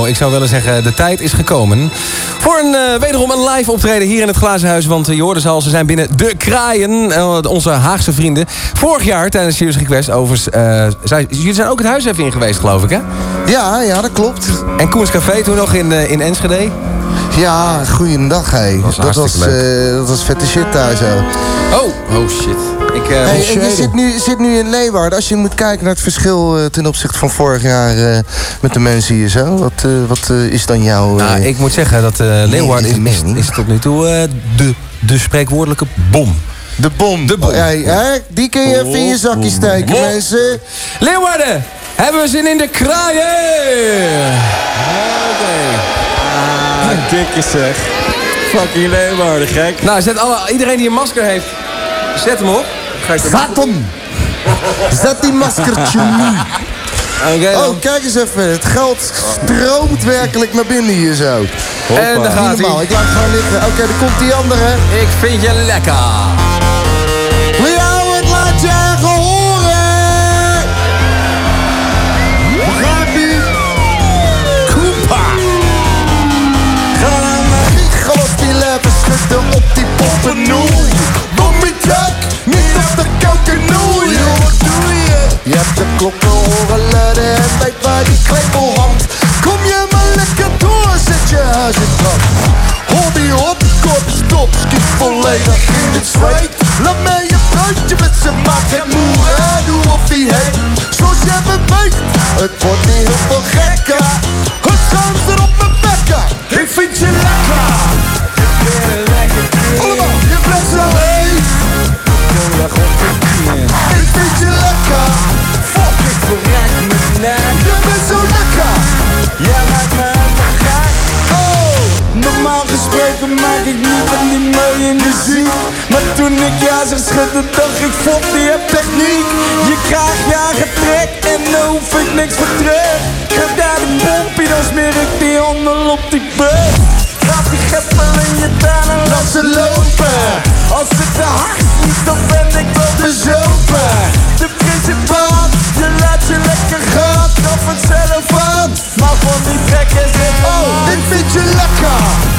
Ik zou willen zeggen, de tijd is gekomen. Voor een, eh, wederom een live optreden hier in het Glazen Huis. Want uh, je hoorde ze al, ze zijn binnen de Kraaien. eh, onze Haagse vrienden. Vorig jaar tijdens Serious Request overigens... zij, jullie zijn ook het huis even in geweest, geloof ik, hè? Ja, ja, dat klopt. En Koens Café toen nog in, in Enschede. Ja, goeiedag, hé. was Dat was, hartstikke eh, dat was vette shit daar zo. Oh, oh shit. Ik, eh, Hey, je zit nu, zit nu in Leeuwarden. Als je moet kijken naar het verschil eh, ten opzichte van vorig jaar eh, met de mensen hier zo. Wat, eh, wat is dan jouw... Nou, ik moet zeggen dat eh Leeuwarden is, is, is tot nu toe eh, de, de spreekwoordelijke bom. De bom. De bom. Die kun je even in je zakje steken, Bom. mensen. Leeuwarden, hebben we zin in de kraaien? Oké. Ah, dikke zeg. Fucking Leeuwarden, gek. Nou, zet alle, iedereen die een masker heeft, zet hem op. Ik Zet die maskertje nu. Oh, kijk eens even. Het geld stroomt werkelijk naar binnen hier zo. En daar gaat hij. ik laat het gewoon liggen. Oké, dan komt die andere. Ik vind je lekker. Leo, het laat je eigen horen. Begrijp je? Koepa. Ga naar die leven schudden op die poppen noei de wat doe je? Je hebt de klokken horen luiden en weet waar die klepel hangt. Kom je maar lekker door, zet je huis in brand. Hobby, hop, kop, stop, skip volledig in het zweet. Laat mij je bruidje met z'n maat En moe. Doe of die heet, zoals jij me weet. Het wordt niet heel veel gekker. Het gaat erop. Gesproken maak ik niet van die mooie muziek Maar toen ik ja zag schudden dacht ik fuck die heb techniek. Je krijgt ja getrek en dan hoef ik niks voor terug. Geef daar de pompie dan smeer ik die handel op die bus Graaf die geppel in je tuin en laat ze lopen. Als het te hard is dan ben ik wel bezopen De principaal, je laat je lekker gaan. Het zelf aan, maar van die trekkers in Oh, ik vind je lekker.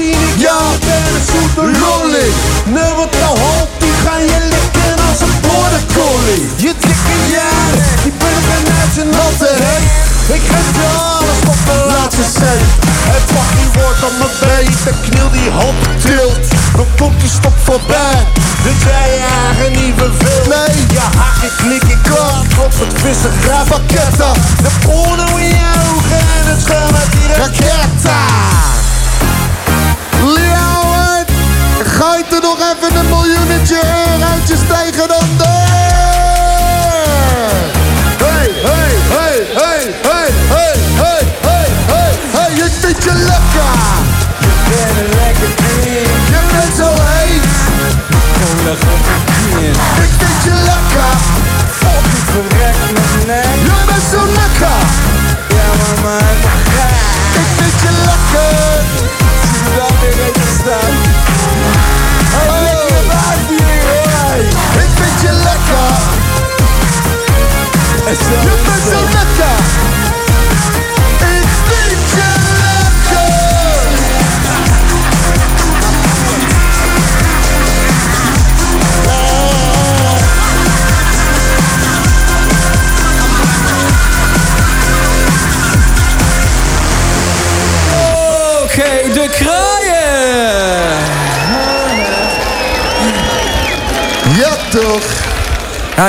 kaas, ja, ben een zoete lolly. Nee, wat nou halt, die gaan je likken als een border collie. Je dikke jaren, die burger uit zijn natte hek. Ik geef je alles op de laatste cent. Het niet wordt op mijn de kniel die hop tilt. Dan komt die stop voorbij. De jij je eigen niet verveelt. Nee, je haak ik klik ik klap op het vissen pakketten. De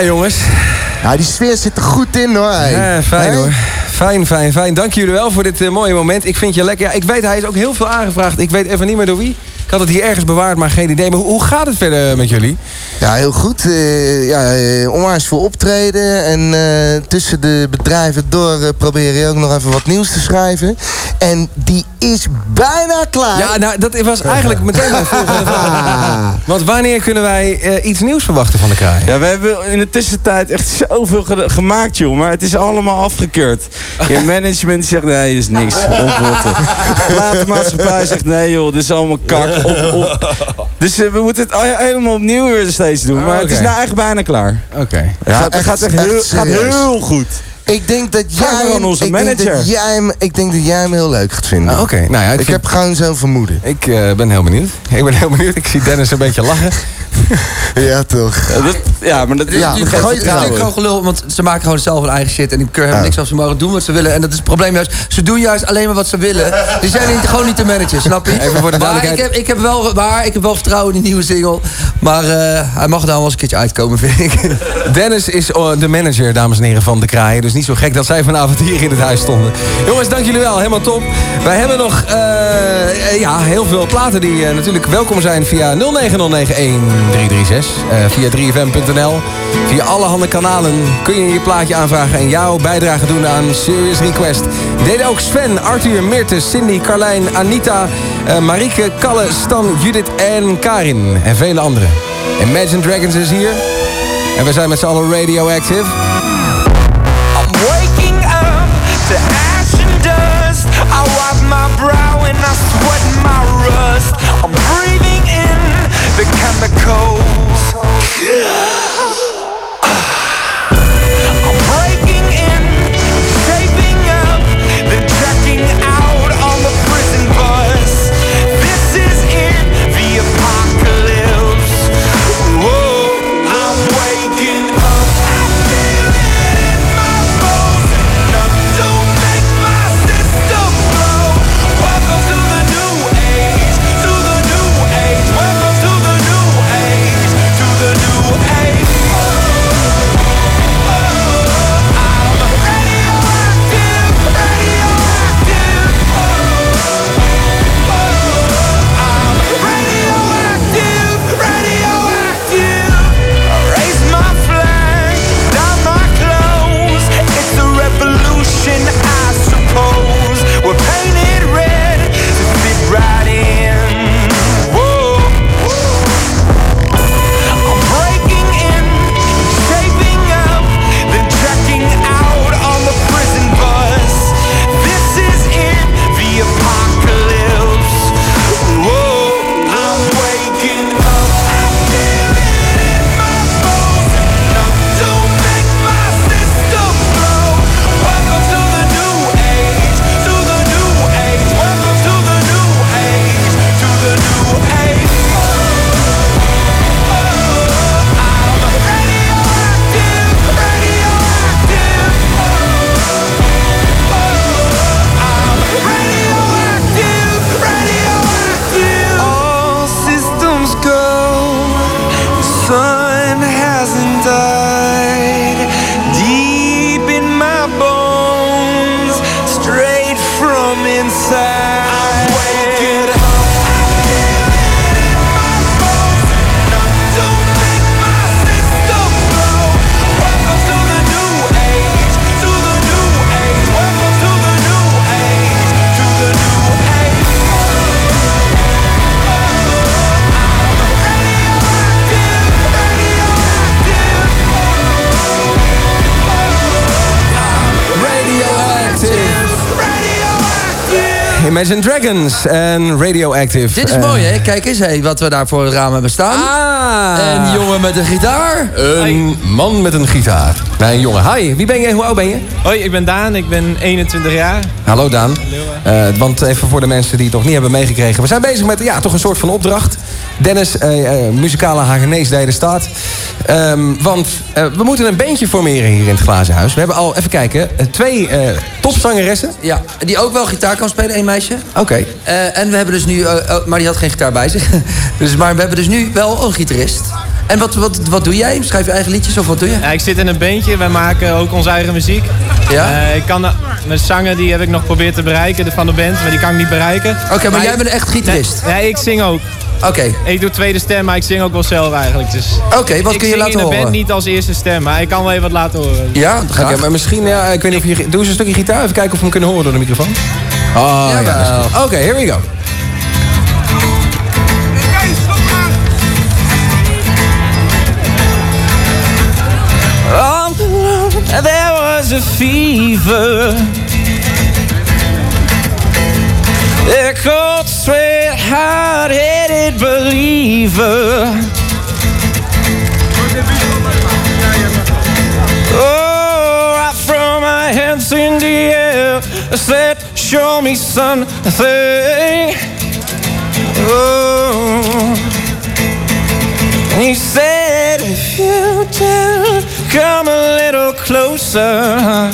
Ja, jongens. Ja, die sfeer zit er goed in, hoor. hey. Ja, fijn Hey? hoor. Fijn, fijn, fijn. Dank jullie wel voor dit eh, mooie moment. Ik vind je lekker. Ja, ik weet, hij is ook heel veel aangevraagd. Ik weet even niet meer door wie. Ik had het hier ergens bewaard, maar geen idee. Maar hoe, hoe gaat het verder met jullie? Ja, heel goed. Eh, ja, eh, onwijs veel optreden. En eh, tussen de bedrijven door eh, probeer je ook nog even wat nieuws te schrijven. En die is bijna klaar. Ja, nou, dat was eigenlijk meteen mijn volgende vraag. Want wanneer kunnen wij eh, iets nieuws verwachten van de kraai? Ja, we hebben in de tussentijd echt zoveel ge- gemaakt, joh. Maar het is allemaal afgekeurd. Je management zegt, nee, is niks. Oplotten. Platenmaatschappij zegt, nee joh, dit is allemaal kak. Op, op. Dus eh, we moeten het al- helemaal opnieuw weer steeds doen. Maar het is nou eigenlijk bijna klaar. Oké. Ja, het gaat echt, heel, gaat heel goed. Ik denk dat jij hem, onze ik denk manager. dat jij hem, ik denk dat jij hem heel leuk gaat vinden. Ah, Oké, nou ja, ik, Ik vind- heb gewoon zo'n vermoeden. ik eh, ben heel benieuwd. Ik ben heel benieuwd. Ik zie Dennis een beetje lachen. Ja, toch. Ja, dat, ja maar dat, Ja, is vertrouwen. natuurlijk gewoon gelul, want ze maken gewoon zelf hun eigen shit. En die kunnen hebben Ja. niks of ze mogen doen wat ze willen. En dat is het probleem juist. Ze doen juist alleen maar wat ze willen. Die zijn niet, gewoon niet te managen, snap je? Even voor de maar ik heb, ik, heb wel, maar ik heb wel vertrouwen in die nieuwe single. Maar eh, hij mag daar wel eens een keertje uitkomen, vind ik. Dennis is eh, de manager, dames en heren, van de kraaien. Dus niet zo gek dat zij vanavond hier in het huis stonden. Jongens, dank jullie wel. Helemaal top. Wij hebben nog eh, eh, ja, heel veel platen die eh, natuurlijk welkom zijn via 336. Eh, via 3fm.nl. Via alle handen kanalen kun je je plaatje aanvragen... en jouw bijdrage doen aan Serious Request. Deden ook Sven, Arthur, Meerte, Cindy, Carlijn, Anita... Uh, Marieke, Kalle, Stan, Judith en Karin. En vele anderen. Imagine Dragons is hier. En we zijn met z'n allen radioactive. I'm waking up dust. I wipe my brow and I sweat my rust. the cold. Yeah. Imagine Dragons en Radioactive. Dit is mooi, hè? Kijk eens hé, wat we daar voor het raam hebben staan. Ah. Een jongen met een gitaar. Een man met een gitaar. Nee, een jongen. Hi, wie ben je? Hoe oud ben je? Hoi, ik ben Daan, ik ben 21 jaar. Hallo Daan. Eh, want even voor de mensen die het nog niet hebben meegekregen. We zijn bezig met ja, toch een soort van opdracht. Dennis, eh, eh, muzikale Hagenees deed de staat. Ehm, want eh, we moeten een beentje formeren hier in het Glazen Huis. We hebben al, even kijken, twee eh, topzangeressen. Ja, die ook wel gitaar kan spelen, één meisje. Oké. Eh, en we hebben dus nu, eh, oh, maar die had geen gitaar bij zich. dus, maar we hebben dus nu wel een gitarist. En wat, wat, wat doe jij? Schrijf je eigen liedjes of wat doe je? Ja, ik zit in een bandje, wij maken ook onze eigen muziek. Ja? Eh, ik kan, mijn zangen die heb ik nog geprobeerd te bereiken de van de band, maar die kan ik niet bereiken. Oké, maar jij bent echt gitarist? Nee, nee, ik zing ook. Oké. Ik doe tweede stem, maar ik zing ook wel zelf eigenlijk. Dus Oké, wat ik kun je zing laten in de horen? band niet als eerste stem, maar ik kan wel even wat laten horen. Ja, Oké, maar misschien, ja, ik weet niet of je... Doe eens een stukje gitaar, even kijken of we hem kunnen horen door de microfoon. Oh, ja. Oké, here we go. There was a fever. Cold, hard-headed believer. Oh, I throw my hands in the air. I said, show me something. Oh. And he said, if you dare come a little closer.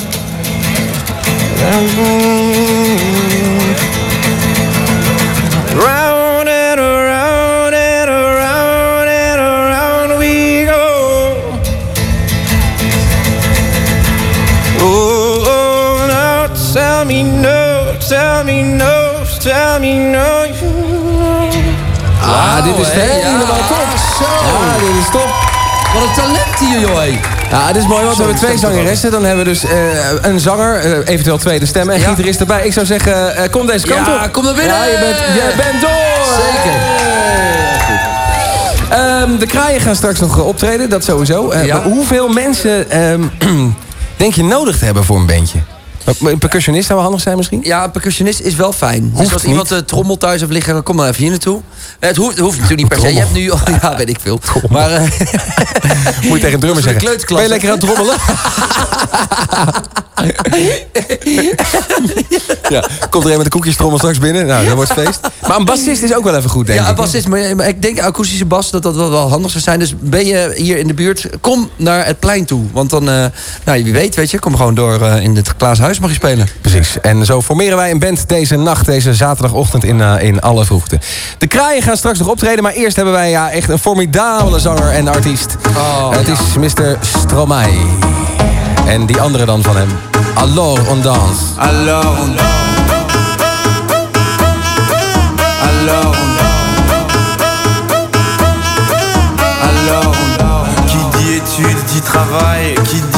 Dit is helemaal top. Ja, dit is top. Wat een talent hier, joh. hé. Ja, dit is mooi, want we hebben twee zangeressen. Dan hebben we dus eh, een zanger, eh, eventueel tweede stem en gitarist erbij. Ik zou zeggen, eh, kom deze kant Ja, op. kom naar binnen. Ja, je bent, je bent door. Zeker. Ehm, de kraaien gaan straks nog optreden, dat sowieso. Ja. hoeveel mensen ehm, denk je nodig te hebben voor een bandje? Een percussionist zou wel handig zijn misschien? Ja, een percussionist is wel fijn. dus als iemand de trommel thuis heeft liggen, kom dan even hier naartoe. Eh, Het hoeft, het hoeft natuurlijk niet per se. Je hebt nu... Ja, weet ik veel. Maar... eh, Moet je tegen een drummer de zeggen. Ben je lekker aan het trommelen? ja, komt er een met de koekjestrommel straks binnen? Nou, dat wordt feest. Maar een bassist is ook wel even goed, denk Ja, ik. een bassist. Maar, maar ik denk akoestische bas dat dat wel, handig zou zijn. Dus ben je hier in de buurt, kom naar het plein toe. Want dan, eh, nou, wie weet, weet je, kom gewoon door eh, in het glazen mag je spelen. Precies. En zo formeren wij een band deze nacht, deze zaterdagochtend in, eh, in alle vroegte. De kraaien gaan straks nog optreden, maar eerst hebben wij ja, echt een formidabele zanger en artiest. het is Mr. Stromae. En die andere dan van hem. Alors on danse. Alors on Alors Alors Qui dit études dit travail Qui dit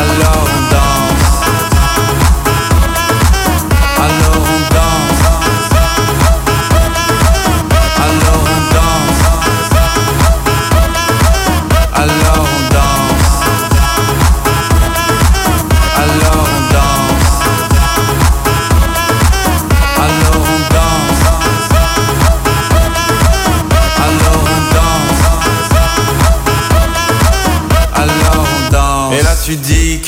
alone.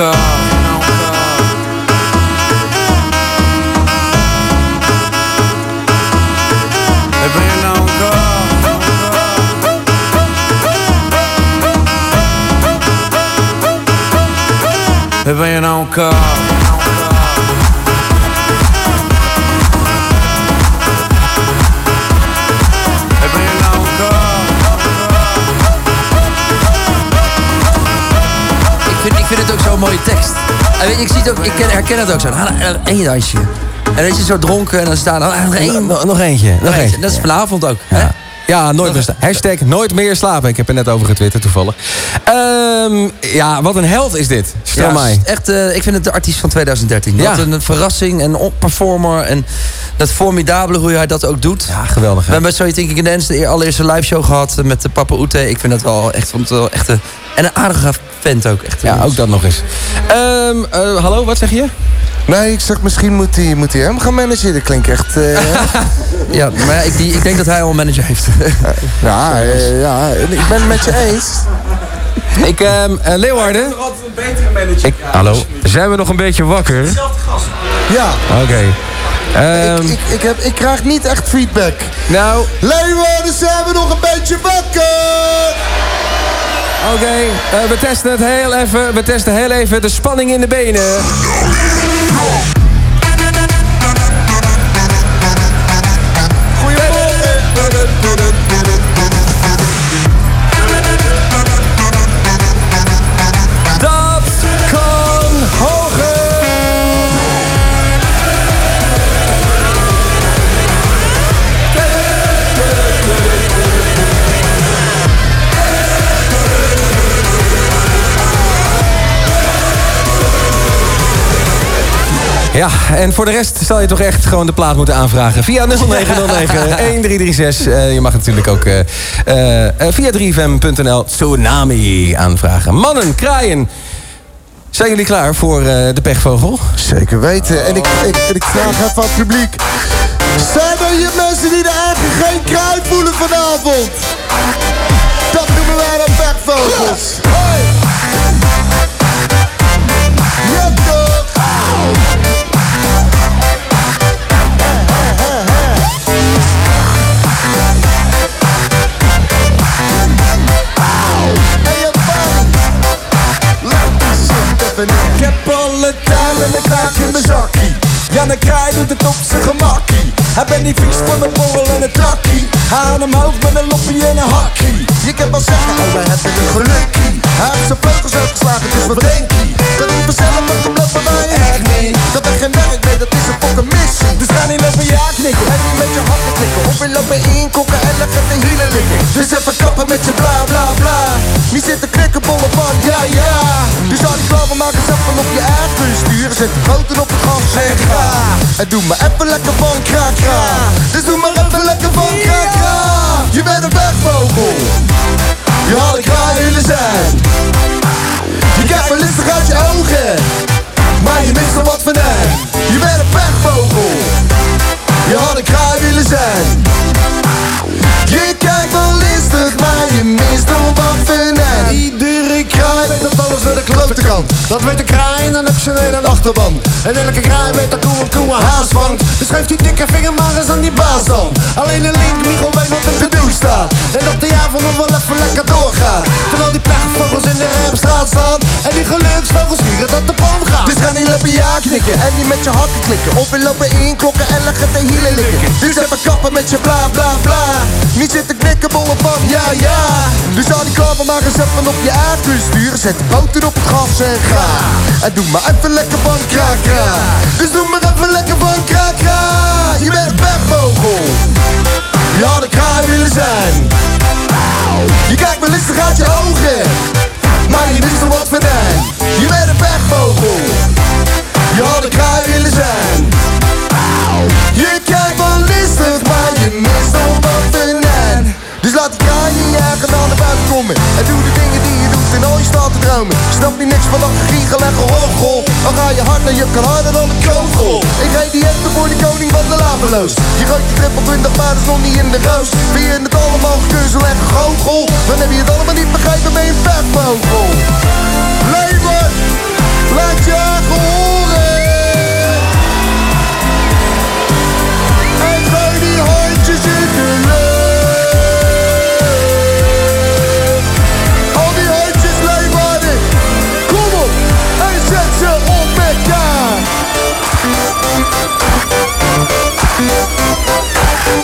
Ben y'en a encore. Eh ben y'en a encore. Eh mooie tekst. En weet je, ik, zie het ook, ik ken, herken het ook zo. Één dansje. En dan is je zo dronken en dan staan er nog één. Nog, nog eentje. Nog eentje. Dat is vanavond ook. Hè? Ja, nooit meer slapen. Hashtag nooit meer slapen. Ik heb er net over getwitterd toevallig. Ehm, ja, wat een held is dit. Stromae. Ja, echt, eh, ik vind het de artiest van 2013. Ja. Wat een verrassing en een performer. En dat formidabele hoe hij dat ook doet. Ja, geweldig. We hebben bij So Think in Dance de allereerste live show gehad eh, met de Papa Oete. Ik vind dat wel echt, vond het wel echt een, en een aardige vent ook. Echt, Ja, ook dat nog eens. Ehm, eh, hallo, wat zeg je? Nee, ik zeg misschien moet hij moet hij hem gaan managen. Dat klinkt echt... eh, Ja, maar ja, ik, die, ik denk dat hij al een manager heeft. ja, eh, ja, ik ben het met je eens. Ik, ehm eh, Leeuwarden. Ik, hallo, zijn we nog een beetje wakker? Ja. Oké. Ehm, Ik, ik, heb, ik krijg niet echt feedback. nou, Leeuwarden, zijn we nog een beetje wakker? Oké. eh, we testen het heel even. We testen heel even de spanning in de benen. Ja, en voor de rest zal je toch echt gewoon de plaat moeten aanvragen. Via 0909 1336. Eh, je mag natuurlijk ook eh, eh, via 3fm.nl Tsunami aanvragen. Mannen, kraaien. Zijn jullie klaar voor eh, de pechvogel? Zeker weten. En ik, ik, en ik vraag even aan het publiek. Zijn er hier mensen die de eigen geen kruid voelen vanavond? Dat noemen wij dan pechvogels. Alle tuin en de kraak in mijn zakkie. Jan Kraai doet het op zijn gemakkie. Hij bent niet vies van een borrel en een takkie. Haan omhoog met een loppie en een hakkie. Je kan wel zeggen, oh wij hebben een gelukkie. Hij heeft zijn vleugels uitgeslagen, dus wat denk je? Dat hij vanzelf ook komt lopen bij echt niet. Dat er geen werk nee, dat is een fucking missie. Dus ga niet lopen ja knikken, en niet met je hakken klikken. Of weer lopen inkokken en lekker de hielen likken. Dus even kappen met je bla bla bla. Wie zit te knikken, bollen van ja ja. Dus al die klappen maken zelf van op je eigen sturen. Zet de boter op het gas en ga. En doe maar even lekker van kra kra. Dus doe maar Dat weet de kraai en dan heb weer een achterban. En elke kraai weet dat hoe een koe een haas vangt. Dus geeft die dikke vinger maar eens aan die baas dan. Alleen de link Michel weet wat er te doen staat. En dat de avond nog wel even lekker doorgaat. Terwijl die pechvogels in de remstraat staan. En die geluksvogels vieren dat de pan gaat. Dus ga niet lopen ja knikken en niet met je hakken klikken. Of weer lopen inklokken en leggen de hielen likken. Dus even kappen met je bla bla bla. Niet zitten knikken, bollen van ja ja. Dus al die klappen maar eens even op je aard kunnen sturen. Zet de boter op het gas en ga. En doe maar even lekker van kra kra. Dus doe maar even lekker van kra kra. Je bent een pechvogel. Je had een kraai willen zijn. Je kijkt me listig uit je ogen. Maar je mist er wat venijn. Je bent een pechvogel. Je had een kraai willen zijn. Je kijkt wel listig, maar je mist nog wat venijn. Dus laat die kraai naar. En doe de dingen die je doet en al je staat te dromen. Snap niet niks van dat gegiegel en gehoorgol. Dan ga je hard en je kan harder dan een kogel. Ik reed die echte voor de koning van de laveloos. Je gooit die triple 20 maar zon niet in de roos. Vind je het allemaal gekeuzel en gegoochel? Dan heb je het allemaal niet begrepen, ben je een pechvogel. Leven, laat je eigen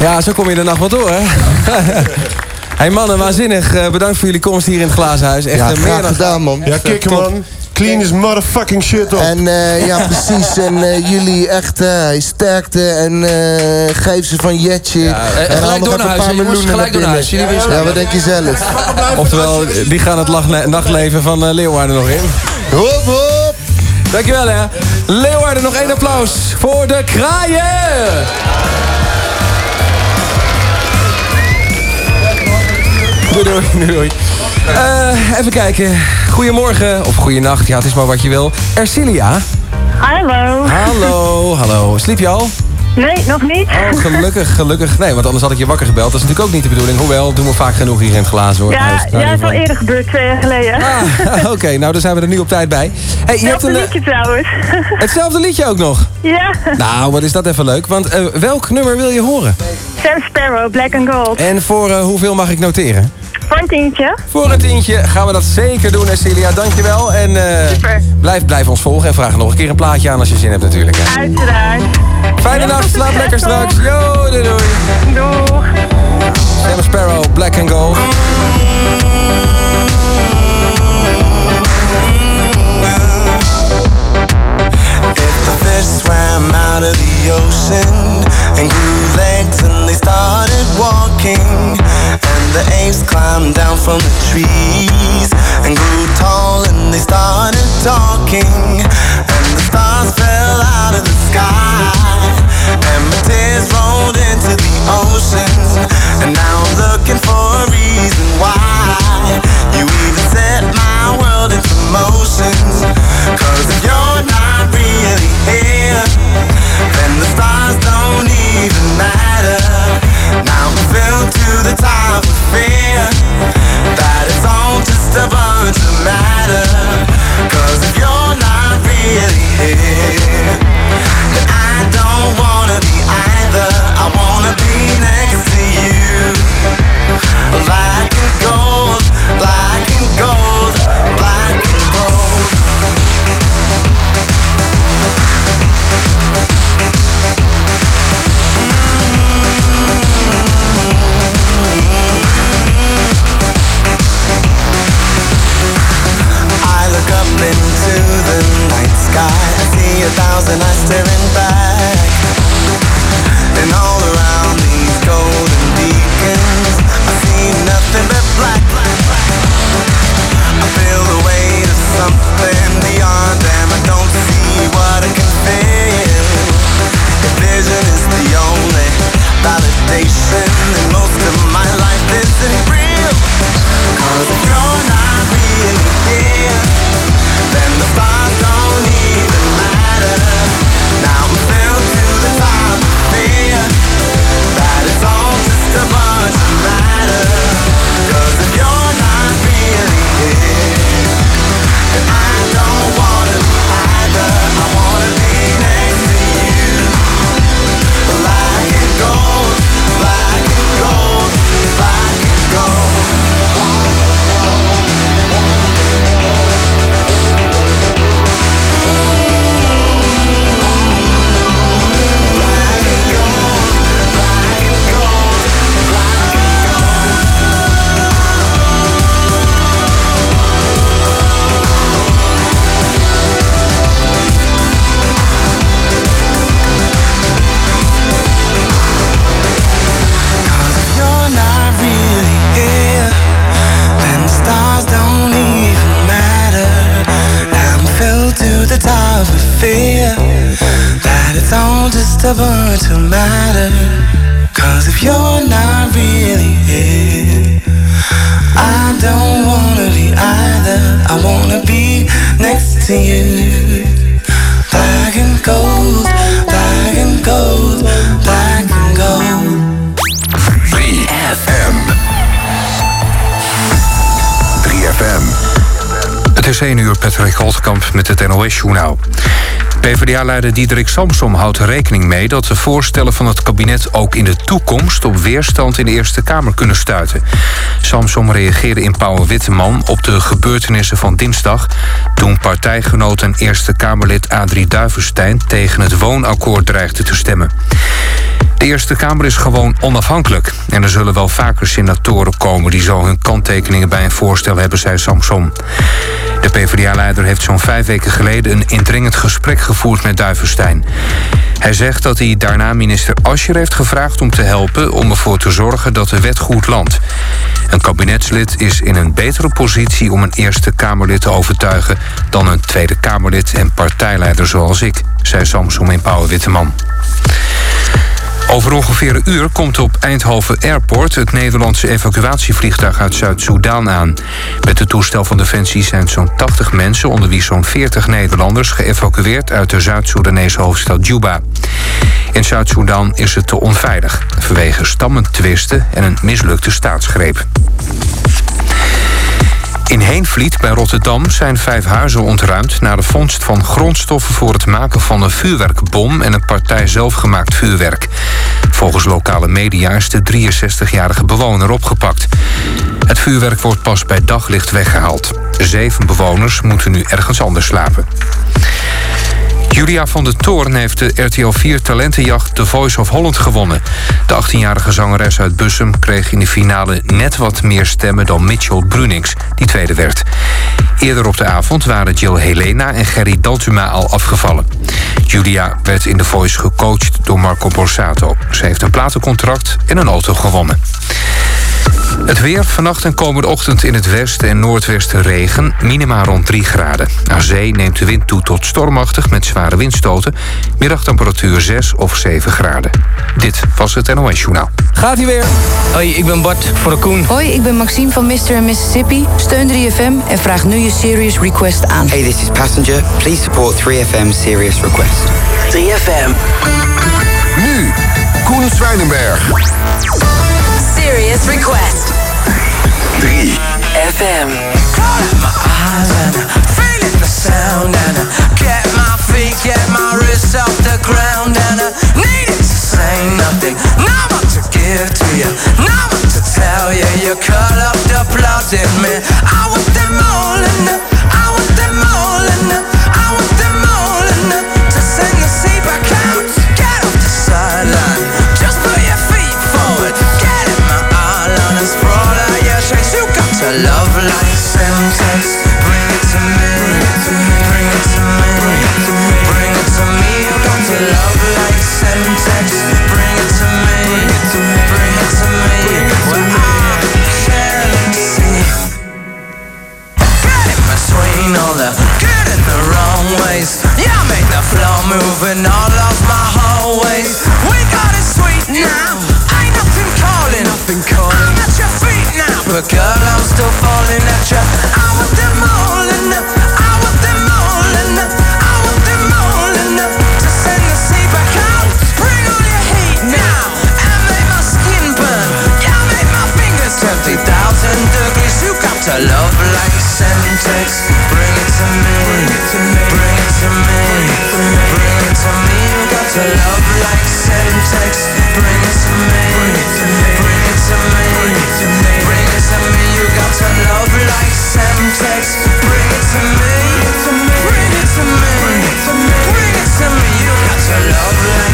Ja, zo kom je de nacht wel door, hè? hey mannen, waanzinnig. Eh, Bedankt voor jullie komst hier in het glazen huis. Echt Ja, eh, meer dan gedaan, man. Ja, kikker Top. man. Clean is motherfucking shit op. En eh, ja, precies. En eh, jullie echt eh, sterkte en eh geef ze van Jetje. eh, en gelijk door even naar een huis, paar jongens. miljoenen Gelijk door naar huis. Jullie wisten- Ja, wat denk je zelf? Oftewel, die gaan het nachtleven van Leeuwarden nog in. Hop, hop. Dankjewel, hè. Leeuwarden, nog één applaus voor de kraaien. Doei, doei, doei, doei. Eh, even kijken. Goedemorgen, of goeienacht, ja, het is maar wat je wil. Ercilia. Hallo. Hallo, hallo. Sliep je al? Nee, nog niet. Oh, gelukkig, gelukkig. Nee, want anders had ik je wakker gebeld. Dat is natuurlijk ook niet de bedoeling. Hoewel, doen we vaak genoeg hier in het glazen hoor. Ja, Huis, ja, het is al eerder gebeurd, twee jaar geleden. Ah, Oké, nou dan zijn we er nu op tijd bij. Hey, je hebt Hetzelfde een, eh, liedje trouwens. hetzelfde liedje ook nog. ja. Nou, wat is dat even leuk. Want eh, welk nummer wil je horen? Sam Sparrow, Black and Gold. En voor eh, hoeveel mag ik noteren? Voor een tientje. Voor een tientje gaan we dat zeker doen, Cecilia. Dankjewel. En eh, blijf, blijf ons volgen en vraag nog een keer een plaatje aan als je zin hebt natuurlijk. Hè. Uiteraard. Fijne nacht, slaap lekker straks. Yo, doei doei. Doeg. Sam Sparrow, Black and Gold. Fish swam out of the ocean and grew legs and they started walking, the apes climbed down from the trees and grew tall and they started talking, and the stars fell out of the sky, and my tears rolled into the ocean, and now I'm looking for a reason why you even set my world into motion. Cause if you're not really here, to the top of fear. That it's all just a bunch of if you're not really here Then I don't wanna be either. I wanna be next. Is 1 uur, Patrick Holtkamp met het NOS-journaal. PvdA-leider Diederik Samsom houdt rekening mee... dat de voorstellen van het kabinet ook in de toekomst... op weerstand in de Eerste Kamer kunnen stuiten. Samsom reageerde in Pauw Witteman op de gebeurtenissen van dinsdag... toen partijgenoot en Eerste Kamerlid Adrie Duivenstein... tegen het woonakkoord dreigde te stemmen. De Eerste Kamer is gewoon onafhankelijk. En er zullen wel vaker senatoren komen... die zo hun kanttekeningen bij een voorstel hebben, zei Samson. De PvdA-leider heeft zo'n vijf weken geleden... een indringend gesprek gevoerd met Duivenstein. Hij zegt dat hij daarna minister Ascher heeft gevraagd om te helpen... om ervoor te zorgen dat de wet goed landt. Een kabinetslid is in een betere positie om een Eerste Kamerlid te overtuigen... dan een Tweede Kamerlid en partijleider zoals ik, zei Samson in Pauw Witteman. Over ongeveer een uur komt op Eindhoven Airport... het Nederlandse evacuatievliegtuig uit Zuid-Soedan aan. Met het toestel van Defensie zijn zo'n 80 mensen... onder wie zo'n 40 Nederlanders geëvacueerd... uit de Zuid-Soedanese hoofdstad Juba. In Zuid-Soedan is het te onveilig... vanwege stammentwisten en een mislukte staatsgreep. In Heenvliet bij Rotterdam zijn vijf huizen ontruimd... na de vondst van grondstoffen voor het maken van een vuurwerkbom... en een partij zelfgemaakt vuurwerk. Volgens lokale media is de 63-jarige bewoner opgepakt. Het vuurwerk wordt pas bij daglicht weggehaald. Zeven bewoners moeten nu ergens anders slapen. Julia van der Toorn heeft de RTL 4 talentenjacht The Voice of Holland gewonnen. De 18-jarige zangeres uit Bussum kreeg in de finale net wat meer stemmen dan Mitchell Brunings, die tweede werd. Eerder op de avond waren Jill Helena en Gerry Daltuma al afgevallen. Julia werd in The Voice gecoacht door Marco Borsato. Ze heeft een platencontract en een auto gewonnen. Het weer vannacht en komende ochtend in het westen en noordwesten regen. Minima rond 3 graden. Aan zee neemt de wind toe tot stormachtig met zware windstoten. Middagtemperatuur 6 of 7 graden. Dit was het NOS Journaal. Gaat hij weer? Hoi, ik ben Bart voor de Koen. Hoi, ik ben Maxime van Mr. Mississippi. Steun 3FM en vraag nu je Serious Request aan. Hey, this is Passenger. Please support 3FM Serious Request. 3FM. Nu, Koen Zwijnenberg. Serious Request. 3 FM. My eyes and I Feeling the sound and I get my feet, get my wrists off the ground and I needed to say nothing. Not much to give to you, not much to tell you. You cut up the blood in me. I want them all in the, the floor move in all of my hallways. We got it sweet now. Ain't nothing calling. Nothing calling. I'm at your feet now. But girl, I'm still falling at you. I want them all. I want them all in. I want them all in. To send the sea back out. Bring on your heat now. And make my skin burn. Yeah, make my fingers 20,000 degrees. You got to love like Semtex. Bring it to me. Bring it to me. Bring it to me. To love like. Bring it to me. Bring it to me. Bring it to me. Bring it to me. You got to love like Semtex. Bring it to me. Bring it to me. Bring it to me. You got to love like.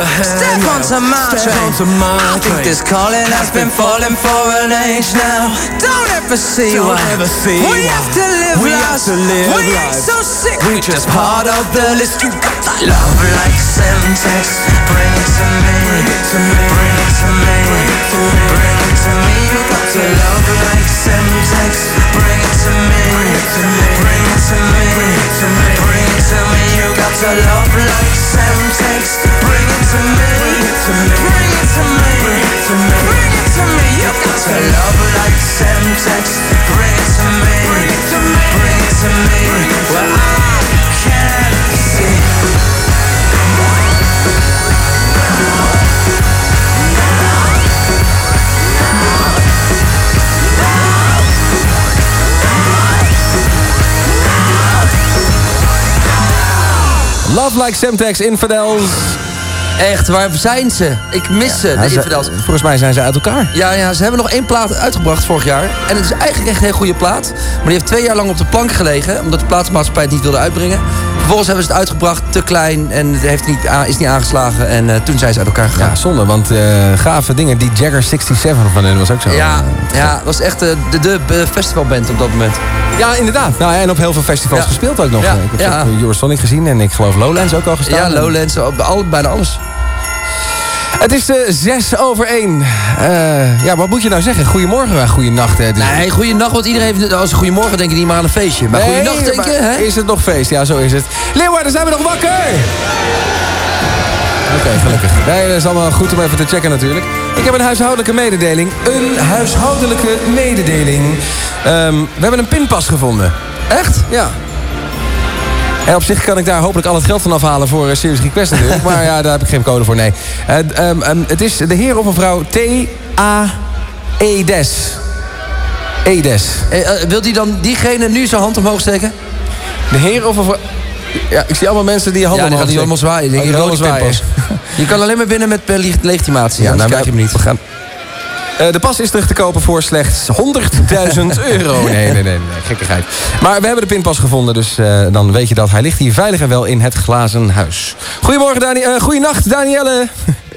Onto my Step train. onto my I think train. this calling has been falling for an age now. Don't ever see Don't why. ever see we why. have to live We lives. have to live we ain't so sick. We just part of the list. You got that love like Semtex. Bring it to me. Bring it to me. Bring it to me. Bring it to me. Bring it to me. You got to love like Semtex. Bring it to me. Bring it to me. Bring it to me. Bring it to me. To me. You got to love like to me. Bring it to me. Bring it to me. Bring it to me. Bring it to me. You got to love like Semtex. Bring it to me. Bring it to me. Bring it to me. Well, I can't see. Love Like Semtex, Infidels. Echt, waar zijn ze? Ik mis ze, de Infidels. Volgens mij zijn ze uit elkaar. Ja, ja, ze hebben nog één plaat uitgebracht vorig jaar. En het is eigenlijk echt een goede plaat. Maar die heeft twee jaar lang op de plank gelegen. Omdat de plaatsmaatschappij het niet wilde uitbrengen. Vervolgens hebben ze het uitgebracht, te klein. En het heeft niet, is niet aangeslagen. En eh, toen zijn ze uit elkaar gegaan. Ja, zonde, want eh, gave dingen. Die Jagger 67 van hen was ook zo. Ja, eh, ja, was echt de, de, de festivalband op dat moment. Ja, inderdaad. Nou, en op heel veel festivals Ja. gespeeld ook nog. Ja, Ik heb ja. Eurosonic gezien en ik geloof Lowlands ook al gestaan. Ja, Lowlands, op al, bijna alles. Het is eh, zes over één. Eh, ja, wat moet je nou zeggen? Goedemorgen, uh, goeienacht. Hè. Is- Nee, goeienacht, want iedereen heeft... Als goedemorgen denken niet maar aan een feestje. Maar Nee, goeienacht denken, hè? Is het nog feest? Ja, zo is het. Leeuwarden, zijn we nog wakker? Oké, gelukkig. Nee, dat is allemaal goed om even te checken natuurlijk. Ik heb een huishoudelijke mededeling. Een huishoudelijke mededeling. Ehm, we hebben een pinpas gevonden. Echt? Ja. En op zich kan ik daar hopelijk al het geld van afhalen voor uh, Serious Request natuurlijk. maar ja, daar heb ik geen code voor, nee. Eh, ehm, ehm, het is de heer of mevrouw T-A-E-Des. Edes. Eh, eh, wil die dan diegene nu zijn hand omhoog steken? De heer of mevrouw... Ja, ik zie allemaal mensen die handen Ja, die gaan die allemaal omhoog zwaaien. Die Oh, die pinpas. Je kan alleen maar binnen met eh, leg- legitimatie. Ja, Ja, nou, krijg je hem niet. We gaan... Eh, de pas is terug te kopen voor slechts 100.000 euro. Nee, nee, nee, nee, gekkigheid. Maar we hebben de pinpas gevonden, dus eh, dan weet je dat. Hij ligt hier veilig en wel in het glazen huis. Goedemorgen, Dani eh goeienacht, Danielle.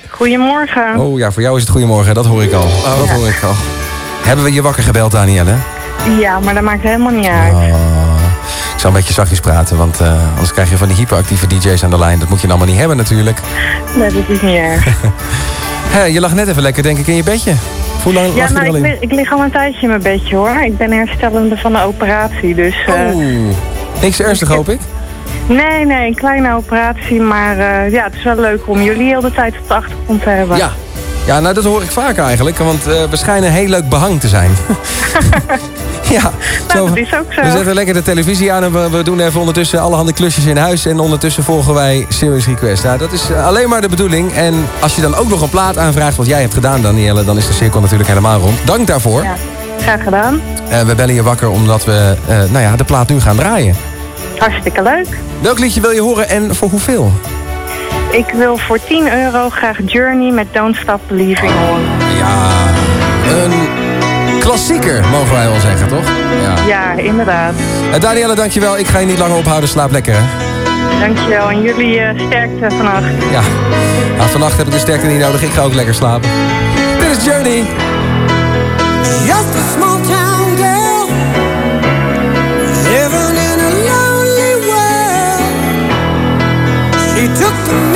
Goedemorgen. Oh ja, voor jou is het goedemorgen, dat hoor ik al. Oh, dat hoor ik al. Hebben we je wakker gebeld, Danielle? Ja, maar dat maakt helemaal niet uit. Oh. Ik zal een beetje zachtjes praten, want eh, anders krijg je van die hyperactieve DJ's aan de lijn. Dat moet je allemaal niet hebben natuurlijk. Nee, dat is niet erg. Hé, je lag net even lekker, denk ik, in je bedje. Hoe lang lag Ja, er nou, al ik, in? lig, ik lig al een tijdje in mijn bedje hoor. Ik ben herstellende van de operatie, dus... eh, Oeh, niks ernstig hoop ik? Nee, nee, een kleine operatie, maar eh, ja, het is wel leuk om jullie heel de tijd op de achtergrond te hebben. Ja. Ja, nou dat hoor ik vaak eigenlijk, want eh, we schijnen heel leuk behang te zijn. ja, Nou, dat is ook zo. We zetten lekker de televisie aan en we, we doen even ondertussen allerhande klusjes in huis. En ondertussen volgen wij Serious Request. Nou, dat is eh, alleen maar de bedoeling. En als je dan ook nog een plaat aanvraagt wat jij hebt gedaan, Danielle, dan is de cirkel natuurlijk helemaal rond. Dank daarvoor. Ja, graag gedaan. Eh, we bellen je wakker omdat we nou ja, de plaat nu gaan draaien. Hartstikke leuk. Welk liedje wil je horen en voor hoeveel? Ik wil voor 10 euro graag Journey met Don't Stop Believing horen. Ja, een klassieker, mogen wij wel zeggen, toch? Ja. Ja, inderdaad. Eh, Danielle, dankjewel. Ik ga je niet langer ophouden. Slaap lekker, hè? Dankjewel. En jullie eh, sterkte vannacht. Ja. Nou, vannacht heb ik de sterkte niet nodig. Ik ga ook lekker slapen. Dit is Journey. Just a small town girl living in a lonely world. She took the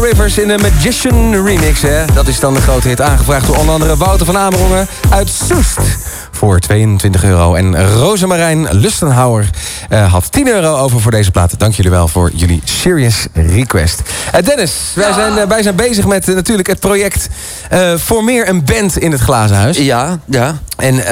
Rivers in de Magician remix. Hè? Dat is dan de grote hit aangevraagd door onder andere Wouter van Amerongen uit Soest. Voor 22 euro. En Rosemarijn Lustenhouwer eh, had 10 euro over voor deze plaat. Dank jullie wel voor jullie serious request. Eh, Dennis, wij zijn, eh, wij zijn bezig met natuurlijk het project Voor meer een band in het glazen huis. Ja, ja. En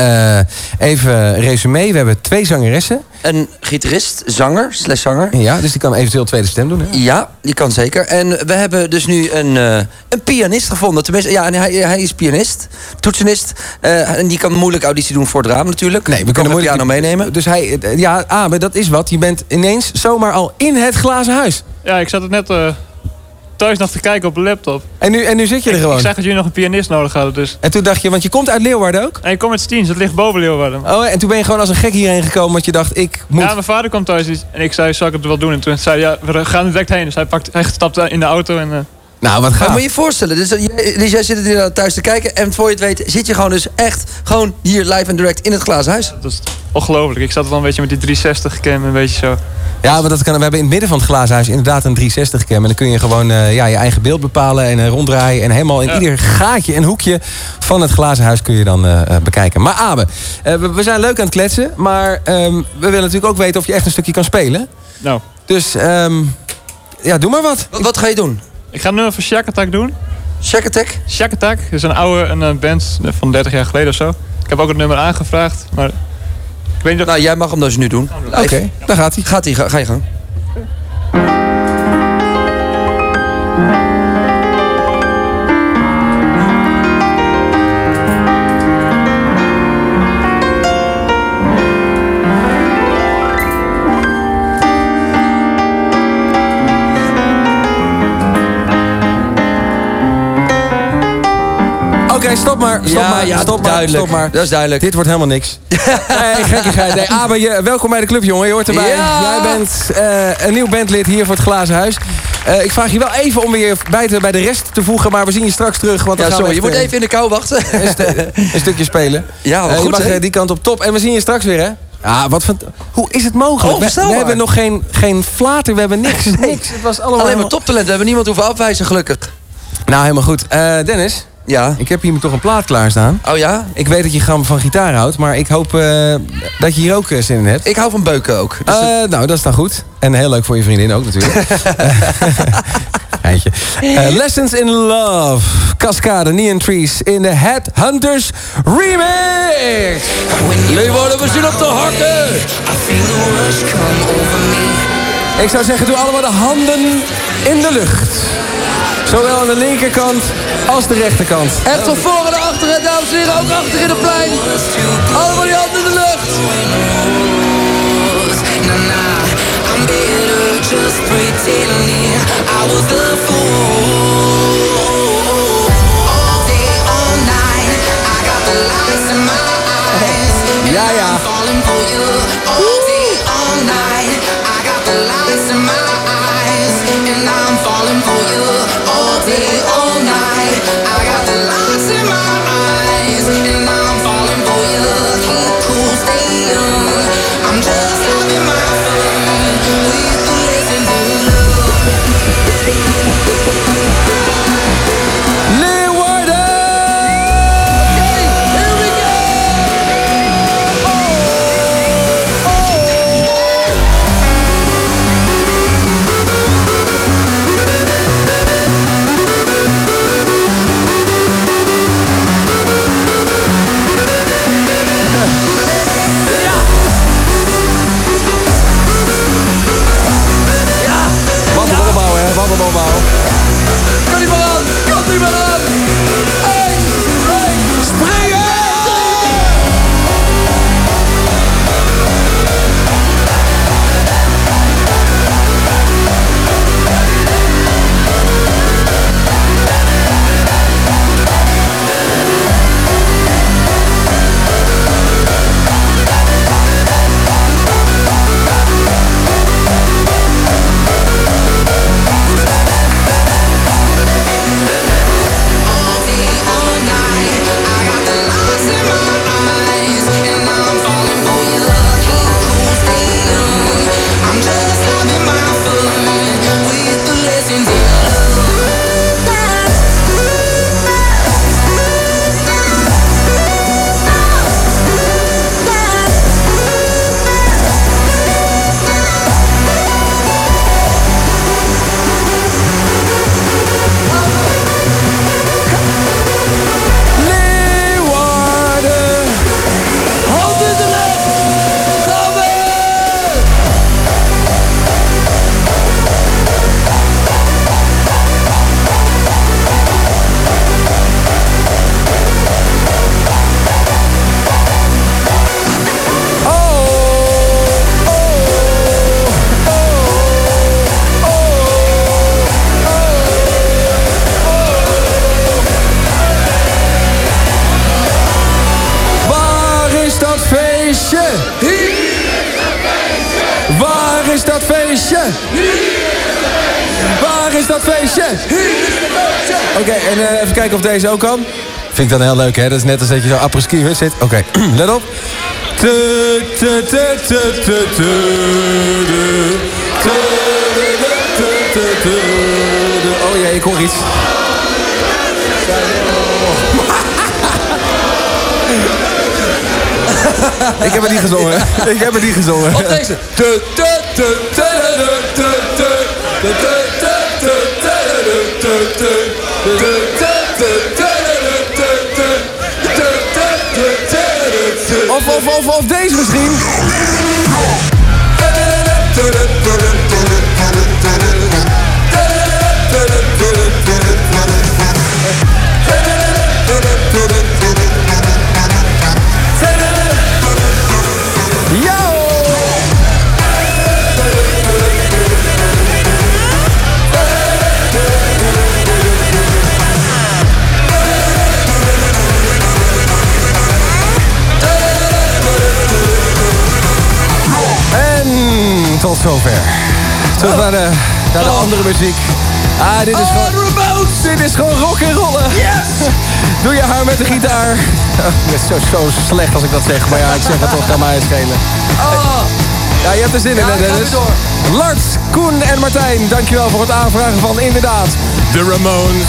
even resume. We hebben twee zangeressen. Een gitarist, zanger, slash zanger. Ja, dus die kan eventueel tweede stem doen. Hè? Ja, die kan zeker. En we hebben dus nu een, eh, een pianist gevonden. Tenminste, ja, en hij, hij is pianist, toetsenist. Eh, en die kan moeilijk auditie doen voor het raam natuurlijk. Nee, we kunnen een piano moeilijk- meenemen. Dus hij, eh, ja, Abe, dat is wat. Je bent ineens zomaar al in het glazen huis. Ja, ik zat het net eh, thuis nog te kijken op de laptop. En nu, en nu zit je er Ik gewoon. zag dat jullie nog een pianist nodig hadden, dus... En toen dacht je, want je komt uit Leeuwarden ook? En ik kom uit Stiens, dat ligt boven Leeuwarden. Oh, en toen ben je gewoon als een gek hierheen gekomen, want je dacht, ik moet... Ja, mijn vader kwam thuis en ik zei, zal ik het wel doen? En toen zei hij, ja, we gaan direct heen. Dus hij, pakt, hij stapte in de auto en... eh, Nou, wat Maar gaaf. moet je je voorstellen, dus, eh, jij- dus jij zit er inderdaad thuis te kijken... en voor je het weet zit je gewoon dus echt gewoon hier live en direct in het glazen huis. dat is ongelooflijk. Ik zat er dan een beetje met die 360 cam, een beetje zo. Ja, want dat kan, we hebben in het midden van het glazen huis inderdaad een 360 cam. En dan kun je gewoon eh, ja, je eigen beeld bepalen en eh, ronddraaien. En helemaal in Ja. ieder gaatje en hoekje van het glazen huis kun je dan bekijken. Maar Abe, we, we zijn leuk aan het kletsen. Maar ehm, we willen natuurlijk ook weten of je echt een stukje kan spelen. Nou, Dus ehm, ja, doe maar wat. Wat, wat ga je doen? Ik ga nummer van Shack Attack doen. Shack Attack? Shack Attack is een oude een, eh, band van 30 jaar geleden of zo. Ik heb ook het nummer aangevraagd, maar ik weet niet of... Nou, jij mag hem dus nu doen. Oké, daar gaat hij. Gaat hij, ga, ga je gang. Stop maar. Stop Ja, maar. ja, stop maar. duidelijk. Stop maar. Dat is duidelijk. Dit wordt helemaal niks. nee, gekkigheid. Nee, Aber, je, welkom bij de club, jongen. Je hoort erbij. Ja. Jij bent eh, een nieuw bandlid hier voor het Glazen Huis. Eh, ik vraag je wel even om weer bij, te, bij de rest te voegen, maar we zien je straks terug. Want Ja, sorry, je moet eh, even in de kou wachten. een, stu- een stukje spelen. Ja, Eh, je goed, mag die kant op top. En we zien je straks weer, hè? Ja, wat van... Hoe is het mogelijk? Oh, we, hebben nog geen, geen flater, we hebben niks. niks. Het was allemaal Alleen maar toptalent. We hebben niemand hoeven afwijzen, gelukkig. Nou, helemaal goed. Eh, Dennis? Ja? Ik heb hier toch een plaat klaarstaan. Oh ja? Ik weet dat je gram van gitaar houdt, maar ik hoop eh, dat je hier ook eh, zin in hebt. Ik hou van beuken ook. Dus Eh, nou, dat is dan goed. En heel leuk voor je vriendin ook natuurlijk. Eindje. Lessons in Love. Cascade, Neon Trees in de Headhunters remix. Leeuwarden, we zien op de hakken. Ik zou zeggen, doe allemaal de handen in de lucht. Zowel aan de linkerkant als de rechterkant. Echt van voren naar achteren, dames en heren. Ook achter in de plein. Allemaal die handen in de lucht. Just pretending I was the fool. All day, all night, I got the lights in my eyes. Ja, ja. Deze ook kan. Vind ik dan heel leuk, hè? Dat is net als dat je zo apres-ski zit. Oké, let op. Oh jee, ik hoor iets. Ik heb het niet gezongen. Ik heb het niet gezongen. Op deze. Of, of, of, of deze misschien. Zover. Terug naar de, naar de andere muziek. Ah, dit is gewoon... Dit is gewoon rock en rollen. Yes! Doe je haar met de gitaar. Oh, het is zo, zo slecht als ik dat zeg. Maar ja, ik zeg het toch, kan mij schelen. Ja, je hebt er zin in, hè, Dennis? Lars, Koen en Martijn, dankjewel voor het aanvragen van inderdaad de Ramones.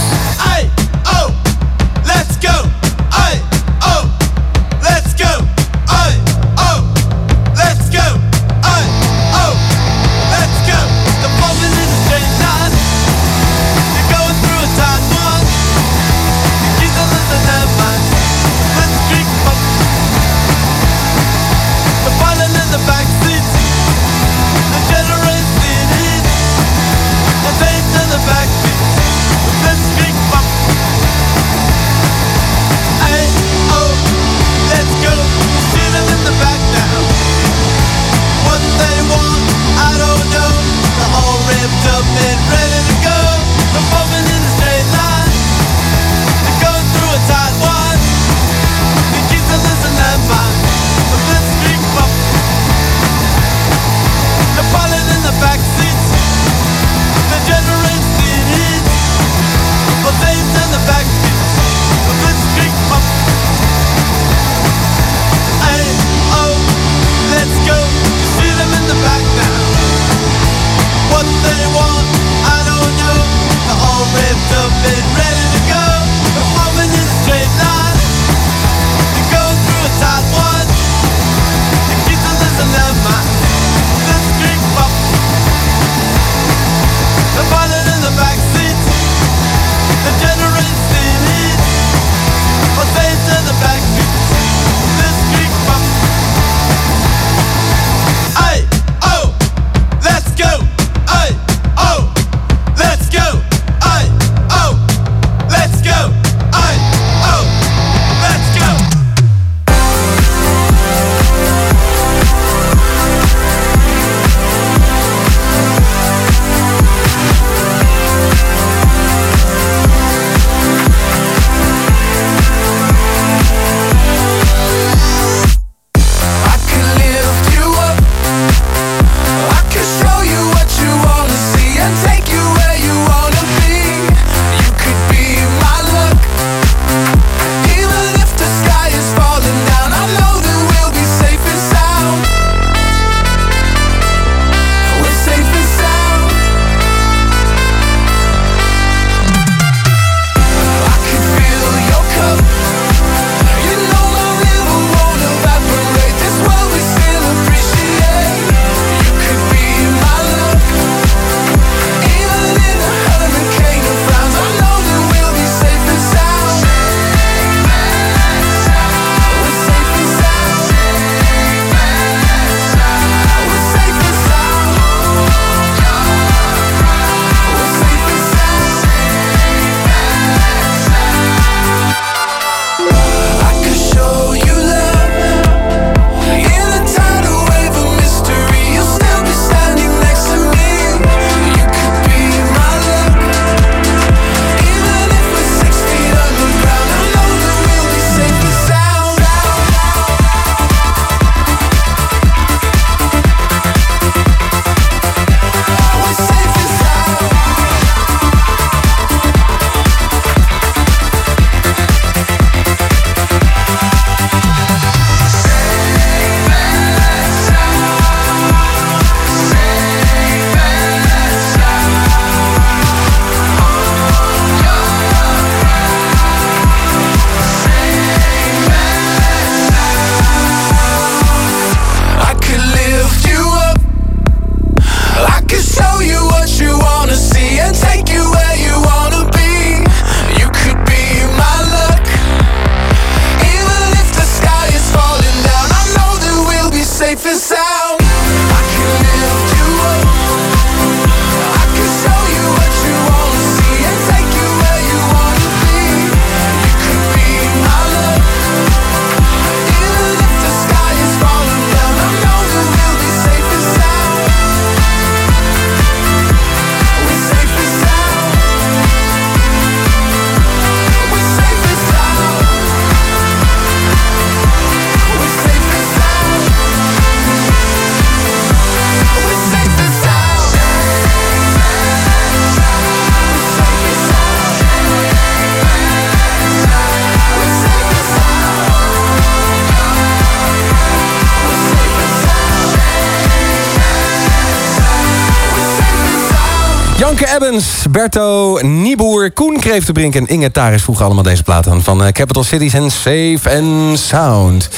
Ebbens, Berto Nieboer, Koen Kreeftenbrink en Inge Taris vroegen allemaal deze plaat aan. Van eh, Capital Cities en Safe and Sound.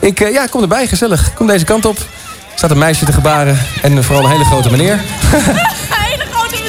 Ik eh, ja, kom erbij, gezellig. Kom deze kant op. Er staat een meisje te gebaren en vooral een hele grote meneer.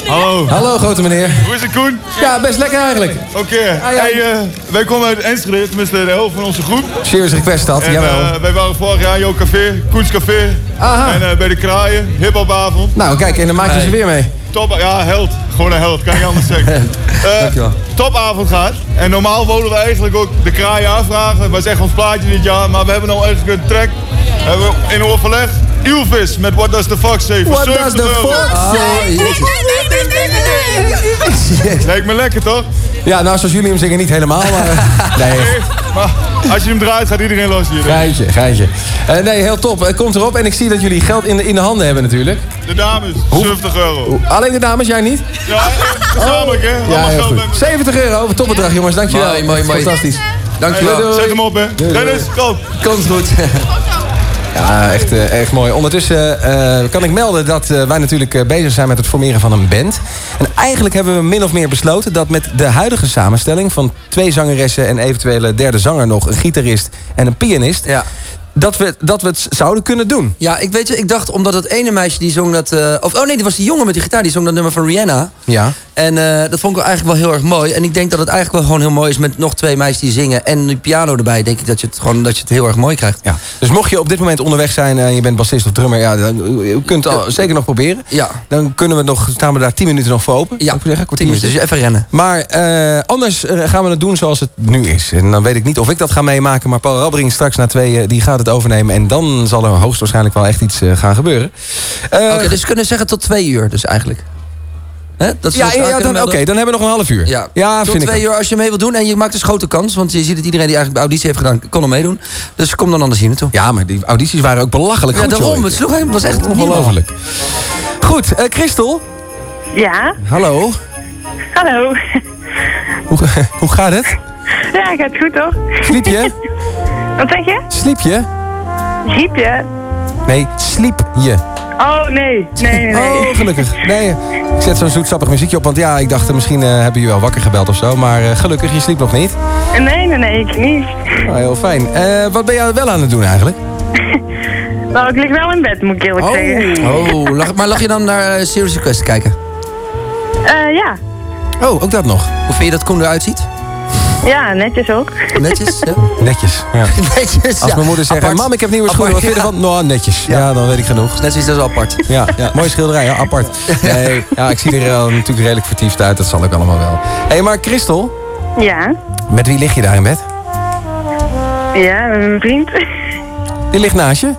Hallo. Hallo grote meneer. Hoe is het, Koen? Ja, best lekker eigenlijk. Oké. Hey, eh, wij komen uit Enschede, tenminste de helft van onze groep. Serious request dat, jawel. eh, wij waren vorig jaar in jouw café, Koens Café. Aha. En eh, bij de Kraaien, hiphopavond. Nou, kijk, en dan maak je ze weer mee. Top, ja, held. Gewoon een held, kan niet anders zeggen. Eh, Dankjewel. topavond gehad. En normaal wouden we eigenlijk ook de Kraaien aanvragen. Was echt ons plaatje dit jaar. Maar we hebben nou eigenlijk een track. Hebben we in overleg. Ilvis met What Does The Fuck Say. voor What does 70 the fuck say? Lijkt me lekker toch? Ja, nou, zoals jullie hem zingen niet helemaal, maar... eh, nee, Maar als je hem draait, gaat iedereen los hier. geintje, geintje. Eh, nee, heel top. Eh, komt erop. En ik zie dat jullie geld in de, in de handen hebben natuurlijk. De dames, 70 euro. Alleen de dames, jij niet? Ja, eh, gezamenlijk hè. Ja, heel goed. met- 70 euro, topbedrag jongens, dankjewel. Mooi, mooi, mooi. Fantastisch. Dankjewel. Hey, Zet hem op hè. doei. Dennis, kom. Komt goed. Ja, echt, echt mooi. Ondertussen eh, kan ik melden dat eh, wij natuurlijk bezig zijn met het formeren van een band. En eigenlijk hebben we min of meer besloten dat met de huidige samenstelling... van twee zangeressen en eventuele derde zanger nog... een gitarist en een pianist... Ja. Dat, we, dat we het zouden kunnen doen. Ja, ik weet je, ik dacht omdat het ene meisje die zong dat... eh, of, oh nee, dat was die jongen met die gitaar, die zong dat nummer van Rihanna. Ja. En eh, dat vond ik eigenlijk wel heel erg mooi. En ik denk dat het eigenlijk wel gewoon heel mooi is met nog twee meisjes die zingen en die piano erbij. Denk ik dat je het gewoon dat je het heel erg mooi krijgt. Ja. Dus mocht je op dit moment onderweg zijn en je bent bassist of drummer, ja, dan, u kunt het al zeker nog proberen. Ja. Dan kunnen we nog, staan we daar 10 minuten nog voor open. Ja, zeggen, tien minuten. Dus even rennen. Maar eh, anders eh, gaan we het doen zoals het nu is. En dan weet ik niet of ik dat ga meemaken. Maar Paul Rabbering straks na tweeën, die gaat het overnemen. En dan zal er hoogstwaarschijnlijk wel echt iets eh, gaan gebeuren. Eh, Oké, dus we kunnen zeggen tot twee uur dus eigenlijk. Hè? Dat ja, ja, dan, oké, dan hebben we nog een half uur. Ja, ja tot vind ik twee ook. uur als je mee wilt doen. En je maakt dus grote kans. Want je ziet dat iedereen die eigenlijk bij auditie heeft gedaan, kon er meedoen. Dus kom dan anders hier naartoe. Ja, maar die audities waren ook belachelijk Ja, goed. daarom. Het sloeg helemaal- was echt ongelooflijk. Goed, eh, Christel. Ja, Hallo. hallo. Hoe, hoe gaat het? Ja, gaat goed toch? Sliep je? Wat zeg je? Sliep je? Jeep je? Nee, sliep je. Oh, nee. Nee, nee. Oh, gelukkig. Nee, ik zet zo'n zoetsappig muziekje op. Want ja, ik dacht, eh, misschien eh, hebben jullie wel wakker gebeld of zo. Maar eh, gelukkig, je sliep nog niet. Nee, nee, nee, ik niet. Oh, heel fijn. Eh, wat ben jij wel aan het doen eigenlijk? Nou, ik lig wel in bed, moet ik eerlijk zeggen. Oh, lag- maar lag je dan naar uh, Serious Request kijken? Eh, ja. Oh, ook dat nog. Hoe vind je dat Koen eruit ziet? Ja, netjes ook. Netjes, ja. Netjes. Ja. Netjes, Als mijn moeder zegt, Apart. mam, ik heb nieuwe schoenen. Wat vind je ervan? Nou, netjes. Ja. dan weet ik genoeg. Net zoiets als apart. Ja, ja. mooie schilderij, ja, apart. Nee, ja, ik zie er eh, natuurlijk redelijk vertiefd uit. Dat zal ik allemaal wel. Hé, hey, maar Christel, Ja. met wie lig je daar in bed? Ja, met mijn vriend. Die ligt naast je?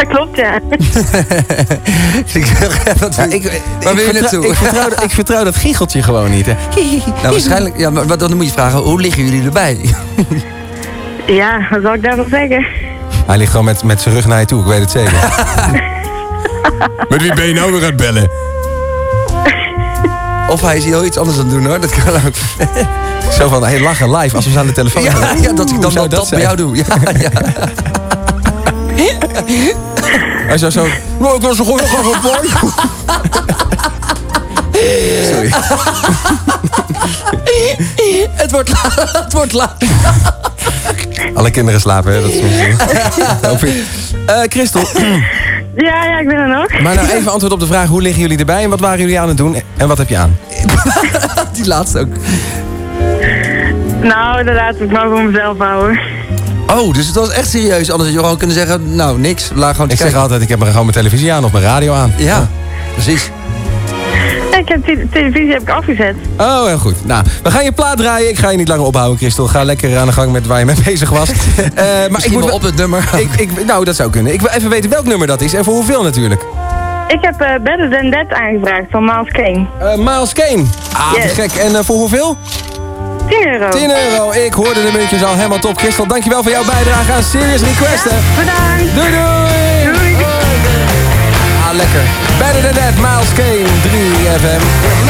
Dat klopt, ja. Ja, ik, ik, Waar wil je naartoe? Ik vertrouw, ik vertrouw dat giecheltje gewoon niet. Hè. Nou, waarschijnlijk, ja, maar dan moet je vragen, hoe liggen jullie erbij? Ja, wat zal ik daarvan zeggen? Hij ligt gewoon met, met zijn rug naar je toe, ik weet het zeker. met wie ben je nou weer aan het bellen? Of hij is heel iets anders aan het doen hoor, dat kan ook. Zo van, hey, lachen live als we ze aan de telefoon Ja, hebben. ja, dat ik dan zou dat, dat bij jou doe. Ja, ja. Hij zou zo... Nou, ik was zo gewoon nog een boy. Sorry. het wordt laat. Het wordt laat. Alle kinderen slapen, hè? Dat is Hoop ik. Eh, Christel, Ja, ja, ik ben er nog. maar nou even antwoord op de vraag... hoe liggen jullie erbij en wat waren jullie aan het doen en wat heb je aan? Die laatste ook. Nou, laat ik maar voor mezelf houden. Oh, dus het was echt serieus. Anders had je gewoon kunnen zeggen, nou niks, laat gewoon te Ik zeg kijken. altijd, ik heb maar gewoon mijn televisie aan of mijn radio aan. Ja, precies. Ik heb de televisie heb ik afgezet. Oh, heel goed. Nou, we gaan je plaat draaien. Ik ga je niet langer ophouden, Christel. Ga lekker aan de gang met waar je mee bezig was. Eh, maar Misschien moet wel op het nummer. Ik, ik, nou, dat zou kunnen. Ik wil even weten welk nummer dat is en voor hoeveel natuurlijk. Ik heb eh, Better Than That aangevraagd van Miles Kane. Eh Miles Kane. Ah, Yes. te gek. En voor hoeveel? 10 euro. 10 euro. Ik hoorde de muntjes al helemaal top. Christel, dankjewel voor jouw bijdrage aan Serious Request. hè. Bedankt. Doei doei. Doei. Ah, lekker. Better Than That, Miles Kane, 3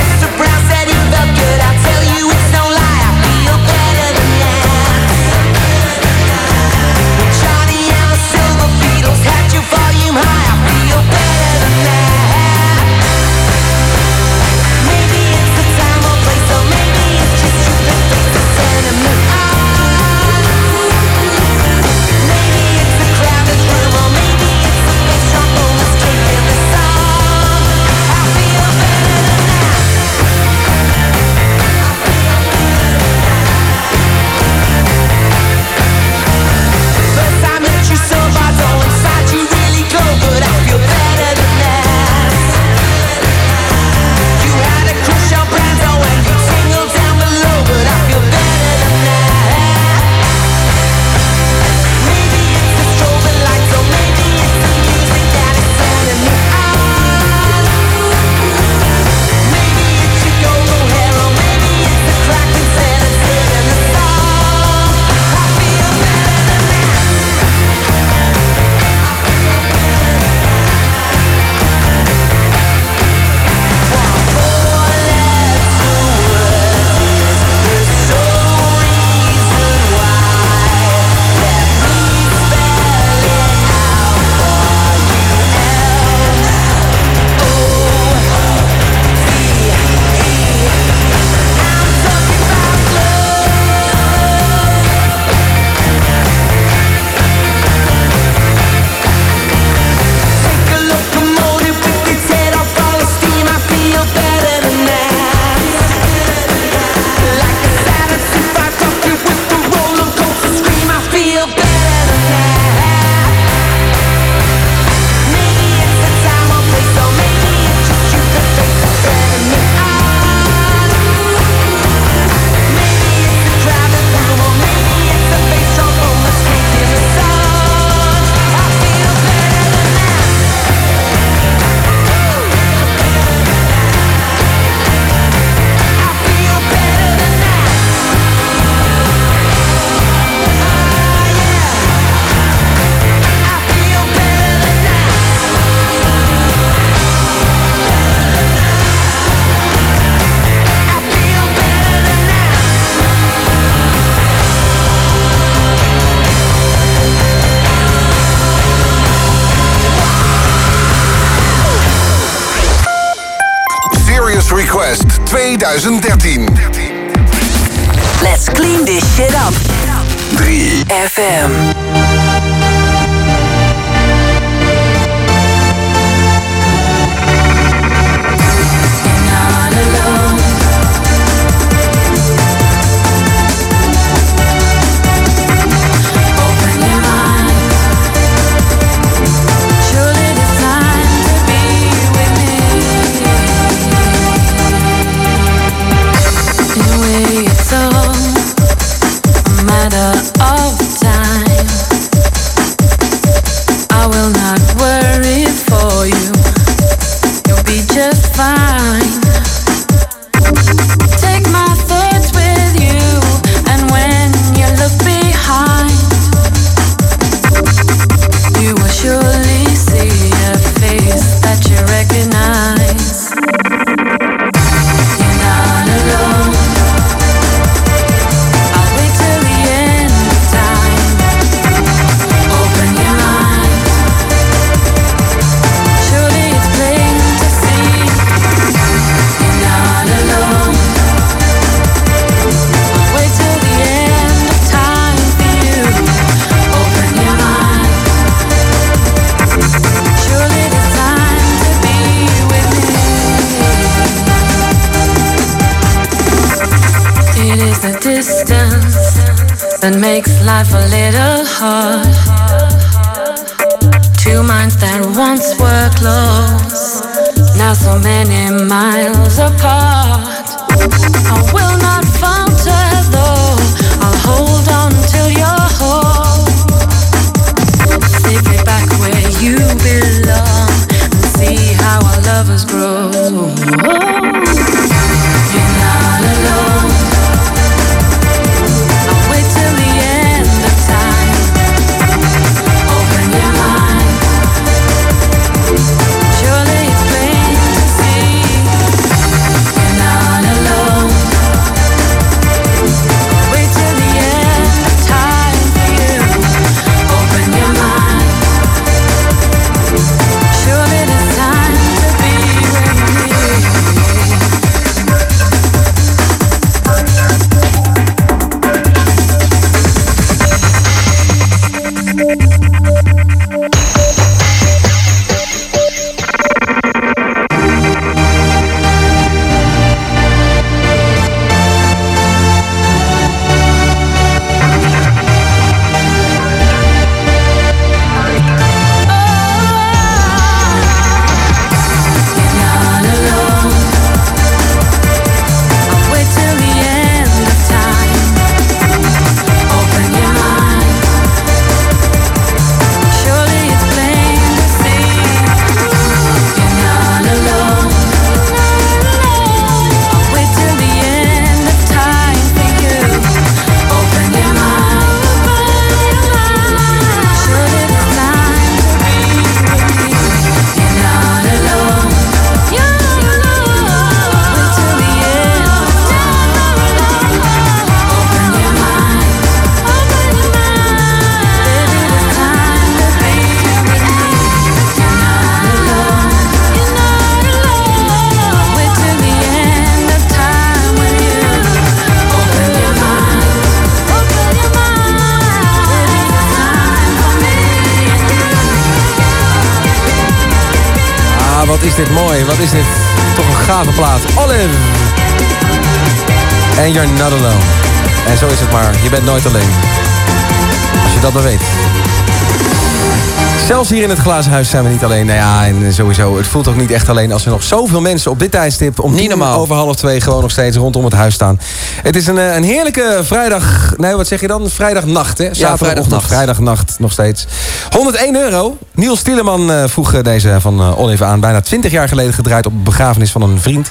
Hier in het glazen huis zijn we niet alleen. Nou ja, en sowieso, het voelt ook niet echt alleen... als er nog zoveel mensen op dit tijdstip... om tien normaal. over half twee gewoon nog steeds rondom het huis staan. Het is een, eh, een heerlijke vrijdag... Nee, wat zeg je dan? Vrijdagnacht, hè? Zaterdagochtend, vrijdagnacht. Vrijdagnacht nog steeds. 101 euro. Niels Tieleman eh, vroeg eh, deze van eh, Olive aan. Bijna 20 jaar geleden gedraaid op een begrafenis van een vriend.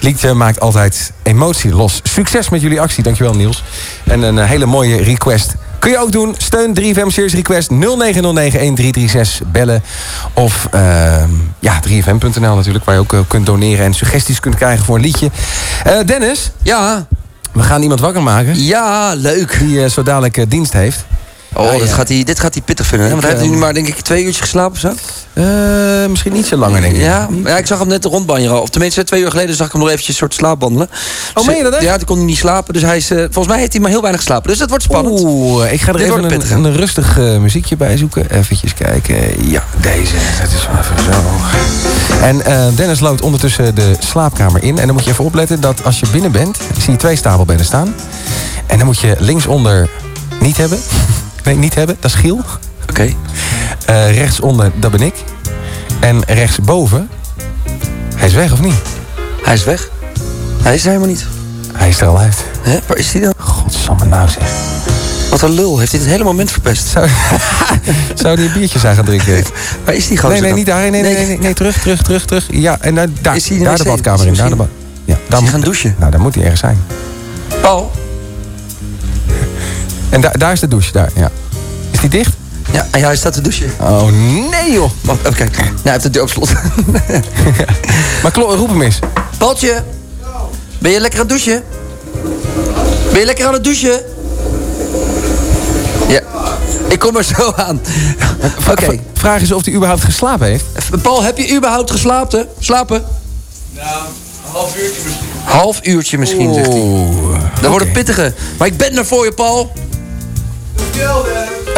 Liedje maakt altijd emotie los. Succes met jullie actie, dankjewel Niels. En een hele mooie request. Kun je ook doen. Steun 3FM Series Request 0909-1336 bellen. Of ehm, ja, 3FM.nl natuurlijk, waar je ook eh, kunt doneren en suggesties kunt krijgen voor een liedje. Eh, Dennis? Ja? We gaan iemand wakker maken. Ja, leuk. Die eh, zo dadelijk dienst heeft. Oh, Ah, dit, ja. gaat hij, dit gaat hij pittig vinden. hè? Want hij heeft nu maar denk ik twee uurtjes geslapen of zo. Eh, misschien niet zo lang, denk ik. Ja, ja, ik zag hem net rondbanjeren. Of tenminste, twee uur geleden zag ik hem nog eventjes een soort slaapwandelen. Oh, meen je dat echt? Ja, toen kon hij niet slapen. Dus hij is, eh, volgens mij heeft hij maar heel weinig geslapen. Dus dat wordt spannend. Oeh, ik ga er Dit even een, een rustig eh, muziekje bij zoeken. Eventjes kijken. Ja, deze. Dat is wel even zo. En Dennis loopt ondertussen de slaapkamer in. En dan moet je even opletten dat als je binnen bent... zie je twee stapelbedden staan. En dan moet je linksonder niet hebben. Nee, niet hebben. Dat is Giel. Oké. Eh, rechtsonder, dat ben ik. En rechtsboven... Hij is weg, of niet? Hij is weg. Hij is er helemaal niet. Hij is er al uit. Hè? Waar is hij dan? Godsamme nou zeg. Wat een lul. Heeft hij het hele moment verpest? Zou, zou die een biertje zijn gaan drinken? Waar is die gozer Nee, nee, niet daar. Nee, nee, nee, nee, nee, terug, terug, terug, terug. Ja, en daar, daar, Is de daar de wc? badkamer in. Is Daar de ba ja, daar hij gaan douchen? Nou, daar moet hij ergens zijn. Paul? En daar, daar is de douche, daar, ja. Is die dicht? Ja, en hij staat te douchen. Oh, nee joh. Wacht, even kijken. Nou, hij heeft de deur op slot. Maar klo- roep hem eens. Paultje, ben je lekker aan het douchen? Ben je lekker aan het douchen? Ja, ik kom er zo aan. Oké. Vraag is of hij überhaupt geslapen heeft. Paul, heb je überhaupt geslapen? Slapen? Nou, een half uurtje misschien. Half uurtje misschien, zegt hij. Dan wordt het pittige. Maar ik ben er voor je, Paul.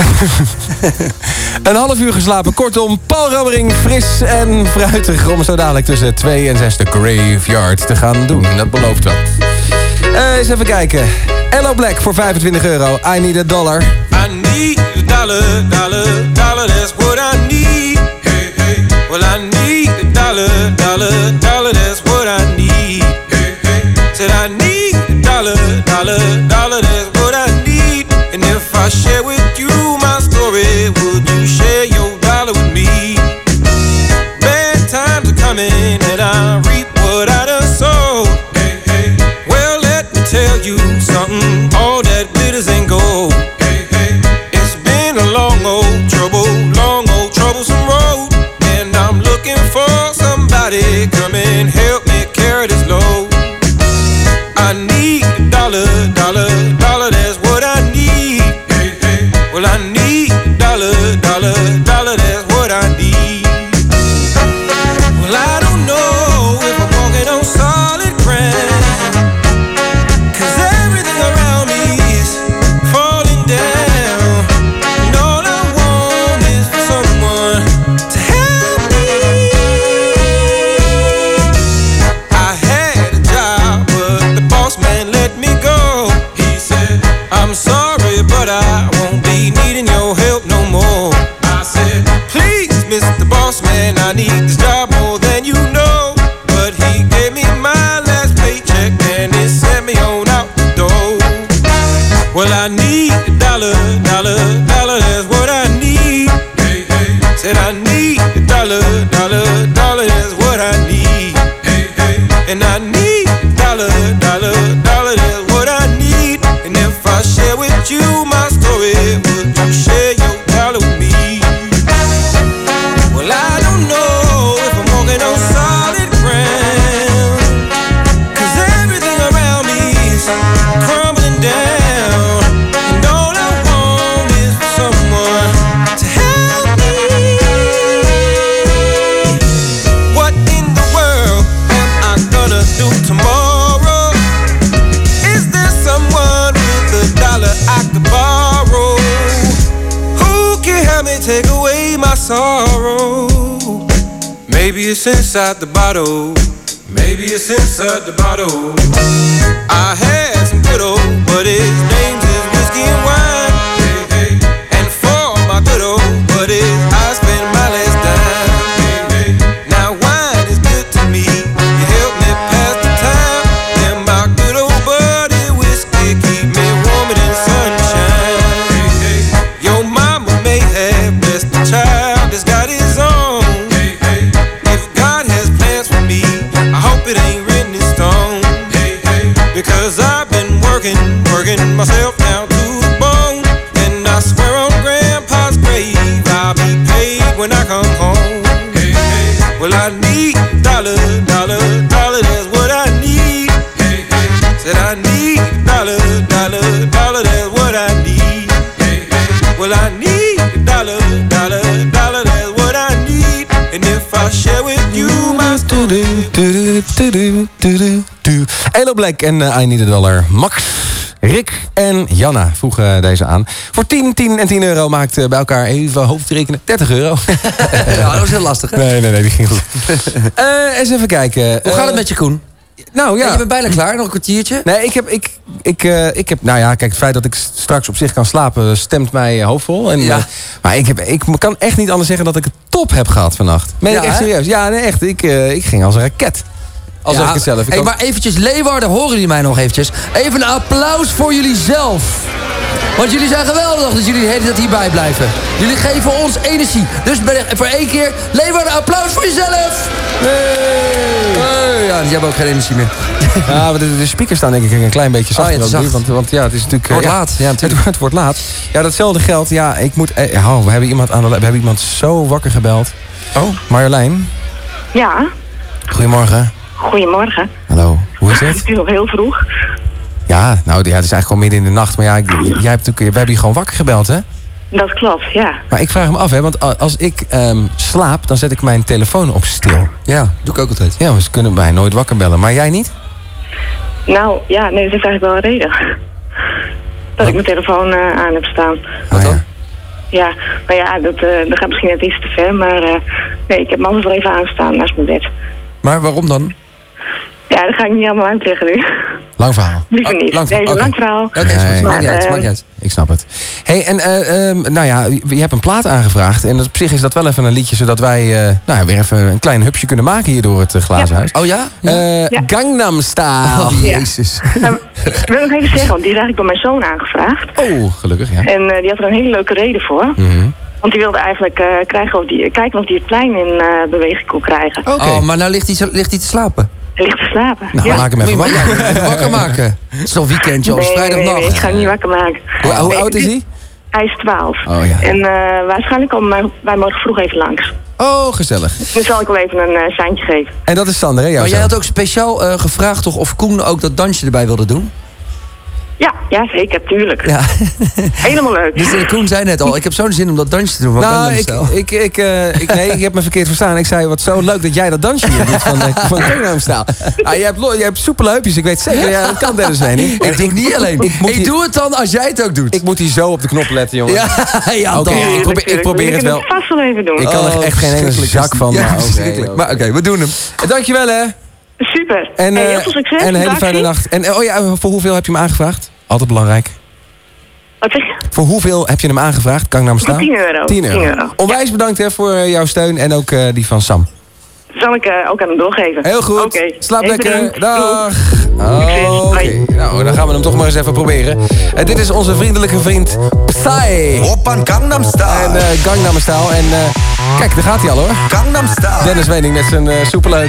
Een half uur geslapen. Kortom, Paul Rammering, fris en fruitig... om zo dadelijk tussen 2 en 6 de Graveyard te gaan doen. Dat belooft wat. Eh, eens even kijken. Ello Black voor 25 euro. I need a dollar. I need a dollar, dollar, dollar, that's what I need. Hey, hey. Well, I need a dollar, dollar, dollar, that's what I need. Hey, hey. Said I need a dollar, dollar, dollar, that's what I need. And if I share that it's inside the bottle. Maybe it's inside the bottle. I had some good old, but name's Elo Black en eh, I Need a Dollar. Max, Rick en Janna voegen deze aan. Voor 10, 10 en 10 euro maakt eh, bij elkaar even hoofdrekenen 30 euro. Ja, dat was heel lastig, hè? Nee, nee, nee, die ging goed. Eh, eens even kijken. Hoe gaat het met je, Koen? Nou ja. je bent bijna klaar, nog een kwartiertje. Nee, ik heb, ik, ik, ik heb, nou ja, kijk, het feit dat ik straks op zich kan slapen stemt mij hoofdvol. En, Ja. maar ik, heb, ik kan echt niet anders zeggen dat ik het top heb gehad vannacht. Meen ik echt hè? serieus? Ja, nee, echt. Ik, ik ging als een raket. Al zeg ik het zelf. Ik hey, ook- maar eventjes, Leeuwarden, horen jullie mij nog eventjes? Even een applaus voor jullie zelf. Want jullie zijn geweldig dat jullie de hele tijd hierbij blijven. Jullie geven ons energie. Dus voor één keer, Leeuwarden, applaus voor jezelf. Hey, ja, die hebben ook geen energie meer. Ja, maar de, de speakers staan denk ik een klein beetje. Oh, ja, nu, zacht. want, want ja, het is natuurlijk... eh, Wordt ja, laat, ja, natuurlijk. Het, het wordt laat. Ja, datzelfde geldt. Ja, ik moet... eh, oh, we hebben iemand aan de, we hebben iemand zo wakker gebeld. Oh. Marjolein, Ja, goedemorgen. Goedemorgen. Hallo, hoe is het? Het is nog heel vroeg. Ja, nou, ja, het is eigenlijk gewoon midden in de nacht. Maar ja, ik, jij hebt natuurlijk, we hebben je gewoon wakker gebeld, hè? Dat klopt, ja. Maar ik vraag me af, hè, want als ik ehm, slaap, dan zet ik mijn telefoon op stil. Ja, doe ik ook altijd. Ja, ze kunnen mij nooit wakker bellen. Maar jij niet? Nou, ja, nee, dat is eigenlijk wel een reden. Dat ik mijn telefoon eh, aan heb staan. Wat dan? Ja, maar ja, dat, eh, dat gaat misschien net iets te ver, maar eh, nee, ik heb hem altijd wel even aanstaan naast mijn bed. Maar waarom dan? Ja, dat ga ik niet allemaal uitleggen nu. Lang verhaal. Liever niet. lang nee, verhaal, een lang oké. verhaal. Oké. Nee. maakt niet uit, Maar, maakt niet uit. Ik snap het. hey, en eh, ehm, nou ja, je hebt een plaat aangevraagd. En op zich is dat wel even een liedje, zodat wij eh, nou ja, weer even een klein hupsje kunnen maken hier door het eh, glazen huis. Oh ja? Eh, Gangnam Style. Oh, jezus. Nou, ik wil nog even zeggen, want die is eigenlijk door mijn zoon aangevraagd. Oh, gelukkig, ja. En eh, die had er een hele leuke reden voor. Mhm. Want die wilde eigenlijk eh, krijgen of die, kijken of hij het plein in eh, beweging kon krijgen. Oh, maar nou ligt hij, ligt hij te slapen. Ligt te slapen. Nou, ja. maak hem even wakker. even wakker maken. Het is toch weekendje, of Nee, nee, nee, vrijdagnacht. ik ga hem niet wakker maken. Hoe, oud is hij? Hij is 12. Oh ja. En eh, waarschijnlijk komen wij, wij morgen vroeg even langs. Oh, gezellig. Dan zal ik wel even een eh seintje geven. En dat is Sander, hè? jouw Maar jij had ook speciaal eh, gevraagd toch of Koen ook dat dansje erbij wilde doen? Ja, ja zeker, tuurlijk. Ja. Helemaal leuk. Dus Koen zei net al, ik heb zo'n zin om dat dansje te doen. Wat Nou, ik, ik, ik, eh, ik, nee, ik heb me verkeerd verstaan. Ik zei, wat zo leuk dat jij dat dansje hier doet van, uh, van Gangnam Style. Ah, je hebt, je hebt soepele heupjes, ik weet zeker. Ja, dat kan Dennis zijn. Ik, Ik denk niet alleen. Ik, moet die- doe het dan als jij het ook doet. ik moet hier zo op de knop letten, jongen. ja, ja, Oké, dan. ja, ik probeer, ik probeer het wel. vast wel even doen. Ik kan er Oh, echt geen verschrikkelijk. zak van. Ja, maar oké, we doen hem. Eh, Dankjewel, hè. Super. En, Hey, eh, heel veel succes. en een hele fijne nacht. En oh ja, voor hoeveel heb je hem aangevraagd? Altijd belangrijk. Wat zeg je? Voor hoeveel heb je hem aangevraagd? Gangnam Voor Style? 10 euro. 10 euro. 10 euro. Onwijs bedankt hè, voor eh, jouw steun en ook eh, die van Sam. Zal ik eh, ook aan hem doorgeven? Heel goed. Oké. Slaap lekker. bedankt. Dag. Oh. Nou, dan gaan we hem toch maar eens even proberen. En dit is onze vriendelijke vriend Psy. Oppan Gangnam En Style eh Gangnam Style. En eh, kijk, daar gaat hij al hoor. Gangnam Style Dennis Wening met zijn uh, soepele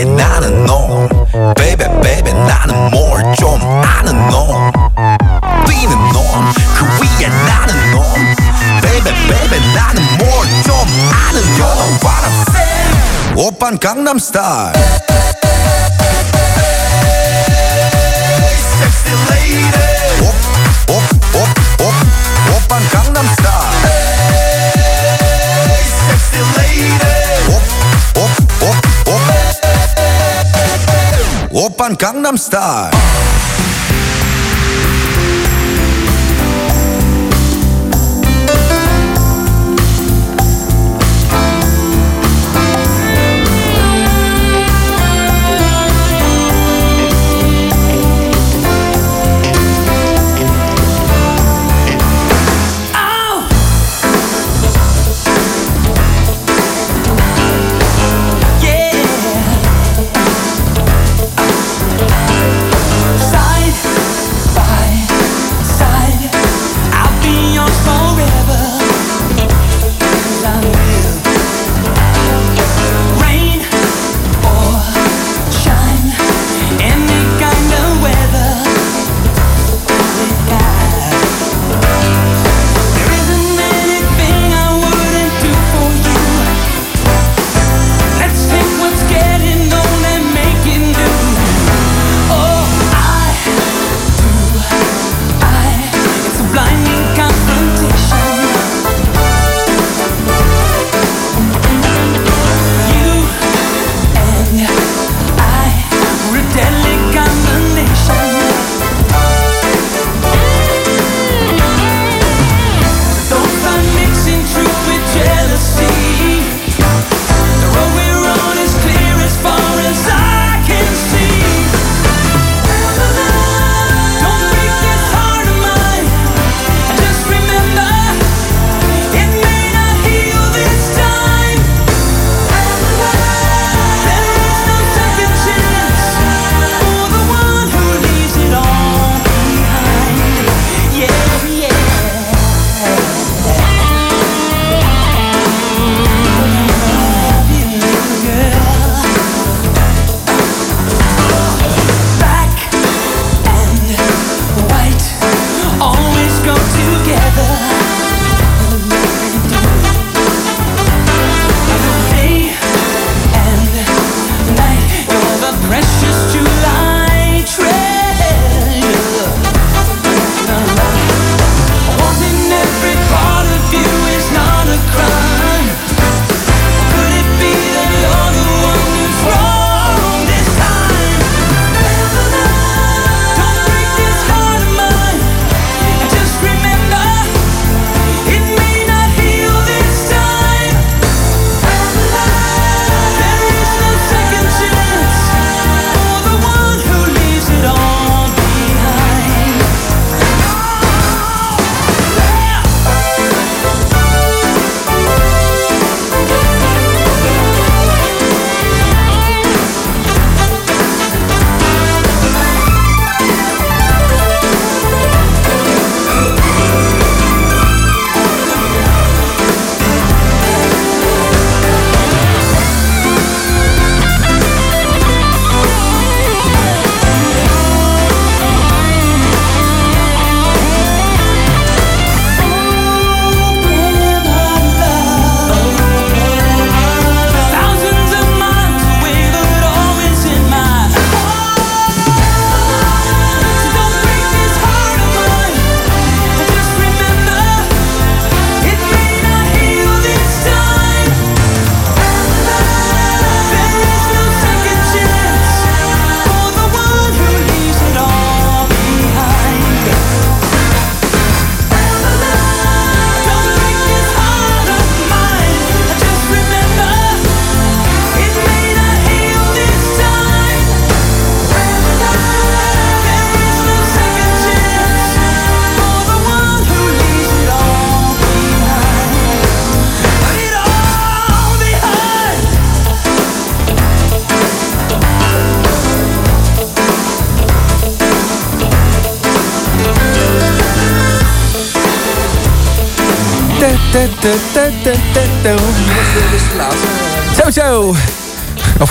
그 위에 나는 놈. Baby, baby, 나는 뭘 좀 아는 놈. B는 놈, 그 위에 나는 놈. Baby, baby, 나는 뭘 좀 아는 놈. You know what I'm saying? Oppan Gangnam Style. Sexy lady. Op, op, op, op. Oppan Gangnam Style. Sexy lady. Oppan Gangnam Style.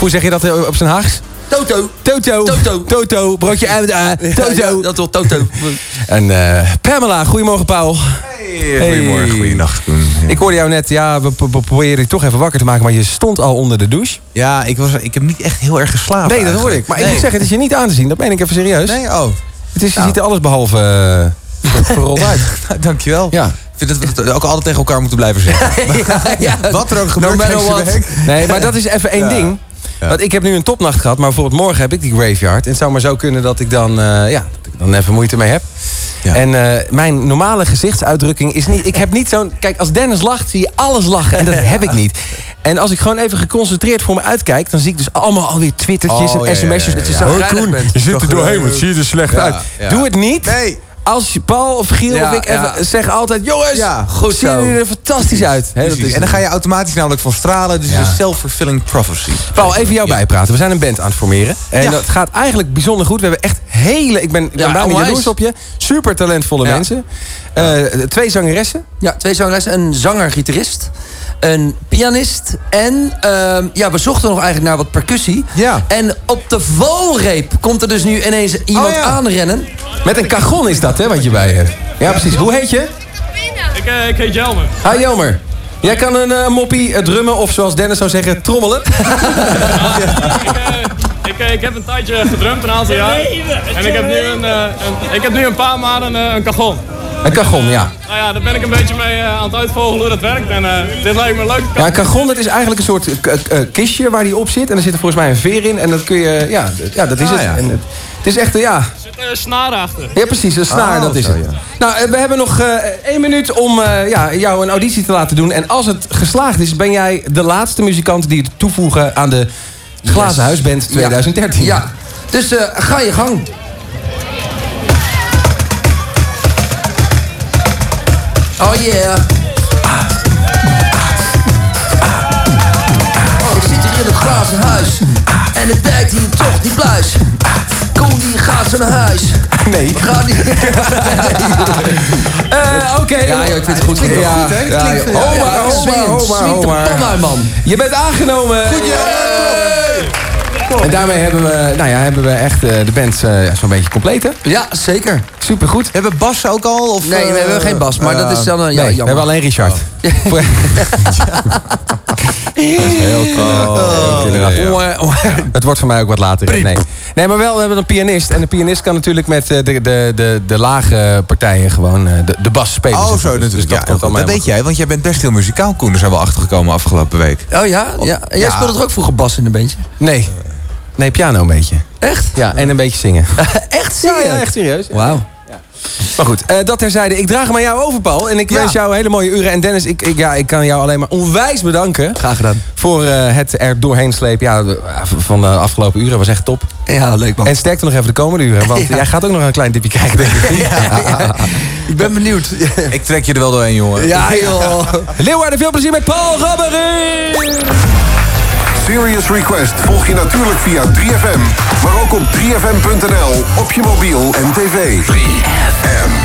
Hoe zeg je dat eh, op zijn Haags? Toto. Toto. Toto. Toto. Broodje uit. Toto. Ja, dat wordt Toto. En eh, Pamela, goedemorgen Paul. goedemorgen, goeienacht. Ik hoorde jou net, ja, we, we proberen je toch even wakker te maken, maar je stond al onder de douche. Ja, ik, was, ik heb niet echt heel erg geslapen. Nee, dat hoor ik. Maar ik moet zeggen, het is je niet aan te zien. Dat meen ik even serieus. Nee, oh. Het is, je Nou. ziet er alles behalve uh, verrold uit. Dankjewel. Ja. Ik vind dat we het ook altijd tegen elkaar moeten blijven zeggen. Wat er ook gebeurt No matter what. Nee, maar dat is even één Ja. Want ik heb nu een topnacht gehad, maar bijvoorbeeld morgen heb ik die graveyard. En het zou maar zo kunnen dat ik dan, eh, ja, dat ik dan even moeite mee heb. En eh, mijn normale gezichtsuitdrukking is niet... Ik heb niet zo'n... Kijk, als Dennis lacht, zie je alles lachen. En dat heb ik niet. En als ik gewoon even geconcentreerd voor me uitkijk... dan zie ik dus allemaal alweer twittertjes Oh, en ja, ja, sms'jes. ja, Dat je zo Koen, je zit er doorheen, wat zie je er slecht uit. Doe het niet. Nee. Als je Paul of Giel Ja, of ik ja. even zeggen altijd... Jongens, Ja, goed zien jullie er fantastisch uit. Dat is En dan ga je automatisch namelijk van stralen. Dus een self-fulfilling prophecy. Paul, even jou bijpraten. We zijn een band aan het formeren. En dat gaat eigenlijk bijzonder goed. We hebben echt hele... Ik ben, ik ben Ja, bijna jaloers op je. Super talentvolle Ja. mensen. Eh, twee zangeressen. Ja, twee zangeressen. Een zanger-gitarist. Een pianist. En ehm, ja, we zochten nog eigenlijk naar wat percussie. Ja. En op de valreep komt er dus nu ineens iemand Oh ja. aanrennen. Met een cajon is dat, hè, wat je bij hebt. Ja, precies. Hoe heet je? Ik, eh, ik heet Jelmer. Hi, Jelmer. Jij kan een eh, moppie drummen of zoals Dennis zou zeggen, trommelen. Ik, ik heb een tijdje gedrumd, een aantal jaar. En ik heb nu een, eh, een, ik heb nu een paar maanden een, een cajon. Een cajon, ja. Nou ja, daar ben ik een beetje mee eh, aan het uitvogelen hoe dat werkt. En eh, dit lijkt me leuk. Ja, een cajon dat is eigenlijk een soort eh, eh, kistje waar die op zit. En er zit er volgens mij een veer in. En dat kun je, ja, ja dat is Ah, het. ja. En het, het is echt, eh, ja, Er zit een snaar achter. Ja, precies, een snaar, Oh, dat is zo, het. ja. Nou, eh, we hebben nog eh, één minuut om eh, ja, jou een auditie te laten doen. En als het geslaagd is, ben jij de laatste muzikant die het toevoegen aan de Glazen Huisband 2013. Ja, dus eh, ga je gang. Oh yeah. Oh, ik zit hier in het glazen huis. En het werkt hier toch die pluis. Koen die gaat naar huis. Nee. Ga die... Eh, Oké. Ja, ik vind het goed. Ja, Ja, ja, ja, ja. ja. De maar. pan uit, man. Je bent aangenomen. En daarmee hebben we, nou ja, hebben we echt eh, de band eh, zo'n beetje compleet, hè? Ja, zeker. Supergoed. Hebben Bas ook al? Of, Nee, we eh, hebben geen bas, maar dat is dan een... Ja, nee, we hebben alleen Richard. Heel. Het wordt voor mij ook wat later. Nee. nee, maar wel, we hebben een pianist. En de pianist kan natuurlijk met eh, de, de, de, de lage partijen gewoon eh, de, de bas spelen. Oh, maar. zo Dus natuurlijk. dat Ja, komt dat, allemaal weet jij, want jij bent best heel muzikaal, Koen. Daar zijn we achtergekomen afgelopen week. Oh ja? ja. En jij Ja. speelde toch ook vroeger bas in een bandje? Nee. Nee, piano een beetje. Echt? Ja, en een beetje zingen. Echt serieus? Ja, ja, echt serieus. Wauw. Maar goed, eh, dat terzijde. Ik draag hem aan jou over, Paul. En ik wens jou hele mooie uren. En Dennis, ik, ik, ja, ik kan jou alleen maar onwijs bedanken. Graag gedaan. Voor eh, het er doorheen slepen ja, de- van de afgelopen uren. was echt top. Ja, leuk man. En sterkte nog even de komende uren. Want Ja. jij gaat ook nog een klein tipje kijken, denk ik. Ik ben benieuwd. Ik trek je er wel doorheen, jongen. Ja, joh. Leeuwarden, veel plezier met Paul Robbery! Serious Request volg je natuurlijk via 3FM, maar ook op 3FM.nl, op je mobiel en tv. 3FM.